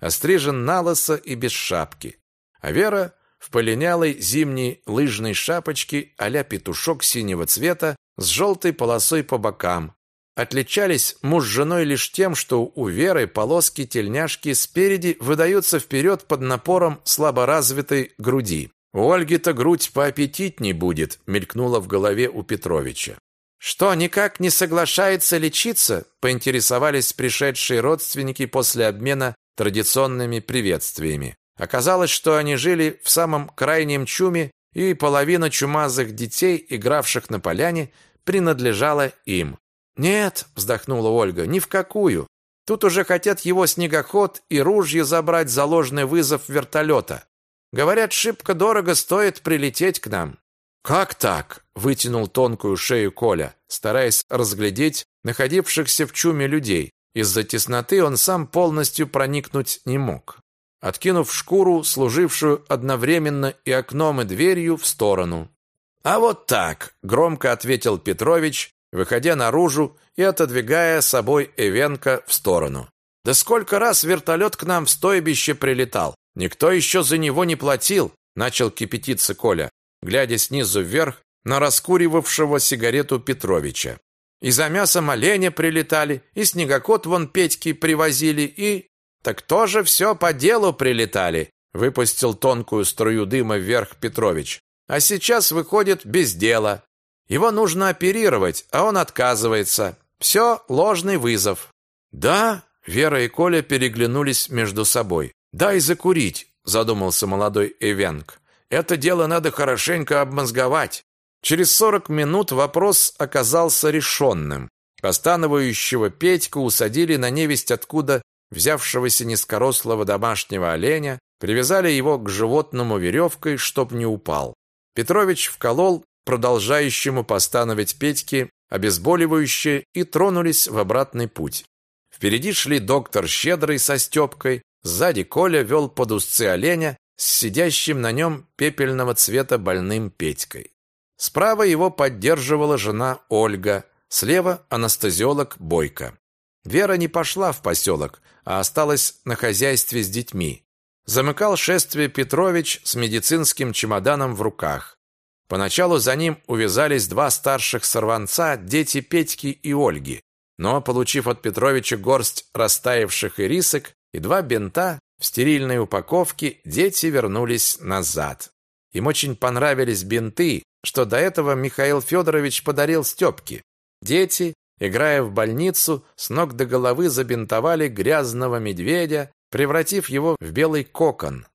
острижен налысо и без шапки. А Вера в полинялой зимней лыжной шапочке а петушок синего цвета с желтой полосой по бокам. Отличались муж с женой лишь тем, что у Веры полоски-тельняшки спереди выдаются вперед под напором слаборазвитой груди. У Ольги-то грудь поаппетитней будет, мелькнула в голове у Петровича. Что, никак не соглашается лечиться? поинтересовались пришедшие родственники после обмена традиционными приветствиями. Оказалось, что они жили в самом крайнем чуме, и половина чумазых детей, игравших на поляне, принадлежала им. «Нет», — вздохнула Ольга, — «ни в какую. Тут уже хотят его снегоход и ружье забрать за ложный вызов вертолета. Говорят, шибко дорого стоит прилететь к нам». «Как так?» — вытянул тонкую шею Коля, стараясь разглядеть находившихся в чуме людей. Из-за тесноты он сам полностью проникнуть не мог откинув шкуру, служившую одновременно и окном, и дверью, в сторону. «А вот так!» – громко ответил Петрович, выходя наружу и отодвигая собой Эвенка в сторону. «Да сколько раз вертолет к нам в стойбище прилетал! Никто еще за него не платил!» – начал кипятиться Коля, глядя снизу вверх на раскуривавшего сигарету Петровича. «И за мясом оленя прилетали, и снегокот вон Петьки привозили, и...» Так тоже все по делу прилетали, выпустил тонкую струю дыма вверх Петрович. А сейчас выходит без дела. Его нужно оперировать, а он отказывается. Все ложный вызов. Да, Вера и Коля переглянулись между собой. Дай закурить, задумался молодой Эвенг. Это дело надо хорошенько обмозговать. Через сорок минут вопрос оказался решенным. Постановающего Петьку усадили на невесть откуда взявшегося низкорослого домашнего оленя, привязали его к животному веревкой, чтоб не упал. Петрович вколол продолжающему постановить Петьке обезболивающее и тронулись в обратный путь. Впереди шли доктор Щедрый со Степкой, сзади Коля вел под узцы оленя с сидящим на нем пепельного цвета больным Петькой. Справа его поддерживала жена Ольга, слева анестезиолог Бойко. Вера не пошла в поселок, а осталась на хозяйстве с детьми. Замыкал шествие Петрович с медицинским чемоданом в руках. Поначалу за ним увязались два старших сорванца, дети Петьки и Ольги. Но, получив от Петровича горсть растаявших ирисок и два бинта в стерильной упаковке, дети вернулись назад. Им очень понравились бинты, что до этого Михаил Федорович подарил Степке. Дети, играя в больницу, с ног до головы забинтовали грязного медведя, превратив его в белый кокон.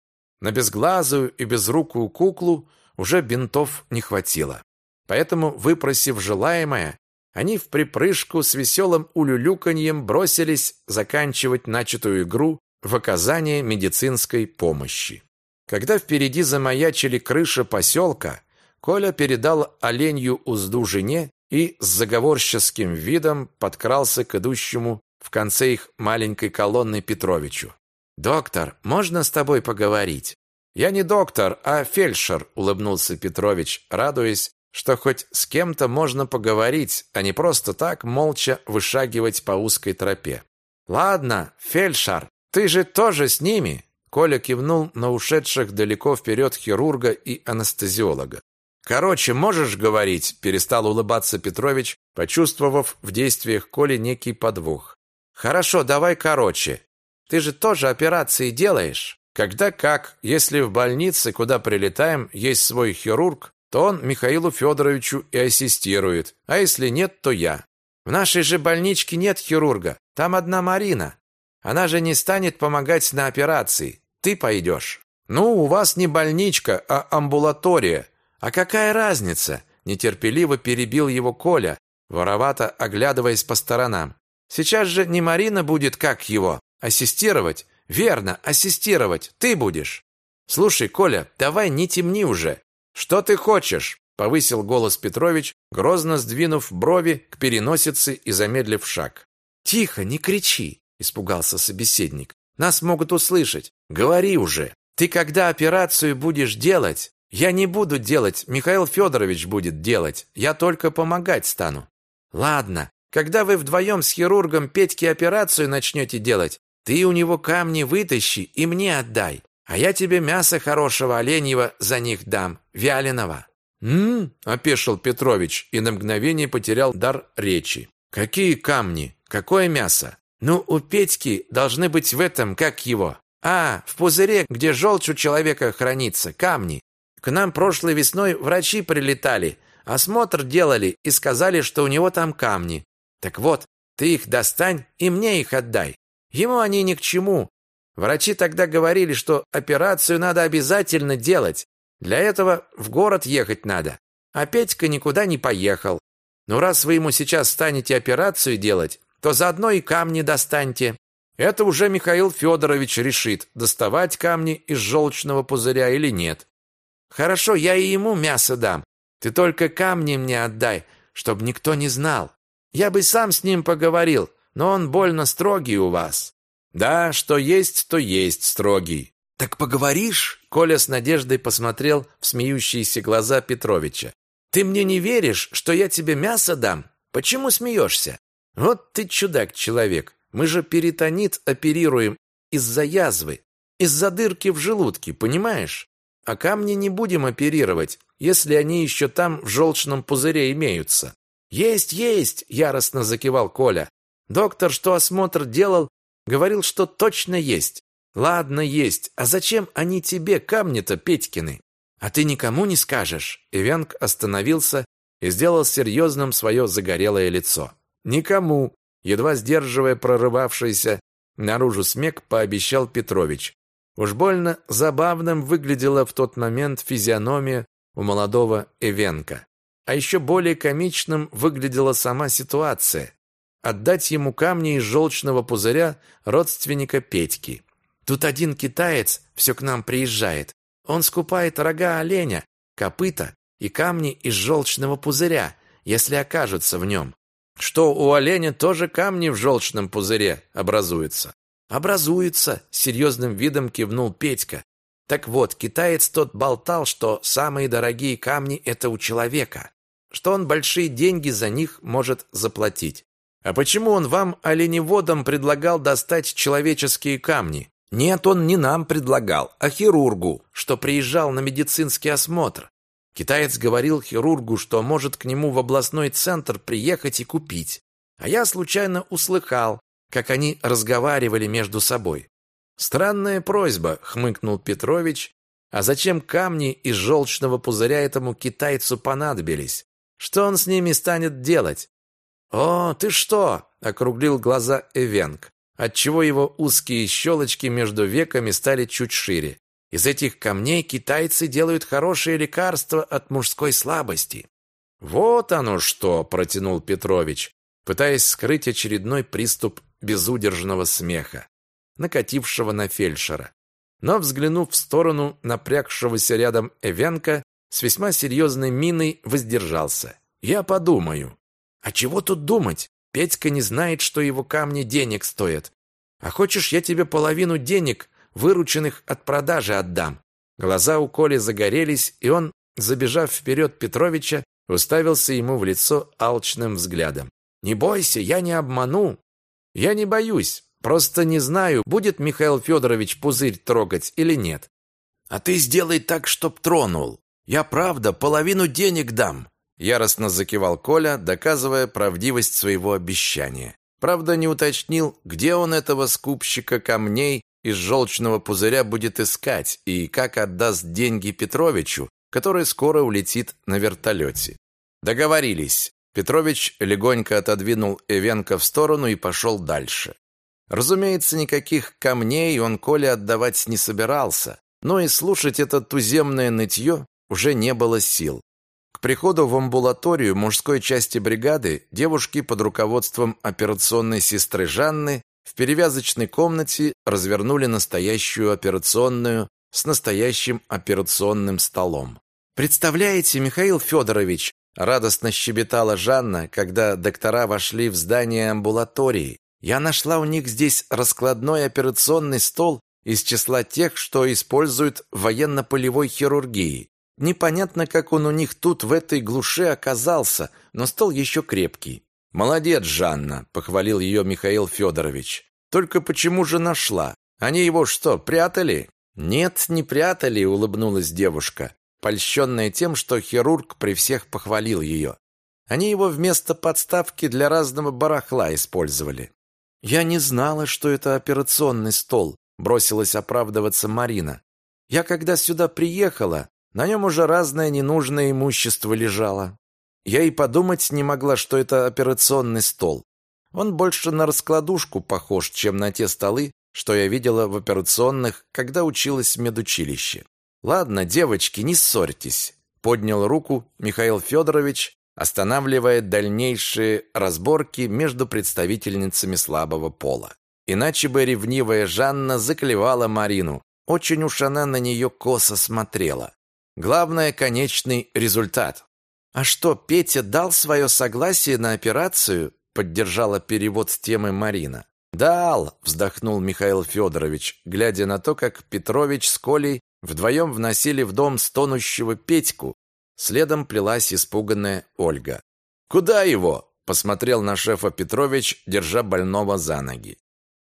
На безглазую и безрукую куклу уже бинтов не хватило. Поэтому, выпросив желаемое, они в припрыжку с веселым улюлюканьем бросились заканчивать начатую игру в оказание медицинской помощи. Когда впереди замаячили крыша поселка, Коля передал оленью узду жене и с заговорческим видом подкрался к идущему в конце их маленькой колонны Петровичу. «Доктор, можно с тобой поговорить?» «Я не доктор, а фельдшер», — улыбнулся Петрович, радуясь, что хоть с кем-то можно поговорить, а не просто так молча вышагивать по узкой тропе. «Ладно, фельдшер, ты же тоже с ними?» Коля кивнул на ушедших далеко вперед хирурга и анестезиолога. «Короче, можешь говорить?» – перестал улыбаться Петрович, почувствовав в действиях Коли некий подвох. «Хорошо, давай короче. Ты же тоже операции делаешь?» «Когда как. Если в больнице, куда прилетаем, есть свой хирург, то он Михаилу Федоровичу и ассистирует, а если нет, то я. В нашей же больничке нет хирурга, там одна Марина. Она же не станет помогать на операции. Ты пойдешь. Ну, у вас не больничка, а амбулатория. А какая разница? Нетерпеливо перебил его Коля, воровато оглядываясь по сторонам. Сейчас же не Марина будет, как его, ассистировать. Верно, ассистировать. Ты будешь. Слушай, Коля, давай не темни уже. Что ты хочешь? повысил голос Петрович, грозно сдвинув брови к переносице и замедлив шаг. Тихо, не кричи испугался собеседник. Нас могут услышать. Говори уже. Ты когда операцию будешь делать? Я не буду делать, Михаил Федорович будет делать. Я только помогать стану. Ладно. Когда вы вдвоем с хирургом Петьке операцию начнете делать, ты у него камни вытащи и мне отдай. А я тебе мясо хорошего оленьего за них дам, вяленого. «М-м-м», опешил Петрович и на мгновение потерял дар речи. «Какие камни? Какое мясо? Ну, у Петьки должны быть в этом, как его. А, в пузыре, где желчь у человека хранится, камни. К нам прошлой весной врачи прилетали, осмотр делали и сказали, что у него там камни. Так вот, ты их достань и мне их отдай. Ему они ни к чему. Врачи тогда говорили, что операцию надо обязательно делать. Для этого в город ехать надо. А Петька никуда не поехал. Ну, раз вы ему сейчас станете операцию делать, то заодно и камни достаньте. Это уже Михаил Федорович решит, доставать камни из желчного пузыря или нет. Хорошо, я и ему мясо дам. Ты только камни мне отдай, чтобы никто не знал. Я бы сам с ним поговорил, но он больно строгий у вас. Да, что есть, то есть строгий. Так поговоришь? Коля с надеждой посмотрел в смеющиеся глаза Петровича. Ты мне не веришь, что я тебе мясо дам? Почему смеешься? Вот ты чудак-человек. Мы же перитонит оперируем из-за язвы, из-за дырки в желудке, понимаешь? А камни не будем оперировать, если они еще там в желчном пузыре имеются. Есть, есть, яростно закивал Коля. Доктор, что осмотр делал, говорил, что точно есть. Ладно, есть. А зачем они тебе камни-то, Петькины? А ты никому не скажешь. Ивенк остановился и сделал серьезным свое загорелое лицо. Никому, едва сдерживая прорывавшийся наружу смех, пообещал Петрович. Уж больно забавным выглядела в тот момент физиономия у молодого Эвенка. А еще более комичным выглядела сама ситуация. Отдать ему камни из желчного пузыря родственника Петьки. Тут один китаец все к нам приезжает. Он скупает рога оленя, копыта и камни из желчного пузыря, если окажутся в нем что у оленя тоже камни в желчном пузыре образуются. Образуется, серьезным видом кивнул Петька. Так вот, китаец тот болтал, что самые дорогие камни это у человека, что он большие деньги за них может заплатить. А почему он вам, оленеводам, предлагал достать человеческие камни? Нет, он не нам предлагал, а хирургу, что приезжал на медицинский осмотр. Китаец говорил хирургу, что может к нему в областной центр приехать и купить. А я случайно услыхал, как они разговаривали между собой. Странная просьба, хмыкнул Петрович. А зачем камни из желчного пузыря этому китайцу понадобились? Что он с ними станет делать? «О, ты что?» — округлил глаза Эвенг, отчего его узкие щелочки между веками стали чуть шире. «Из этих камней китайцы делают хорошее лекарство от мужской слабости». «Вот оно что!» — протянул Петрович, пытаясь скрыть очередной приступ безудержного смеха, накатившего на фельдшера. Но, взглянув в сторону напрягшегося рядом Эвенка, с весьма серьезной миной воздержался. «Я подумаю». «А чего тут думать? Петька не знает, что его камни денег стоят. А хочешь, я тебе половину денег, вырученных от продажи, отдам?» Глаза у Коли загорелись, и он, забежав вперед Петровича, уставился ему в лицо алчным взглядом. «Не бойся, я не обману». «Я не боюсь, просто не знаю, будет Михаил Федорович пузырь трогать или нет». «А ты сделай так, чтоб тронул. Я правда половину денег дам. Яростно закивал Коля, доказывая правдивость своего обещания. Правда, не уточнил, где он этого скупщика камней из желчного пузыря будет искать и как отдаст деньги Петровичу, который скоро улетит на вертолете. Договорились. Петрович легонько отодвинул Эвенка в сторону и пошел дальше. Разумеется, никаких камней он Коле отдавать не собирался, но и слушать это туземное нытье уже не было сил. К приходу в амбулаторию мужской части бригады девушки под руководством операционной сестры Жанны в перевязочной комнате развернули настоящую операционную с настоящим операционным столом. «Представляете, Михаил Федорович!» радостно щебетала Жанна, когда доктора вошли в здание амбулатории. «Я нашла у них здесь раскладной операционный стол из числа тех, что используют в военно-полевой хирургии. Непонятно, как он у них тут в этой глуши оказался, но стол еще крепкий. «Молодец, Жанна», — похвалил ее Михаил Федорович. «Только почему же нашла? Они его что, прятали?» «Нет, не прятали», — улыбнулась девушка, польщенная тем, что хирург при всех похвалил ее. Они его вместо подставки для разного барахла использовали. «Я не знала, что это операционный стол», — бросилась оправдываться Марина. «Я когда сюда приехала, на нем уже разное ненужное имущество лежало. Я и подумать не могла, что это операционный стол. Он больше на раскладушку похож, чем на те столы, что я видела в операционных, когда училась в медучилище. «Ладно, девочки, не ссорьтесь», — поднял руку Михаил Федорович, останавливая дальнейшие разборки между представительницами слабого пола. Иначе бы ревнивая Жанна заклевала Марину. Очень уж она на нее косо смотрела. Главное – конечный результат. А что, Петя дал свое согласие на операцию? Поддержала перевод темы Марина. «Дал!» – вздохнул Михаил Федорович, глядя на то, как Петрович с Колей вдвоем вносили в дом стонущего Петьку. Следом плелась испуганная Ольга. «Куда его?» – посмотрел на шефа Петрович, держа больного за ноги.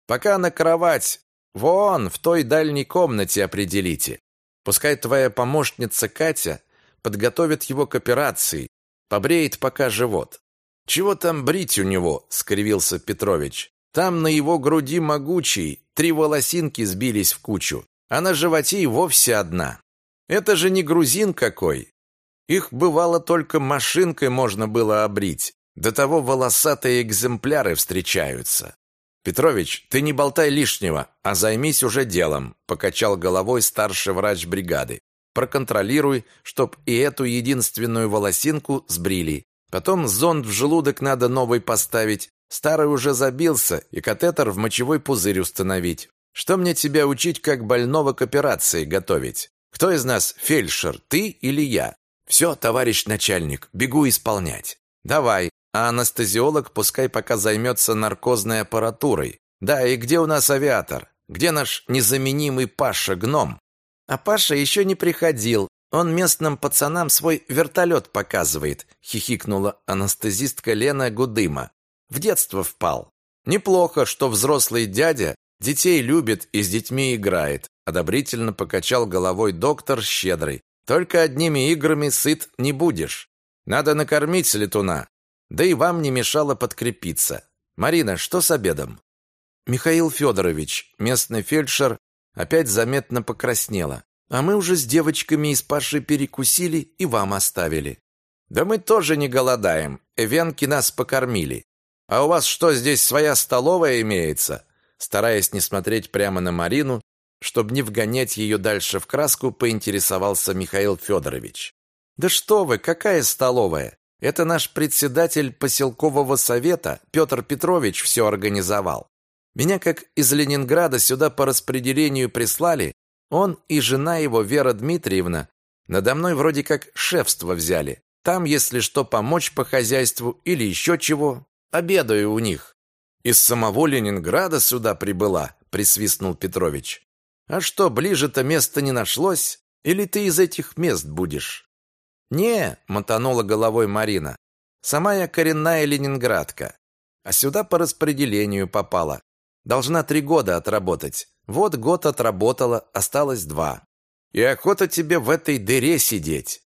«Пока на кровать. Вон, в той дальней комнате определите. Пускай твоя помощница Катя подготовит его к операции, побреет пока живот. Чего там брить у него, скривился Петрович. Там на его груди могучий, три волосинки сбились в кучу, а на животе и вовсе одна. Это же не грузин какой. Их бывало только машинкой можно было обрить. До того волосатые экземпляры встречаются. «Петрович, ты не болтай лишнего, а займись уже делом», покачал головой старший врач бригады. «Проконтролируй, чтоб и эту единственную волосинку сбрили. Потом зонд в желудок надо новый поставить. Старый уже забился, и катетер в мочевой пузырь установить. Что мне тебя учить, как больного к операции готовить? Кто из нас фельдшер, ты или я? Все, товарищ начальник, бегу исполнять. Давай, а анестезиолог пускай пока займется наркозной аппаратурой. Да, и где у нас авиатор? Где наш незаменимый Паша-гном? А Паша еще не приходил. Он местным пацанам свой вертолет показывает, хихикнула анестезистка Лена Гудыма. В детство впал. Неплохо, что взрослый дядя детей любит и с детьми играет, одобрительно покачал головой доктор щедрый. Только одними играми сыт не будешь. Надо накормить летуна, да и вам не мешало подкрепиться. Марина, что с обедом? Михаил Федорович, местный фельдшер, опять заметно покраснела. А мы уже с девочками из Паши перекусили и вам оставили. Да мы тоже не голодаем. Эвенки нас покормили. А у вас что, здесь своя столовая имеется? Стараясь не смотреть прямо на Марину, чтобы не вгонять ее дальше в краску, поинтересовался Михаил Федорович. Да что вы, какая столовая? Это наш председатель поселкового совета Петр Петрович все организовал. Меня как из Ленинграда сюда по распределению прислали, он и жена его Вера Дмитриевна надо мной вроде как шефство взяли. Там, если что, помочь по хозяйству или еще чего, обедаю у них. Из самого Ленинграда сюда прибыла, присвистнул Петрович. А что, ближе-то места не нашлось? Или ты из этих мест будешь? «Не», — мотанула головой Марина, — «сама я коренная ленинградка, а сюда по распределению попала. Должна три года отработать. Вот год отработала, осталось два. И охота тебе в этой дыре сидеть.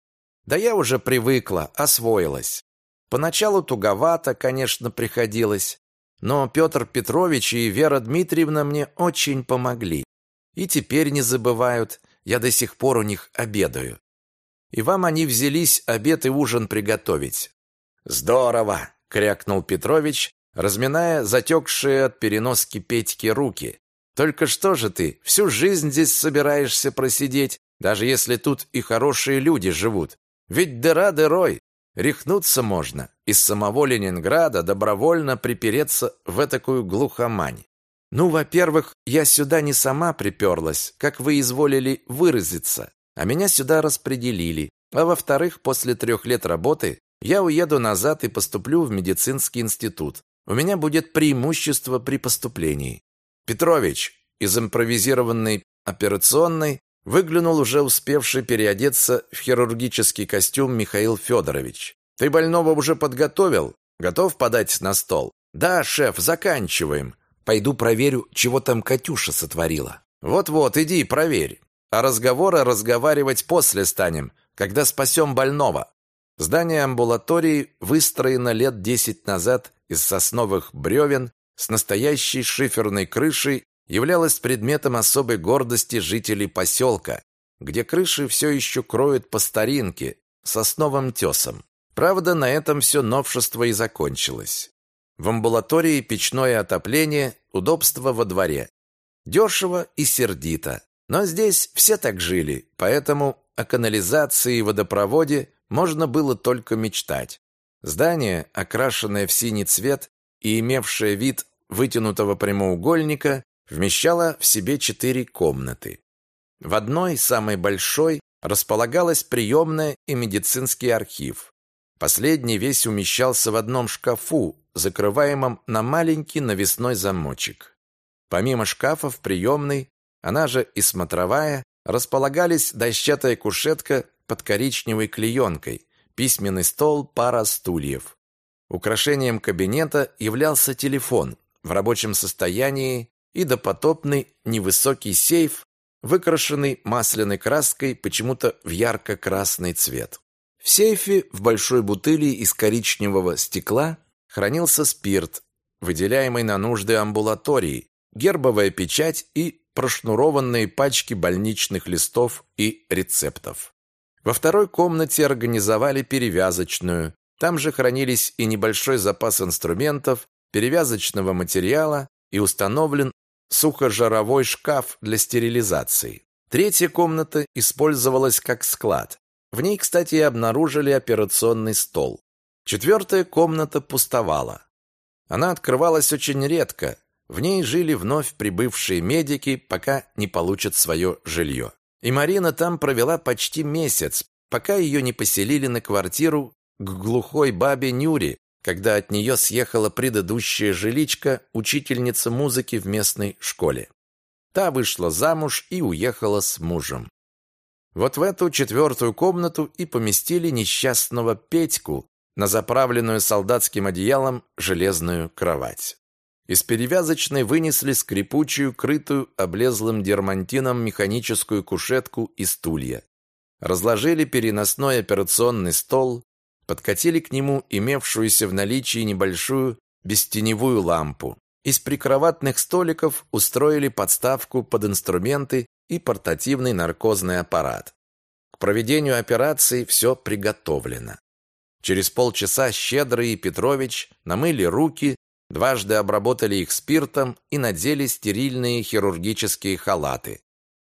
Да я уже привыкла, освоилась. Поначалу туговато, конечно, приходилось, но Петр Петрович и Вера Дмитриевна мне очень помогли. И теперь не забывают, я до сих пор у них обедаю и вам они взялись обед и ужин приготовить. Здорово, крякнул Петрович, разминая затекшие от переноски Петьки руки. Только что же ты всю жизнь здесь собираешься просидеть, даже если тут и хорошие люди живут? Ведь дыра дырой, рехнуться можно, из самого Ленинграда добровольно припереться в такую глухомань. Ну, во-первых, я сюда не сама приперлась, как вы изволили выразиться а меня сюда распределили. А во-вторых, после трех лет работы я уеду назад и поступлю в медицинский институт. У меня будет преимущество при поступлении. Петрович из импровизированной операционной выглянул уже успевший переодеться в хирургический костюм Михаил Федорович. Ты больного уже подготовил? Готов подать на стол? Да, шеф, заканчиваем. Пойду проверю, чего там Катюша сотворила. Вот-вот, иди, проверь. А разговоры разговаривать после станем, когда спасем больного. Здание амбулатории выстроено лет десять назад из сосновых бревен с настоящей шиферной крышей являлось предметом особой гордости жителей поселка, где крыши все еще кроют по старинке, сосновым тесом. Правда, на этом все новшество и закончилось. В амбулатории печное отопление, удобство во дворе. Дешево и сердито. Но здесь все так жили, поэтому о канализации и водопроводе можно было только мечтать. Здание, окрашенное в синий цвет и имевшее вид вытянутого прямоугольника, вмещало в себе четыре комнаты. В одной, самой большой, располагалась приемная и медицинский архив. Последний весь умещался в одном шкафу, закрываемом на маленький навесной замочек. Помимо шкафа в приемной она же и смотровая, располагались дощатая кушетка под коричневой клеенкой, письменный стол, пара стульев. Украшением кабинета являлся телефон в рабочем состоянии и допотопный невысокий сейф, выкрашенный масляной краской почему-то в ярко-красный цвет. В сейфе в большой бутыли из коричневого стекла хранился спирт, выделяемый на нужды амбулатории, гербовая печать и прошнурованные пачки больничных листов и рецептов. Во второй комнате организовали перевязочную. Там же хранились и небольшой запас инструментов, перевязочного материала и установлен сухожаровой шкаф для стерилизации. Третья комната использовалась как склад. В ней, кстати, и обнаружили операционный стол. Четвертая комната пустовала. Она открывалась очень редко, в ней жили вновь прибывшие медики, пока не получат свое жилье. И Марина там провела почти месяц, пока ее не поселили на квартиру к глухой бабе Нюре, когда от нее съехала предыдущая жиличка, учительница музыки в местной школе. Та вышла замуж и уехала с мужем. Вот в эту четвертую комнату и поместили несчастного Петьку на заправленную солдатским одеялом железную кровать. Из перевязочной вынесли скрипучую, крытую облезлым дермантином механическую кушетку и стулья. Разложили переносной операционный стол, подкатили к нему имевшуюся в наличии небольшую бестеневую лампу. Из прикроватных столиков устроили подставку под инструменты и портативный наркозный аппарат. К проведению операции все приготовлено. Через полчаса Щедрый и Петрович намыли руки, дважды обработали их спиртом и надели стерильные хирургические халаты,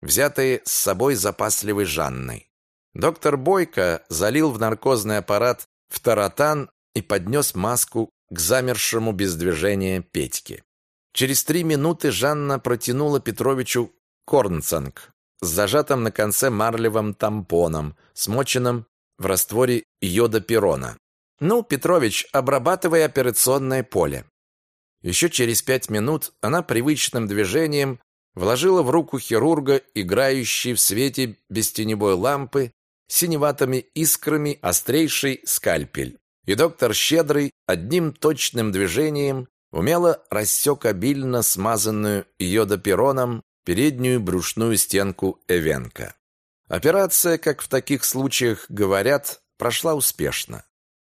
взятые с собой запасливой Жанной. Доктор Бойко залил в наркозный аппарат фторотан и поднес маску к замершему без движения Петьке. Через три минуты Жанна протянула Петровичу корнцанг с зажатым на конце марлевым тампоном, смоченным в растворе йода-перона. «Ну, Петрович, обрабатывай операционное поле». Еще через пять минут она привычным движением вложила в руку хирурга, играющий в свете бестеневой лампы, синеватыми искрами острейший скальпель. И доктор Щедрый одним точным движением умело рассек обильно смазанную йодопероном переднюю брюшную стенку Эвенка. Операция, как в таких случаях говорят, прошла успешно.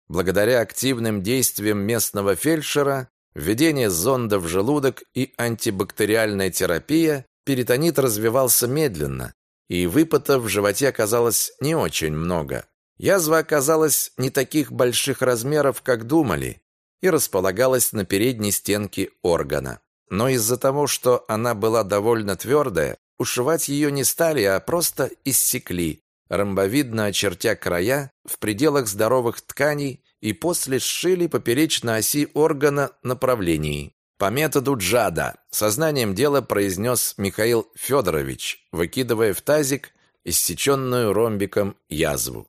Благодаря активным действиям местного фельдшера, введение зонда в желудок и антибактериальная терапия, перитонит развивался медленно, и выпота в животе оказалось не очень много. Язва оказалась не таких больших размеров, как думали, и располагалась на передней стенке органа. Но из-за того, что она была довольно твердая, ушивать ее не стали, а просто иссекли, ромбовидно очертя края в пределах здоровых тканей и после сшили поперечно оси органа направлений. По методу Джада, сознанием дела произнес Михаил Федорович, выкидывая в тазик иссеченную ромбиком язву.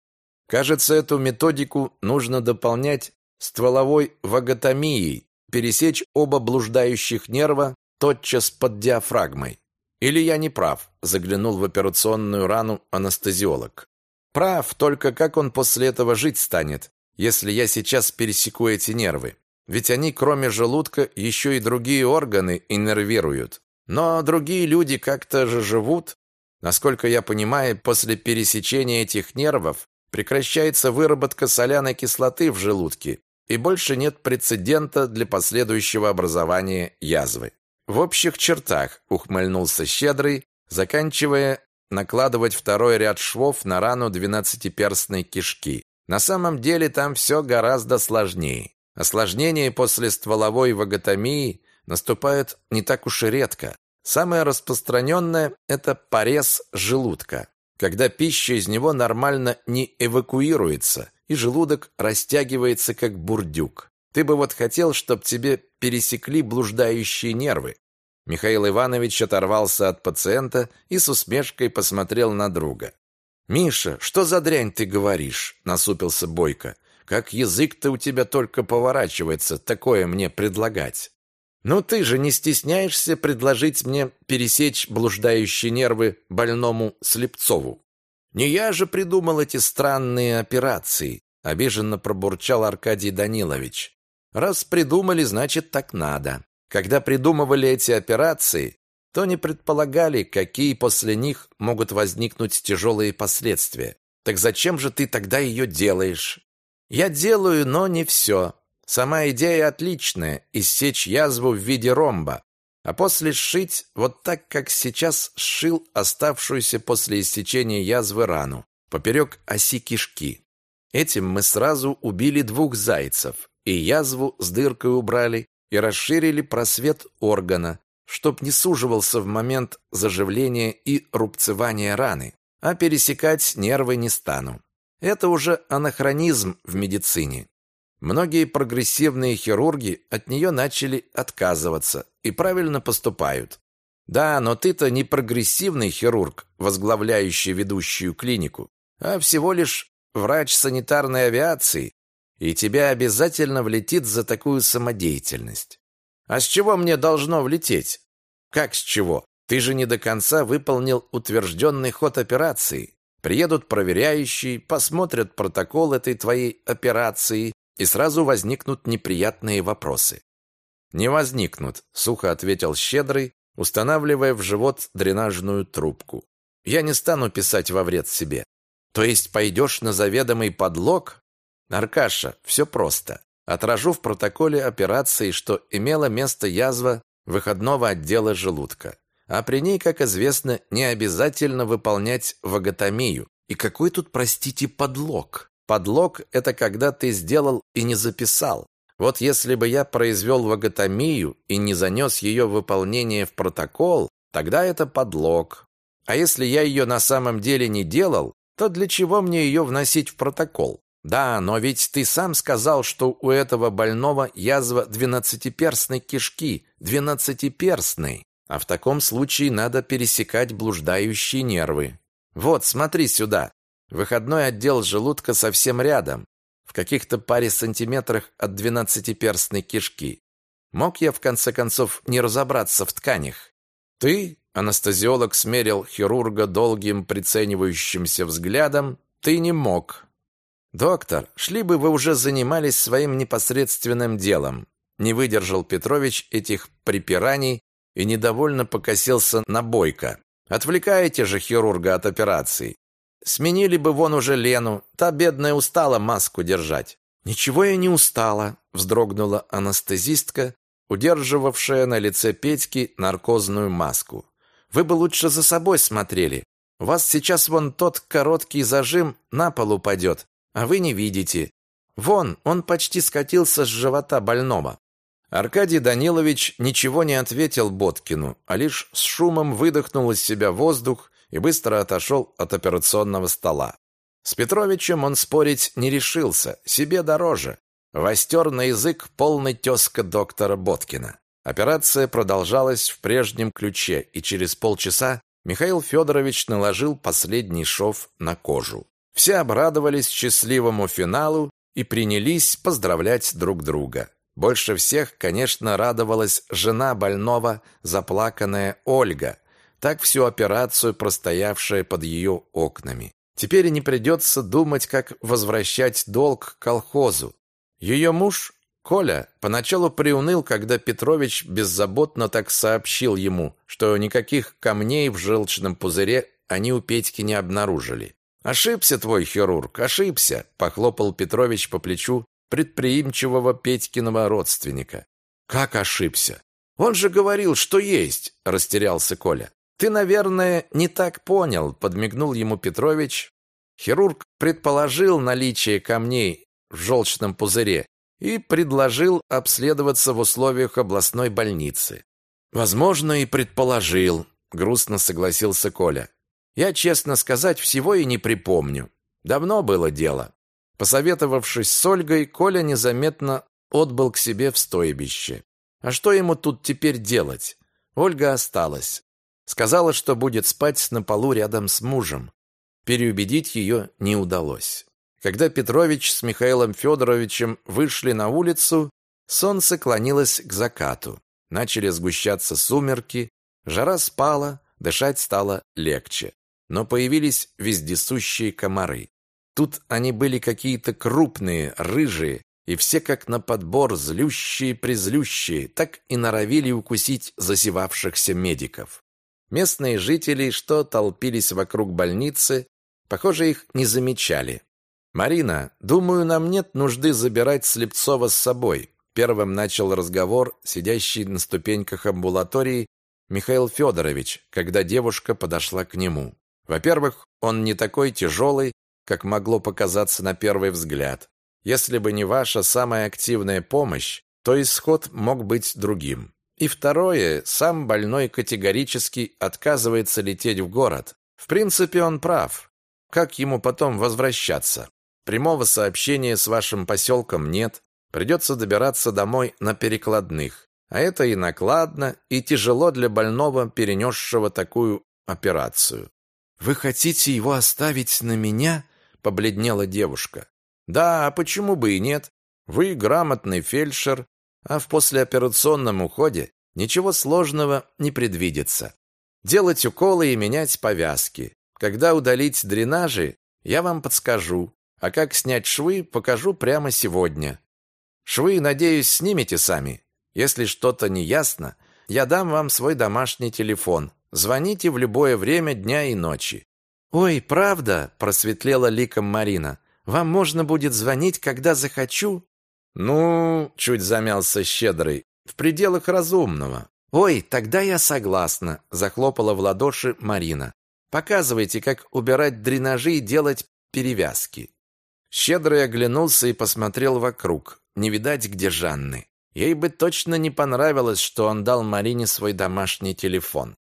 Кажется, эту методику нужно дополнять стволовой ваготомией, пересечь оба блуждающих нерва тотчас под диафрагмой. Или я не прав, заглянул в операционную рану анестезиолог. Прав, только как он после этого жить станет, если я сейчас пересеку эти нервы? Ведь они, кроме желудка, еще и другие органы иннервируют. Но другие люди как-то же живут. Насколько я понимаю, после пересечения этих нервов прекращается выработка соляной кислоты в желудке, и больше нет прецедента для последующего образования язвы. В общих чертах ухмыльнулся Щедрый, заканчивая накладывать второй ряд швов на рану двенадцатиперстной кишки. На самом деле там все гораздо сложнее. Осложнения после стволовой ваготомии наступают не так уж и редко. Самое распространенное – это порез желудка, когда пища из него нормально не эвакуируется, и желудок растягивается как бурдюк. Ты бы вот хотел, чтобы тебе пересекли блуждающие нервы. Михаил Иванович оторвался от пациента и с усмешкой посмотрел на друга. «Миша, что за дрянь ты говоришь?» – насупился Бойко. Как язык-то у тебя только поворачивается такое мне предлагать. Ну ты же не стесняешься предложить мне пересечь блуждающие нервы больному Слепцову? Не я же придумал эти странные операции, обиженно пробурчал Аркадий Данилович. Раз придумали, значит так надо. Когда придумывали эти операции, то не предполагали, какие после них могут возникнуть тяжелые последствия. Так зачем же ты тогда ее делаешь? Я делаю, но не все. Сама идея отличная – иссечь язву в виде ромба, а после сшить вот так, как сейчас сшил оставшуюся после иссечения язвы рану, поперек оси кишки. Этим мы сразу убили двух зайцев, и язву с дыркой убрали, и расширили просвет органа, чтоб не суживался в момент заживления и рубцевания раны, а пересекать нервы не стану. Это уже анахронизм в медицине. Многие прогрессивные хирурги от нее начали отказываться и правильно поступают. Да, но ты-то не прогрессивный хирург, возглавляющий ведущую клинику, а всего лишь врач санитарной авиации, и тебя обязательно влетит за такую самодеятельность. А с чего мне должно влететь? Как с чего? Ты же не до конца выполнил утвержденный ход операции. Приедут проверяющие, посмотрят протокол этой твоей операции, и сразу возникнут неприятные вопросы. «Не возникнут», — сухо ответил Щедрый, устанавливая в живот дренажную трубку. «Я не стану писать во вред себе. То есть пойдешь на заведомый подлог? Аркаша, все просто. Отражу в протоколе операции, что имела место язва выходного отдела желудка а при ней, как известно, не обязательно выполнять ваготомию. И какой тут, простите, подлог? Подлог – это когда ты сделал и не записал. Вот если бы я произвел ваготомию и не занес ее выполнение в протокол, тогда это подлог. А если я ее на самом деле не делал, то для чего мне ее вносить в протокол? Да, но ведь ты сам сказал, что у этого больного язва двенадцатиперстной кишки, двенадцатиперстной. А в таком случае надо пересекать блуждающие нервы. Вот, смотри сюда. Выходной отдел желудка совсем рядом в каких-то паре сантиметрах от двенадцатиперстной кишки. Мог я, в конце концов, не разобраться в тканях? Ты, анестезиолог, смерил хирурга долгим приценивающимся взглядом, ты не мог. Доктор, шли бы вы уже занимались своим непосредственным делом. Не выдержал Петрович этих припираний и недовольно покосился на Бойко. Отвлекаете же хирурга от операции. Сменили бы вон уже Лену, та бедная устала маску держать. Ничего я не устала, вздрогнула анестезистка, удерживавшая на лице Петьки наркозную маску. Вы бы лучше за собой смотрели. У вас сейчас вон тот короткий зажим на пол упадет, а вы не видите. Вон, он почти скатился с живота больного. Аркадий Данилович ничего не ответил Боткину, а лишь с шумом выдохнул из себя воздух и быстро отошел от операционного стола. С Петровичем он спорить не решился, себе дороже. Востер на язык полный тезка доктора Боткина. Операция продолжалась в прежнем ключе, и через полчаса Михаил Федорович наложил последний шов на кожу. Все обрадовались счастливому финалу и принялись поздравлять друг друга. Больше всех, конечно, радовалась жена больного, заплаканная Ольга, так всю операцию простоявшая под ее окнами. Теперь не придется думать, как возвращать долг колхозу. Ее муж, Коля, поначалу приуныл, когда Петрович беззаботно так сообщил ему, что никаких камней в желчном пузыре они у Петьки не обнаружили. «Ошибся твой хирург, ошибся!» – похлопал Петрович по плечу предприимчивого Петькиного родственника. «Как ошибся? Он же говорил, что есть!» – растерялся Коля. «Ты, наверное, не так понял», – подмигнул ему Петрович. Хирург предположил наличие камней в желчном пузыре и предложил обследоваться в условиях областной больницы. «Возможно, и предположил», – грустно согласился Коля. «Я, честно сказать, всего и не припомню. Давно было дело». Посоветовавшись с Ольгой, Коля незаметно отбыл к себе в стойбище. А что ему тут теперь делать? Ольга осталась. Сказала, что будет спать на полу рядом с мужем. Переубедить ее не удалось. Когда Петрович с Михаилом Федоровичем вышли на улицу, солнце клонилось к закату. Начали сгущаться сумерки, жара спала, дышать стало легче. Но появились вездесущие комары. Тут они были какие-то крупные, рыжие, и все как на подбор злющие-призлющие, так и норовили укусить засевавшихся медиков. Местные жители, что толпились вокруг больницы, похоже, их не замечали. «Марина, думаю, нам нет нужды забирать Слепцова с собой», первым начал разговор сидящий на ступеньках амбулатории Михаил Федорович, когда девушка подошла к нему. Во-первых, он не такой тяжелый, как могло показаться на первый взгляд. Если бы не ваша самая активная помощь, то исход мог быть другим. И второе, сам больной категорически отказывается лететь в город. В принципе, он прав. Как ему потом возвращаться? Прямого сообщения с вашим поселком нет. Придется добираться домой на перекладных. А это и накладно, и тяжело для больного, перенесшего такую операцию. «Вы хотите его оставить на меня?» — побледнела девушка. «Да, а почему бы и нет? Вы грамотный фельдшер, а в послеоперационном уходе ничего сложного не предвидится. Делать уколы и менять повязки. Когда удалить дренажи, я вам подскажу, а как снять швы, покажу прямо сегодня. Швы, надеюсь, снимете сами. Если что-то не ясно, я дам вам свой домашний телефон. Звоните в любое время дня и ночи. Ой, правда, просветлела ликом Марина. Вам можно будет звонить, когда захочу. «Ну, — чуть замялся Щедрый, — в пределах разумного». «Ой, тогда я согласна», — захлопала в ладоши Марина. «Показывайте, как убирать дренажи и делать перевязки». Щедрый оглянулся и посмотрел вокруг. Не видать, где Жанны. Ей бы точно не понравилось, что он дал Марине свой домашний телефон.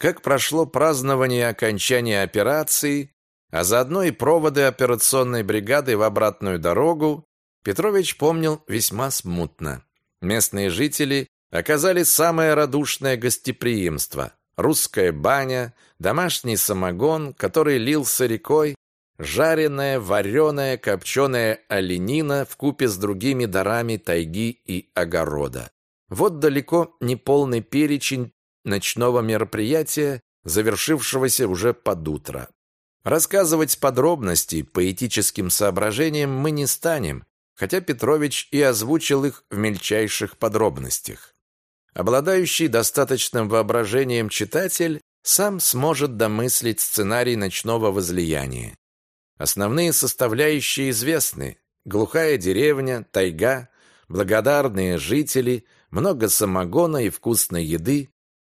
Как прошло празднование окончания операции, а заодно и проводы операционной бригады в обратную дорогу, Петрович помнил весьма смутно. Местные жители оказали самое радушное гостеприимство. Русская баня, домашний самогон, который лился рекой, жареная, вареная, копченая оленина купе с другими дарами тайги и огорода. Вот далеко не полный перечень ночного мероприятия, завершившегося уже под утро. Рассказывать подробности по этическим соображениям мы не станем, хотя Петрович и озвучил их в мельчайших подробностях. Обладающий достаточным воображением читатель сам сможет домыслить сценарий ночного возлияния. Основные составляющие известны. Глухая деревня, тайга, благодарные жители, много самогона и вкусной еды,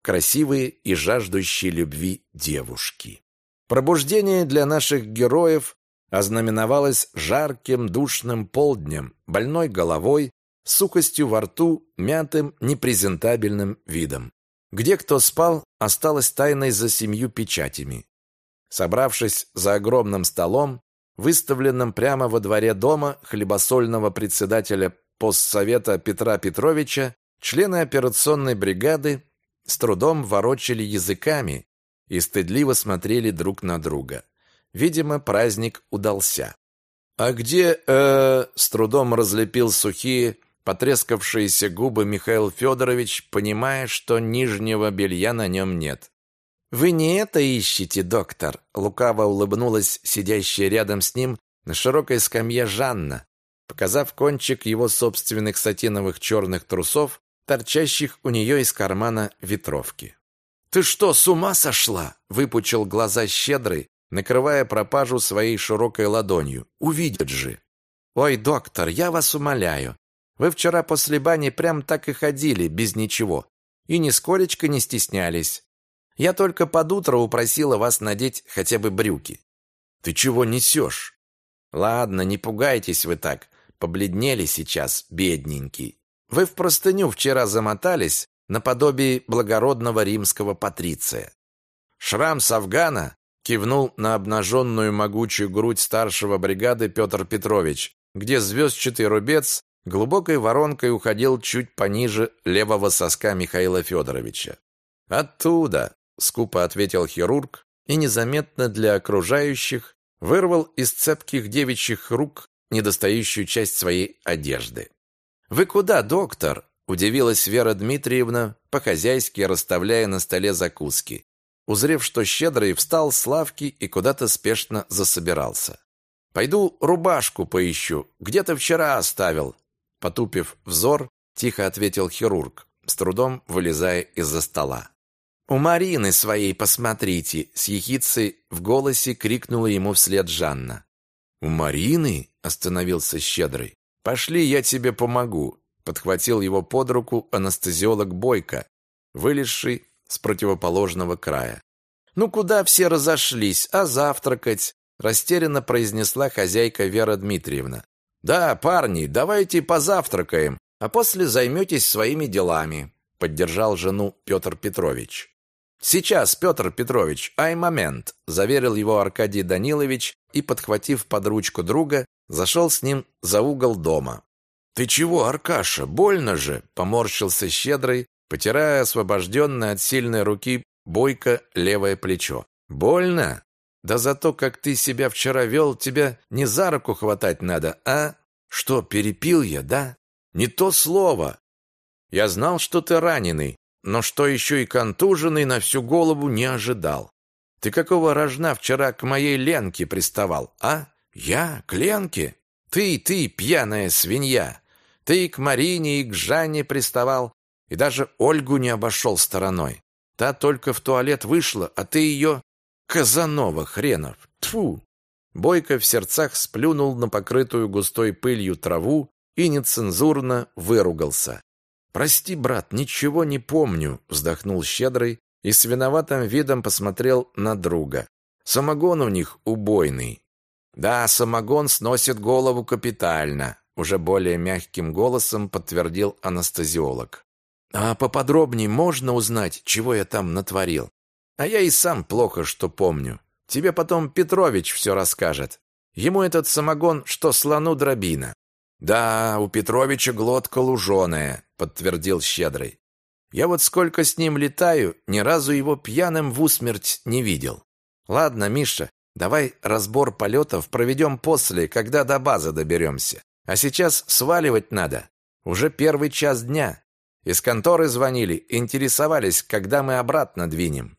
красивые и жаждущие любви девушки. Пробуждение для наших героев ознаменовалось жарким душным полднем, больной головой, сухостью во рту, мятым, непрезентабельным видом. Где кто спал, осталось тайной за семью печатями. Собравшись за огромным столом, выставленным прямо во дворе дома хлебосольного председателя постсовета Петра Петровича, члены операционной бригады с трудом ворочали языками и стыдливо смотрели друг на друга. Видимо, праздник удался. «А где, э, с трудом разлепил сухие, потрескавшиеся губы Михаил Федорович, понимая, что нижнего белья на нем нет. «Вы не это ищете, доктор?» Лукаво улыбнулась сидящая рядом с ним на широкой скамье Жанна, показав кончик его собственных сатиновых черных трусов, торчащих у нее из кармана ветровки. «Ты что, с ума сошла?» — выпучил глаза щедрый, накрывая пропажу своей широкой ладонью. «Увидят же!» «Ой, доктор, я вас умоляю. Вы вчера после бани прям так и ходили, без ничего. И нисколечко не стеснялись. Я только под утро упросила вас надеть хотя бы брюки. Ты чего несешь? Ладно, не пугайтесь вы так. Побледнели сейчас, бедненький. Вы в простыню вчера замотались наподобие благородного римского патриция. Шрам с Афгана кивнул на обнаженную могучую грудь старшего бригады Петр Петрович, где звездчатый рубец глубокой воронкой уходил чуть пониже левого соска Михаила Федоровича. Оттуда, скупо ответил хирург и незаметно для окружающих вырвал из цепких девичьих рук недостающую часть своей одежды. Вы куда, доктор? удивилась Вера Дмитриевна, по-хозяйски расставляя на столе закуски. Узрев, что щедрый встал с лавки и куда-то спешно засобирался. Пойду рубашку поищу, где-то вчера оставил, потупив взор, тихо ответил хирург, с трудом вылезая из-за стола. «У Марины своей посмотрите!» С ехицей в голосе крикнула ему вслед Жанна. «У Марины?» – остановился Щедрый. «Пошли, я тебе помогу!» Подхватил его под руку анестезиолог Бойко, вылезший с противоположного края. «Ну куда все разошлись? А завтракать?» Растерянно произнесла хозяйка Вера Дмитриевна. «Да, парни, давайте позавтракаем, а после займетесь своими делами», поддержал жену Петр Петрович. «Сейчас, Петр Петрович, ай момент», – заверил его Аркадий Данилович и, подхватив под ручку друга, зашел с ним за угол дома. «Ты чего, Аркаша, больно же?» – поморщился щедрый, потирая освобожденное от сильной руки бойко левое плечо. «Больно? Да за то, как ты себя вчера вел, тебя не за руку хватать надо, а? Что, перепил я, да? Не то слово. Я знал, что ты раненый, но что еще и контуженный на всю голову не ожидал. Ты какого рожна вчера к моей Ленке приставал, а? Я? К Ленке? Ты, ты, пьяная свинья! Ты к Марине и к Жанне приставал, и даже Ольгу не обошел стороной. Та только в туалет вышла, а ты ее... Казанова хренов! Тфу! Бойко в сердцах сплюнул на покрытую густой пылью траву и нецензурно выругался. «Прости, брат, ничего не помню», — вздохнул Щедрый и с виноватым видом посмотрел на друга. «Самогон у них убойный». Да, самогон сносит голову капитально, уже более мягким голосом подтвердил анестезиолог. А поподробнее можно узнать, чего я там натворил? А я и сам плохо что помню. Тебе потом Петрович все расскажет. Ему этот самогон, что слону дробина. Да, у Петровича глотка луженая, подтвердил Щедрый. Я вот сколько с ним летаю, ни разу его пьяным в усмерть не видел. Ладно, Миша, давай разбор полетов проведем после, когда до базы доберемся. А сейчас сваливать надо. Уже первый час дня. Из конторы звонили, интересовались, когда мы обратно двинем.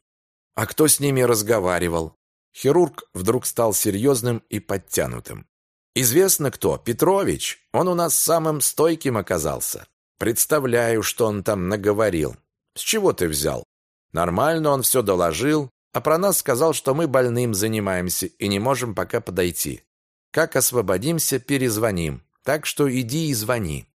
А кто с ними разговаривал? Хирург вдруг стал серьезным и подтянутым. Известно кто, Петрович. Он у нас самым стойким оказался. Представляю, что он там наговорил. С чего ты взял? Нормально он все доложил, а про нас сказал, что мы больным занимаемся и не можем пока подойти. Как освободимся, перезвоним. Так что иди и звони.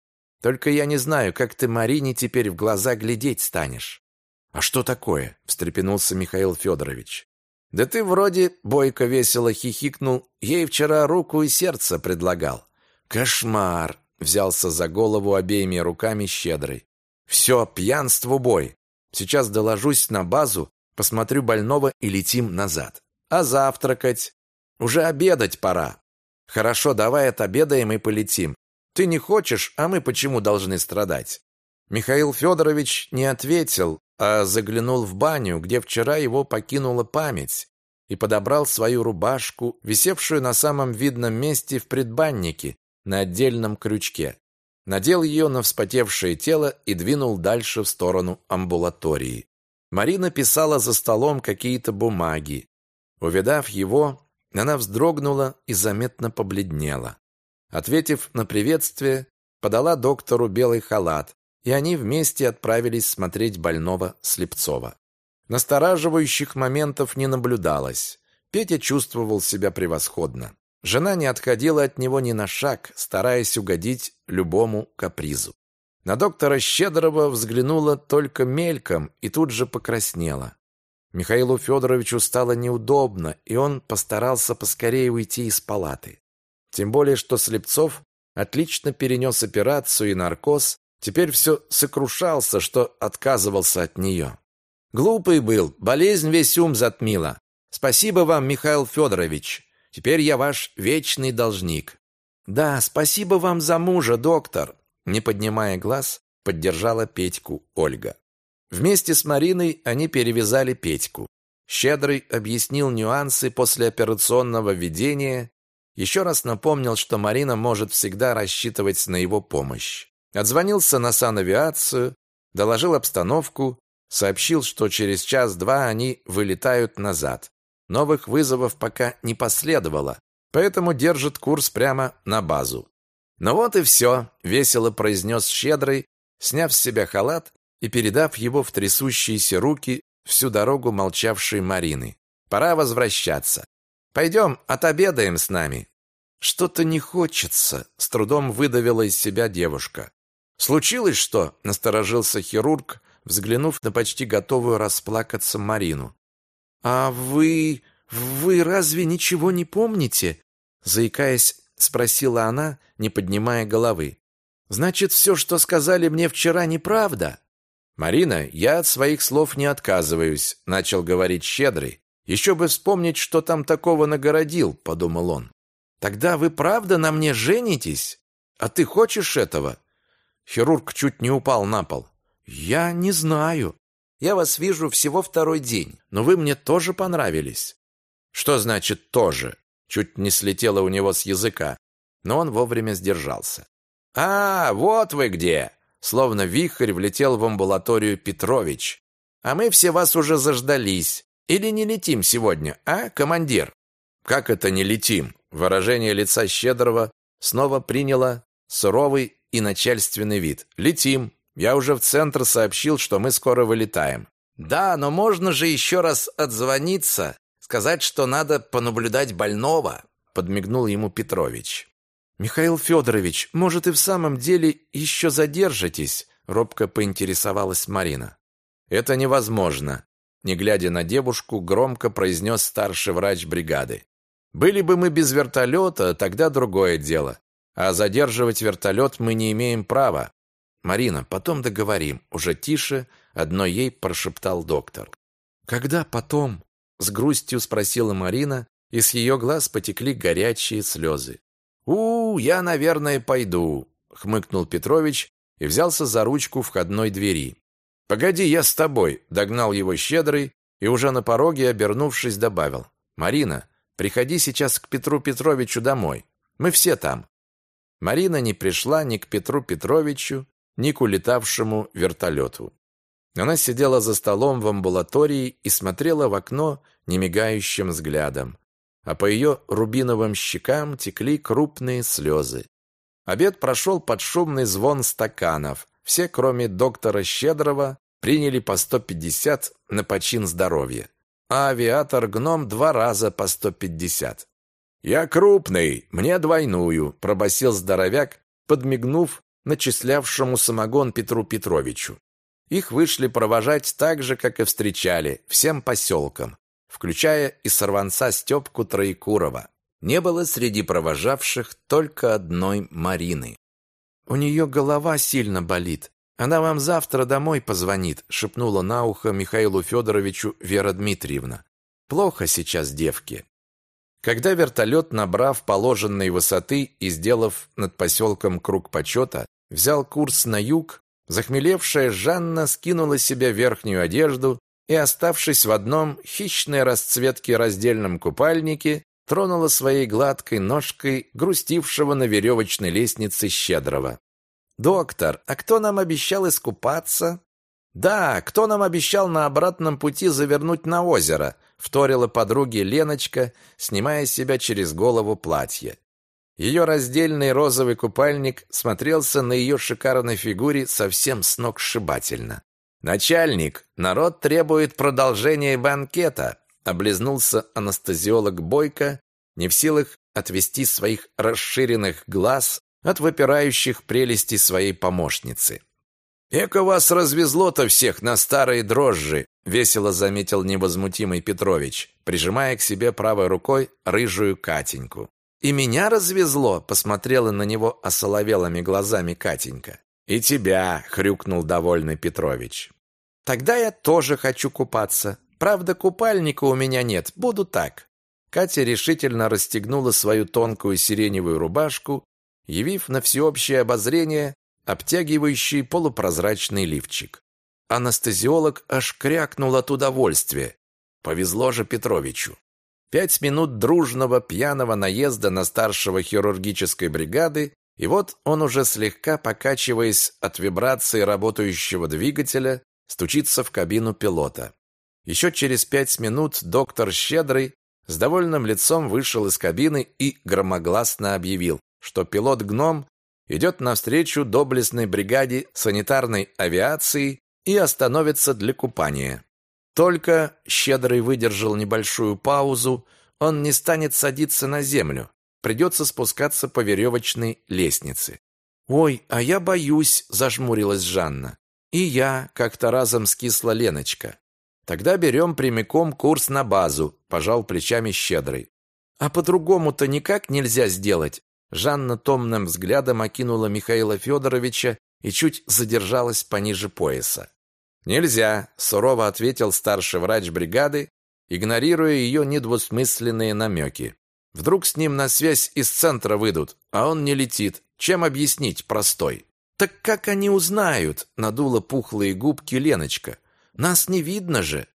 Только я не знаю, как ты Марине теперь в глаза глядеть станешь. А что такое? встрепенулся Михаил Федорович. Да ты вроде бойко весело хихикнул, ей вчера руку и сердце предлагал. Кошмар, взялся за голову обеими руками щедрый. Все, пьянство бой. Сейчас доложусь на базу, посмотрю больного и летим назад. А завтракать? Уже обедать пора. Хорошо, давай отобедаем и полетим. Ты не хочешь, а мы почему должны страдать? Михаил Федорович не ответил, а заглянул в баню, где вчера его покинула память, и подобрал свою рубашку, висевшую на самом видном месте в предбаннике, на отдельном крючке. Надел ее на вспотевшее тело и двинул дальше в сторону амбулатории. Марина писала за столом какие-то бумаги. Увидав его, она вздрогнула и заметно побледнела. Ответив на приветствие, подала доктору белый халат, и они вместе отправились смотреть больного Слепцова. Настораживающих моментов не наблюдалось. Петя чувствовал себя превосходно. Жена не отходила от него ни на шаг, стараясь угодить любому капризу. На доктора Щедрого взглянула только мельком и тут же покраснела. Михаилу Федоровичу стало неудобно, и он постарался поскорее уйти из палаты. Тем более, что Слепцов отлично перенес операцию и наркоз, теперь все сокрушался, что отказывался от нее. Глупый был, болезнь весь ум затмила. Спасибо вам, Михаил Федорович. Теперь я ваш вечный должник. Да, спасибо вам за мужа, доктор, не поднимая глаз, поддержала Петьку Ольга. Вместе с Мариной они перевязали Петьку. Щедрый объяснил нюансы послеоперационного ведения, еще раз напомнил, что Марина может всегда рассчитывать на его помощь. Отзвонился на санавиацию, доложил обстановку, сообщил, что через час-два они вылетают назад. Новых вызовов пока не последовало, поэтому держит курс прямо на базу. «Ну вот и все», — весело произнес Щедрый, сняв с себя халат и передав его в трясущиеся руки всю дорогу молчавшей Марины. «Пора возвращаться. Пойдем, отобедаем с нами». «Что-то не хочется», — с трудом выдавила из себя девушка. «Случилось что?» — насторожился хирург, взглянув на почти готовую расплакаться Марину. «А вы... вы разве ничего не помните?» Заикаясь, спросила она, не поднимая головы. «Значит, все, что сказали мне вчера, неправда?» «Марина, я от своих слов не отказываюсь», — начал говорить щедрый. «Еще бы вспомнить, что там такого нагородил», — подумал он. «Тогда вы правда на мне женитесь? А ты хочешь этого?» Хирург чуть не упал на пол. «Я не знаю», я вас вижу всего второй день, но вы мне тоже понравились». «Что значит «тоже»?» Чуть не слетело у него с языка, но он вовремя сдержался. «А, вот вы где!» Словно вихрь влетел в амбулаторию Петрович. «А мы все вас уже заждались. Или не летим сегодня, а, командир?» «Как это не летим?» Выражение лица Щедрого снова приняло суровый и начальственный вид. «Летим. Я уже в центр сообщил, что мы скоро вылетаем. Да, но можно же еще раз отзвониться, сказать, что надо понаблюдать больного, подмигнул ему Петрович. Михаил Федорович, может и в самом деле еще задержитесь? робко поинтересовалась Марина. Это невозможно, не глядя на девушку, громко произнес старший врач бригады. Были бы мы без вертолета, тогда другое дело. А задерживать вертолет мы не имеем права. Марина, потом договорим. Уже тише, одно ей прошептал доктор. Когда потом? С грустью спросила Марина, и с ее глаз потекли горячие слезы. «У, я, наверное, пойду», — хмыкнул Петрович и взялся за ручку входной двери. «Погоди, я с тобой», — догнал его щедрый и уже на пороге, обернувшись, добавил. «Марина, приходи сейчас к Петру Петровичу домой. Мы все там». Марина не пришла ни к Петру Петровичу, ни к улетавшему вертолету. Она сидела за столом в амбулатории и смотрела в окно немигающим взглядом, а по ее рубиновым щекам текли крупные слезы. Обед прошел под шумный звон стаканов. Все, кроме доктора Щедрого, приняли по 150 на почин здоровья, а авиатор-гном два раза по 150. «Я крупный, мне двойную», – пробасил здоровяк, подмигнув начислявшему самогон Петру Петровичу. Их вышли провожать так же, как и встречали, всем поселкам, включая и сорванца Степку Троекурова. Не было среди провожавших только одной Марины. «У нее голова сильно болит. Она вам завтра домой позвонит», шепнула на ухо Михаилу Федоровичу Вера Дмитриевна. «Плохо сейчас девке». Когда вертолет, набрав положенной высоты и сделав над поселком круг почета, взял курс на юг, Захмелевшая Жанна скинула с себя верхнюю одежду и, оставшись в одном хищной расцветке раздельном купальнике, тронула своей гладкой ножкой грустившего на веревочной лестнице Щедрого. «Доктор, а кто нам обещал искупаться?» «Да, кто нам обещал на обратном пути завернуть на озеро?» вторила подруге Леночка, снимая с себя через голову платье. Ее раздельный розовый купальник смотрелся на ее шикарной фигуре совсем сногсшибательно. «Начальник, народ требует продолжения банкета», облизнулся анестезиолог Бойко, не в силах отвести своих расширенных глаз от выпирающих прелестей своей помощницы. «Эко вас развезло-то всех на старые дрожжи», весело заметил невозмутимый Петрович, прижимая к себе правой рукой рыжую Катеньку. «И меня развезло», — посмотрела на него осоловелыми глазами Катенька. «И тебя», — хрюкнул довольный Петрович. «Тогда я тоже хочу купаться. Правда, купальника у меня нет, буду так». Катя решительно расстегнула свою тонкую сиреневую рубашку, явив на всеобщее обозрение обтягивающий полупрозрачный лифчик. Анестезиолог аж крякнул от удовольствия. Повезло же Петровичу. Пять минут дружного пьяного наезда на старшего хирургической бригады, и вот он уже слегка покачиваясь от вибрации работающего двигателя, стучится в кабину пилота. Еще через пять минут доктор Щедрый с довольным лицом вышел из кабины и громогласно объявил, что пилот-гном идет навстречу доблестной бригаде санитарной авиации и остановится для купания. Только Щедрый выдержал небольшую паузу, он не станет садиться на землю, придется спускаться по веревочной лестнице. «Ой, а я боюсь», – зажмурилась Жанна. «И я», – как-то разом скисла Леночка. «Тогда берем прямиком курс на базу», – пожал плечами Щедрый. «А по-другому-то никак нельзя сделать». Жанна томным взглядом окинула Михаила Федоровича и чуть задержалась пониже пояса. «Нельзя», – сурово ответил старший врач бригады, игнорируя ее недвусмысленные намеки. «Вдруг с ним на связь из центра выйдут, а он не летит. Чем объяснить простой?» «Так как они узнают?» – надула пухлые губки Леночка. «Нас не видно же!»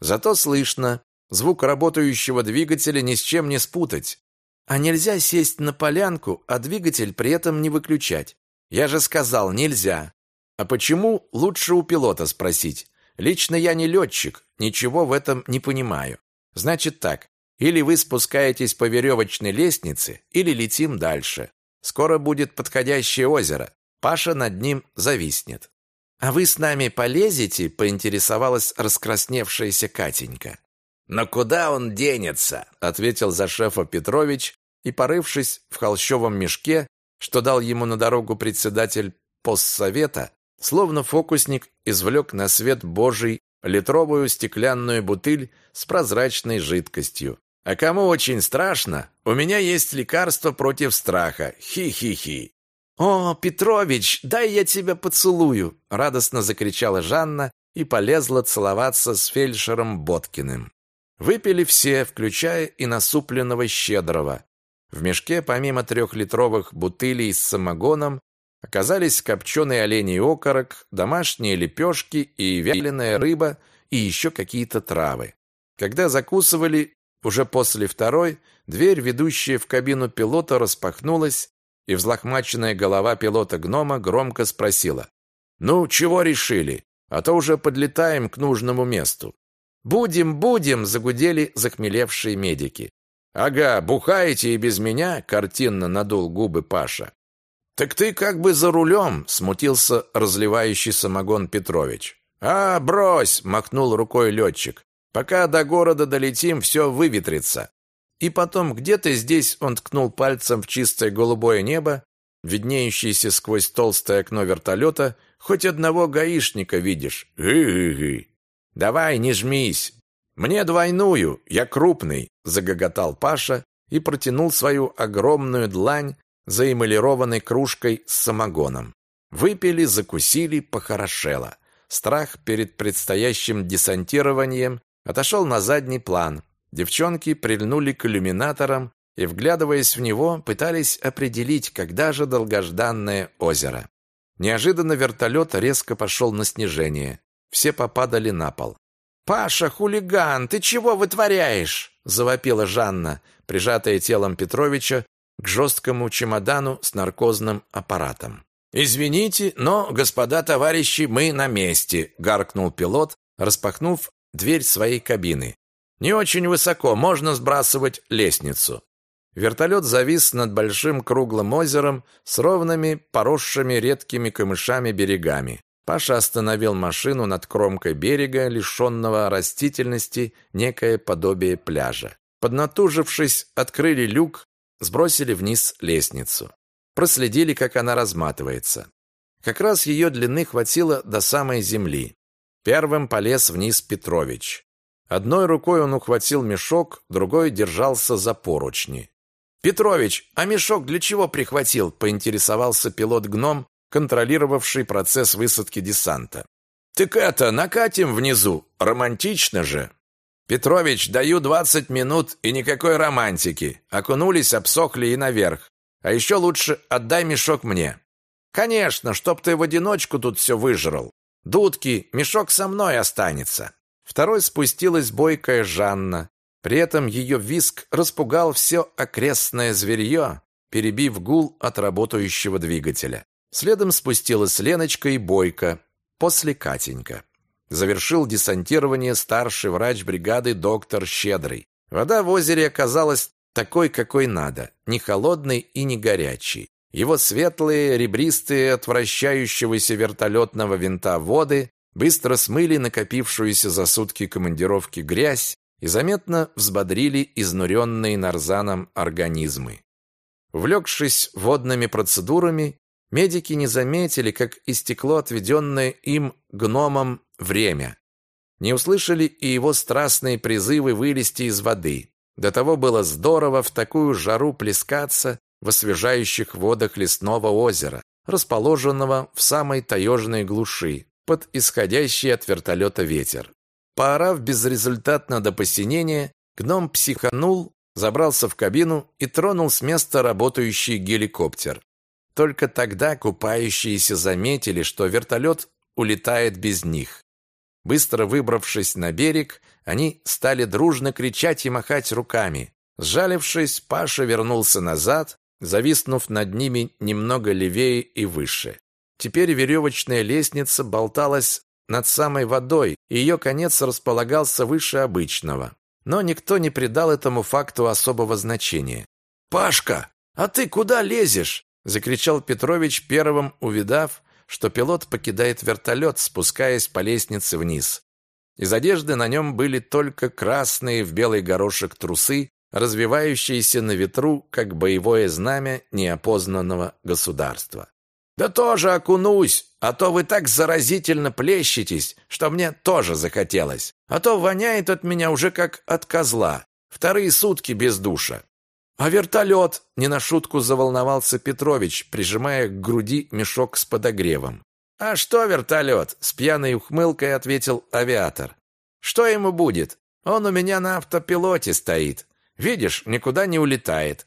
«Зато слышно. Звук работающего двигателя ни с чем не спутать. А нельзя сесть на полянку, а двигатель при этом не выключать. Я же сказал, нельзя. А почему, лучше у пилота спросить. Лично я не летчик, ничего в этом не понимаю. Значит так, или вы спускаетесь по веревочной лестнице, или летим дальше. Скоро будет подходящее озеро. Паша над ним зависнет. «А вы с нами полезете?» – поинтересовалась раскрасневшаяся Катенька. «Но куда он денется?» – ответил за шефа Петрович и, порывшись в холщовом мешке, что дал ему на дорогу председатель постсовета, Словно фокусник извлек на свет Божий литровую стеклянную бутыль с прозрачной жидкостью. А кому очень страшно, у меня есть лекарство против страха. Хи-хи-хи. «О, Петрович, дай я тебя поцелую!» радостно закричала Жанна и полезла целоваться с фельдшером Боткиным. Выпили все, включая и насупленного Щедрого. В мешке, помимо трехлитровых бутылей с самогоном, оказались копченый оленей окорок, домашние лепешки и вяленая рыба и еще какие-то травы. Когда закусывали, уже после второй, дверь, ведущая в кабину пилота, распахнулась, и взлохмаченная голова пилота-гнома громко спросила. «Ну, чего решили? А то уже подлетаем к нужному месту». «Будем, будем!» – загудели захмелевшие медики. «Ага, бухаете и без меня?» – картинно надул губы Паша. «Так ты как бы за рулем!» – смутился разливающий самогон Петрович. «А, брось!» – махнул рукой летчик. «Пока до города долетим, все выветрится. И потом, где-то здесь он ткнул пальцем в чистое голубое небо, виднеющееся сквозь толстое окно вертолета, хоть одного гаишника видишь. Гы-гы-гы. Давай, не жмись. Мне двойную, я крупный, загоготал Паша и протянул свою огромную длань за эмалированной кружкой с самогоном. Выпили, закусили, похорошело. Страх перед предстоящим десантированием отошел на задний план. Девчонки прильнули к иллюминаторам и, вглядываясь в него, пытались определить, когда же долгожданное озеро. Неожиданно вертолет резко пошел на снижение. Все попадали на пол. «Паша, хулиган, ты чего вытворяешь?» – завопила Жанна, прижатая телом Петровича к жесткому чемодану с наркозным аппаратом. «Извините, но, господа товарищи, мы на месте», – гаркнул пилот, распахнув дверь своей кабины. Не очень высоко, можно сбрасывать лестницу. Вертолет завис над большим круглым озером с ровными, поросшими редкими камышами берегами. Паша остановил машину над кромкой берега, лишенного растительности, некое подобие пляжа. Поднатужившись, открыли люк, сбросили вниз лестницу. Проследили, как она разматывается. Как раз ее длины хватило до самой земли. Первым полез вниз Петрович. Одной рукой он ухватил мешок, другой держался за поручни. «Петрович, а мешок для чего прихватил?» – поинтересовался пилот-гном, контролировавший процесс высадки десанта. «Так это, накатим внизу, романтично же!» «Петрович, даю двадцать минут и никакой романтики. Окунулись, обсохли и наверх. А еще лучше отдай мешок мне». «Конечно, чтоб ты в одиночку тут все выжрал. Дудки, мешок со мной останется». Второй спустилась бойкая Жанна. При этом ее виск распугал все окрестное зверье, перебив гул от работающего двигателя. Следом спустилась Леночка и Бойко, после Катенька. Завершил десантирование старший врач бригады доктор Щедрый. Вода в озере оказалась такой, какой надо, не холодной и не горячей. Его светлые, ребристые от вращающегося вертолетного винта воды быстро смыли накопившуюся за сутки командировки грязь и заметно взбодрили изнуренные нарзаном организмы. Увлекшись водными процедурами, медики не заметили, как истекло отведенное им гномом время. Не услышали и его страстные призывы вылезти из воды. До того было здорово в такую жару плескаться в освежающих водах лесного озера, расположенного в самой таежной глуши, под исходящий от вертолета ветер. Поорав безрезультатно до посинения, гном психанул, забрался в кабину и тронул с места работающий геликоптер. Только тогда купающиеся заметили, что вертолет улетает без них. Быстро выбравшись на берег, они стали дружно кричать и махать руками. Сжалившись, Паша вернулся назад, зависнув над ними немного левее и выше. Теперь веревочная лестница болталась над самой водой, и ее конец располагался выше обычного. Но никто не придал этому факту особого значения. «Пашка, а ты куда лезешь?» – закричал Петрович, первым увидав, что пилот покидает вертолет, спускаясь по лестнице вниз. Из одежды на нем были только красные в белый горошек трусы, развивающиеся на ветру, как боевое знамя неопознанного государства. Да тоже окунусь, а то вы так заразительно плещетесь, что мне тоже захотелось. А то воняет от меня уже как от козла. Вторые сутки без душа. А вертолет? Не на шутку заволновался Петрович, прижимая к груди мешок с подогревом. А что вертолет? С пьяной ухмылкой ответил авиатор. Что ему будет? Он у меня на автопилоте стоит. Видишь, никуда не улетает.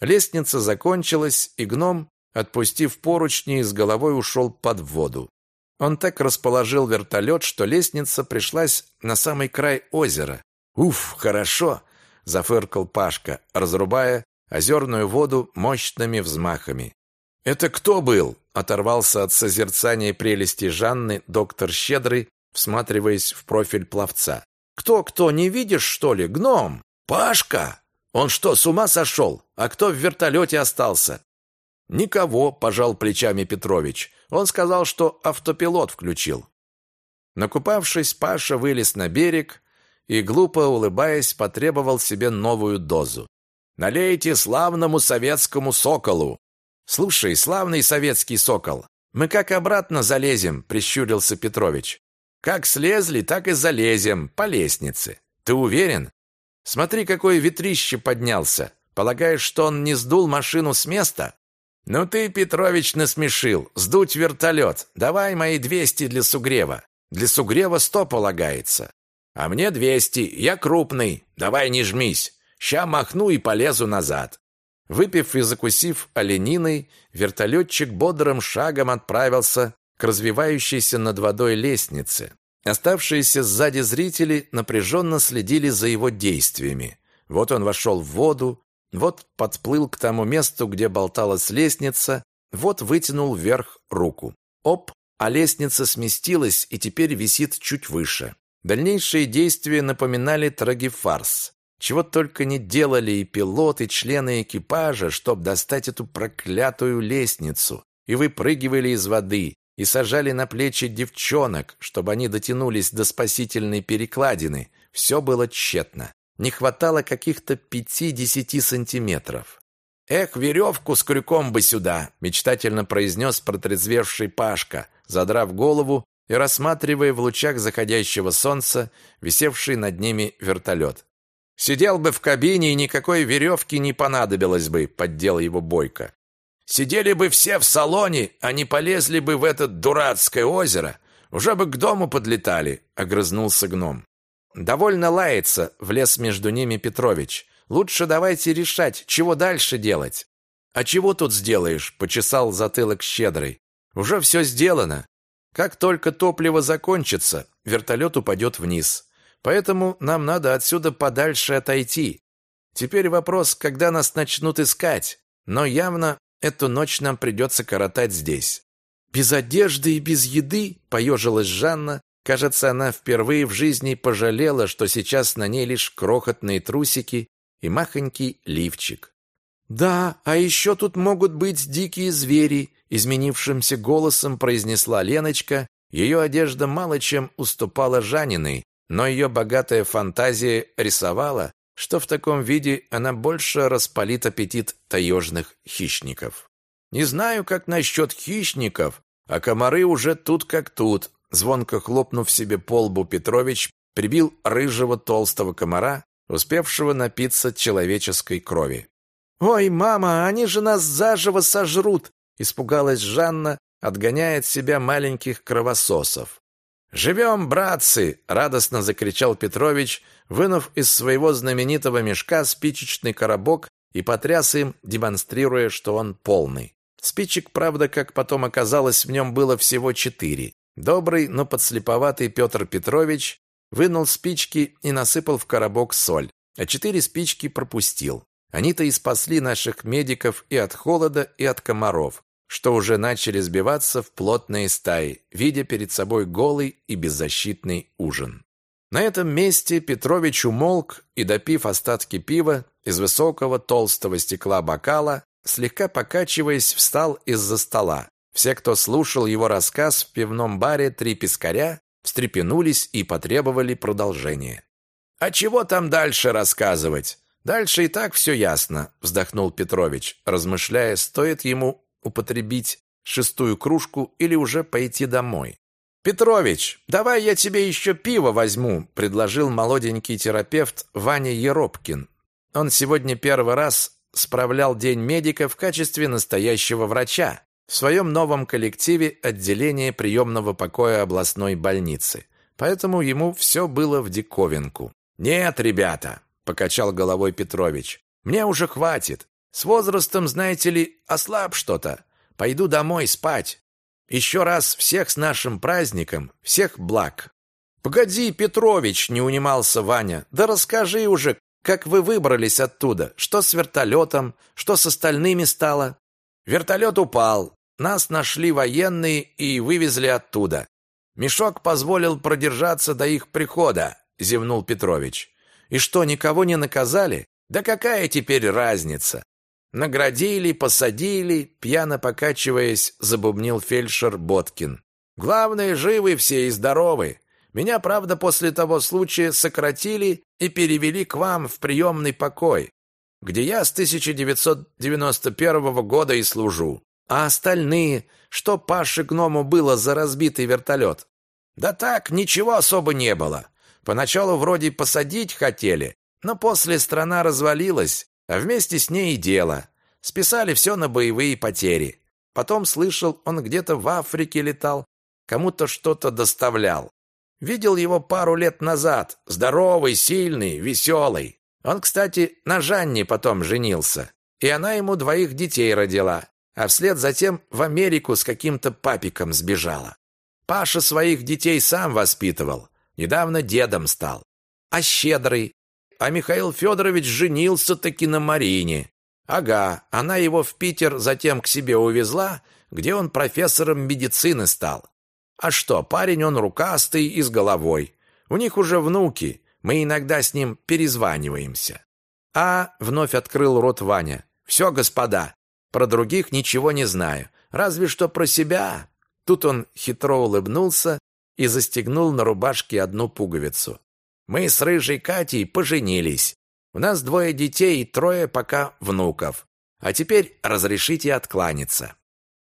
Лестница закончилась, и гном, отпустив поручни, с головой ушел под воду. Он так расположил вертолет, что лестница пришлась на самый край озера. «Уф, хорошо!» – зафыркал Пашка, разрубая озерную воду мощными взмахами. «Это кто был?» – оторвался от созерцания прелести Жанны доктор Щедрый, всматриваясь в профиль пловца. «Кто-кто, не видишь, что ли? Гном!» «Пашка! Он что, с ума сошел? А кто в вертолете остался?» «Никого», – пожал плечами Петрович. Он сказал, что автопилот включил. Накупавшись, Паша вылез на берег и, глупо улыбаясь, потребовал себе новую дозу. «Налейте славному советскому соколу!» «Слушай, славный советский сокол, мы как обратно залезем?» – прищурился Петрович. «Как слезли, так и залезем, по лестнице. Ты уверен? Смотри, какое ветрище поднялся. Полагаешь, что он не сдул машину с места?» «Ну ты, Петрович, насмешил. Сдуть вертолет. Давай мои двести для сугрева. Для сугрева сто полагается. А мне двести. Я крупный. Давай не жмись. Ща махну и полезу назад». Выпив и закусив олениной, вертолетчик бодрым шагом отправился к развивающейся над водой лестнице. Оставшиеся сзади зрители напряженно следили за его действиями. Вот он вошел в воду, вот подплыл к тому месту, где болталась лестница, вот вытянул вверх руку. Оп, а лестница сместилась и теперь висит чуть выше. Дальнейшие действия напоминали трагифарс. Чего только не делали и пилот, и члены экипажа, чтобы достать эту проклятую лестницу. И выпрыгивали из воды, и сажали на плечи девчонок, чтобы они дотянулись до спасительной перекладины. Все было тщетно не хватало каких-то пяти-десяти сантиметров. «Эх, веревку с крюком бы сюда!» – мечтательно произнес протрезвевший Пашка, задрав голову и рассматривая в лучах заходящего солнца висевший над ними вертолет. «Сидел бы в кабине, и никакой веревки не понадобилось бы», – поддел его Бойко. «Сидели бы все в салоне, а не полезли бы в это дурацкое озеро, уже бы к дому подлетали», – огрызнулся гном. Довольно лается, влез между ними Петрович. Лучше давайте решать, чего дальше делать. А чего тут сделаешь? почесал затылок щедрый. Уже все сделано. Как только топливо закончится, вертолет упадет вниз. Поэтому нам надо отсюда подальше отойти. Теперь вопрос, когда нас начнут искать. Но явно эту ночь нам придется коротать здесь. Без одежды и без еды, поежилась Жанна, Кажется, она впервые в жизни пожалела, что сейчас на ней лишь крохотные трусики и махонький лифчик. «Да, а еще тут могут быть дикие звери», — изменившимся голосом произнесла Леночка. Ее одежда мало чем уступала Жаниной, но ее богатая фантазия рисовала, что в таком виде она больше распалит аппетит таежных хищников. «Не знаю, как насчет хищников, а комары уже тут как тут», Звонко хлопнув себе по лбу, Петрович прибил рыжего толстого комара, успевшего напиться человеческой крови. «Ой, мама, они же нас заживо сожрут!» испугалась Жанна, отгоняя от себя маленьких кровососов. «Живем, братцы!» — радостно закричал Петрович, вынув из своего знаменитого мешка спичечный коробок и потряс им, демонстрируя, что он полный. Спичек, правда, как потом оказалось, в нем было всего четыре. Добрый, но подслеповатый Петр Петрович вынул спички и насыпал в коробок соль, а четыре спички пропустил. Они-то и спасли наших медиков и от холода, и от комаров, что уже начали сбиваться в плотные стаи, видя перед собой голый и беззащитный ужин. На этом месте Петрович умолк и, допив остатки пива из высокого толстого стекла бокала, слегка покачиваясь, встал из-за стола, все, кто слушал его рассказ в пивном баре «Три пескаря», встрепенулись и потребовали продолжения. «А чего там дальше рассказывать? Дальше и так все ясно», вздохнул Петрович, размышляя, стоит ему употребить шестую кружку или уже пойти домой. «Петрович, давай я тебе еще пиво возьму», предложил молоденький терапевт Ваня Еропкин. Он сегодня первый раз справлял День медика в качестве настоящего врача в своем новом коллективе отделения приемного покоя областной больницы. Поэтому ему все было в диковинку. «Нет, ребята», — покачал головой Петрович, — «мне уже хватит. С возрастом, знаете ли, ослаб что-то. Пойду домой спать. Еще раз всех с нашим праздником, всех благ. Погоди, Петрович, не унимался Ваня. Да расскажи уже, как вы выбрались оттуда? Что с вертолетом? Что с остальными стало? Вертолет упал. Нас нашли военные и вывезли оттуда. Мешок позволил продержаться до их прихода, зевнул Петрович. И что, никого не наказали? Да какая теперь разница? Наградили, посадили, пьяно покачиваясь, забубнил фельдшер Боткин. Главное, живы все и здоровы. Меня, правда, после того случая сократили и перевели к вам в приемный покой, где я с 1991 года и служу. А остальные, что Паше Гному было за разбитый вертолет? Да так, ничего особо не было. Поначалу вроде посадить хотели, но после страна развалилась, а вместе с ней и дело. Списали все на боевые потери. Потом слышал, он где-то в Африке летал, кому-то что-то доставлял. Видел его пару лет назад, здоровый, сильный, веселый. Он, кстати, на Жанне потом женился, и она ему двоих детей родила, а вслед затем в Америку с каким-то папиком сбежала. Паша своих детей сам воспитывал, недавно дедом стал. А щедрый, а Михаил Федорович женился-таки на Марине. Ага, она его в Питер затем к себе увезла, где он профессором медицины стал. А что, парень он рукастый и с головой. У них уже внуки, мы иногда с ним перезваниваемся. А, вновь открыл рот Ваня. Все, господа, про других ничего не знаю, разве что про себя. Тут он хитро улыбнулся и застегнул на рубашке одну пуговицу. Мы с рыжей Катей поженились. У нас двое детей и трое пока внуков. А теперь разрешите откланяться».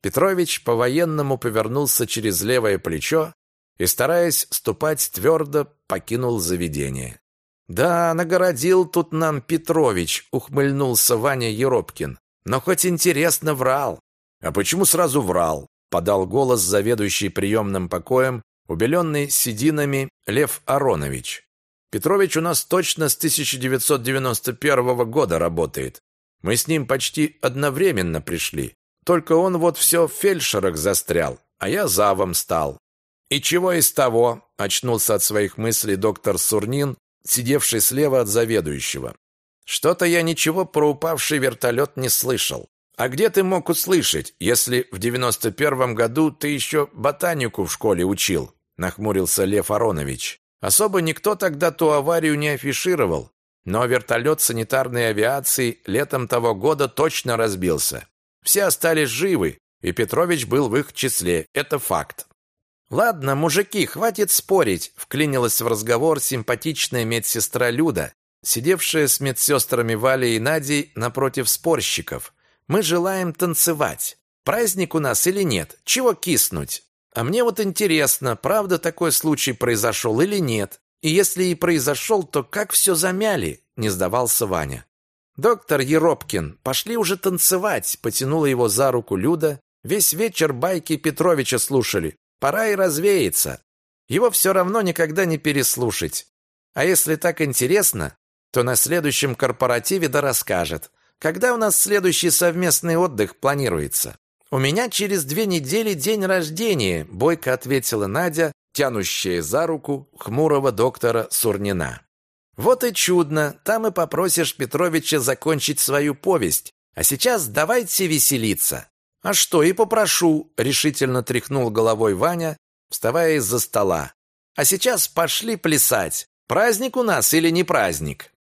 Петрович по-военному повернулся через левое плечо и, стараясь ступать твердо, покинул заведение. «Да, нагородил тут нам Петрович», — ухмыльнулся Ваня Еропкин. «Но хоть интересно врал». «А почему сразу врал?» — подал голос заведующий приемным покоем, убеленный сединами Лев Аронович. Петрович у нас точно с 1991 года работает. Мы с ним почти одновременно пришли. Только он вот все в фельдшерах застрял, а я завом стал. И чего из того, очнулся от своих мыслей доктор Сурнин, сидевший слева от заведующего. Что-то я ничего про упавший вертолет не слышал. А где ты мог услышать, если в 91 году ты еще ботанику в школе учил? Нахмурился Лев Аронович. Особо никто тогда ту аварию не афишировал, но вертолет санитарной авиации летом того года точно разбился. Все остались живы, и Петрович был в их числе. Это факт. «Ладно, мужики, хватит спорить», — вклинилась в разговор симпатичная медсестра Люда, сидевшая с медсестрами Валей и Надей напротив спорщиков. «Мы желаем танцевать. Праздник у нас или нет? Чего киснуть?» А мне вот интересно, правда такой случай произошел или нет? И если и произошел, то как все замяли? Не сдавался Ваня. Доктор Еропкин, пошли уже танцевать, потянула его за руку Люда. Весь вечер байки Петровича слушали. Пора и развеяться. Его все равно никогда не переслушать. А если так интересно, то на следующем корпоративе да расскажет. Когда у нас следующий совместный отдых планируется? «У меня через две недели день рождения», — бойко ответила Надя, тянущая за руку хмурого доктора Сурнина. «Вот и чудно, там и попросишь Петровича закончить свою повесть. А сейчас давайте веселиться». «А что, и попрошу», — решительно тряхнул головой Ваня, вставая из-за стола. «А сейчас пошли плясать. Праздник у нас или не праздник?»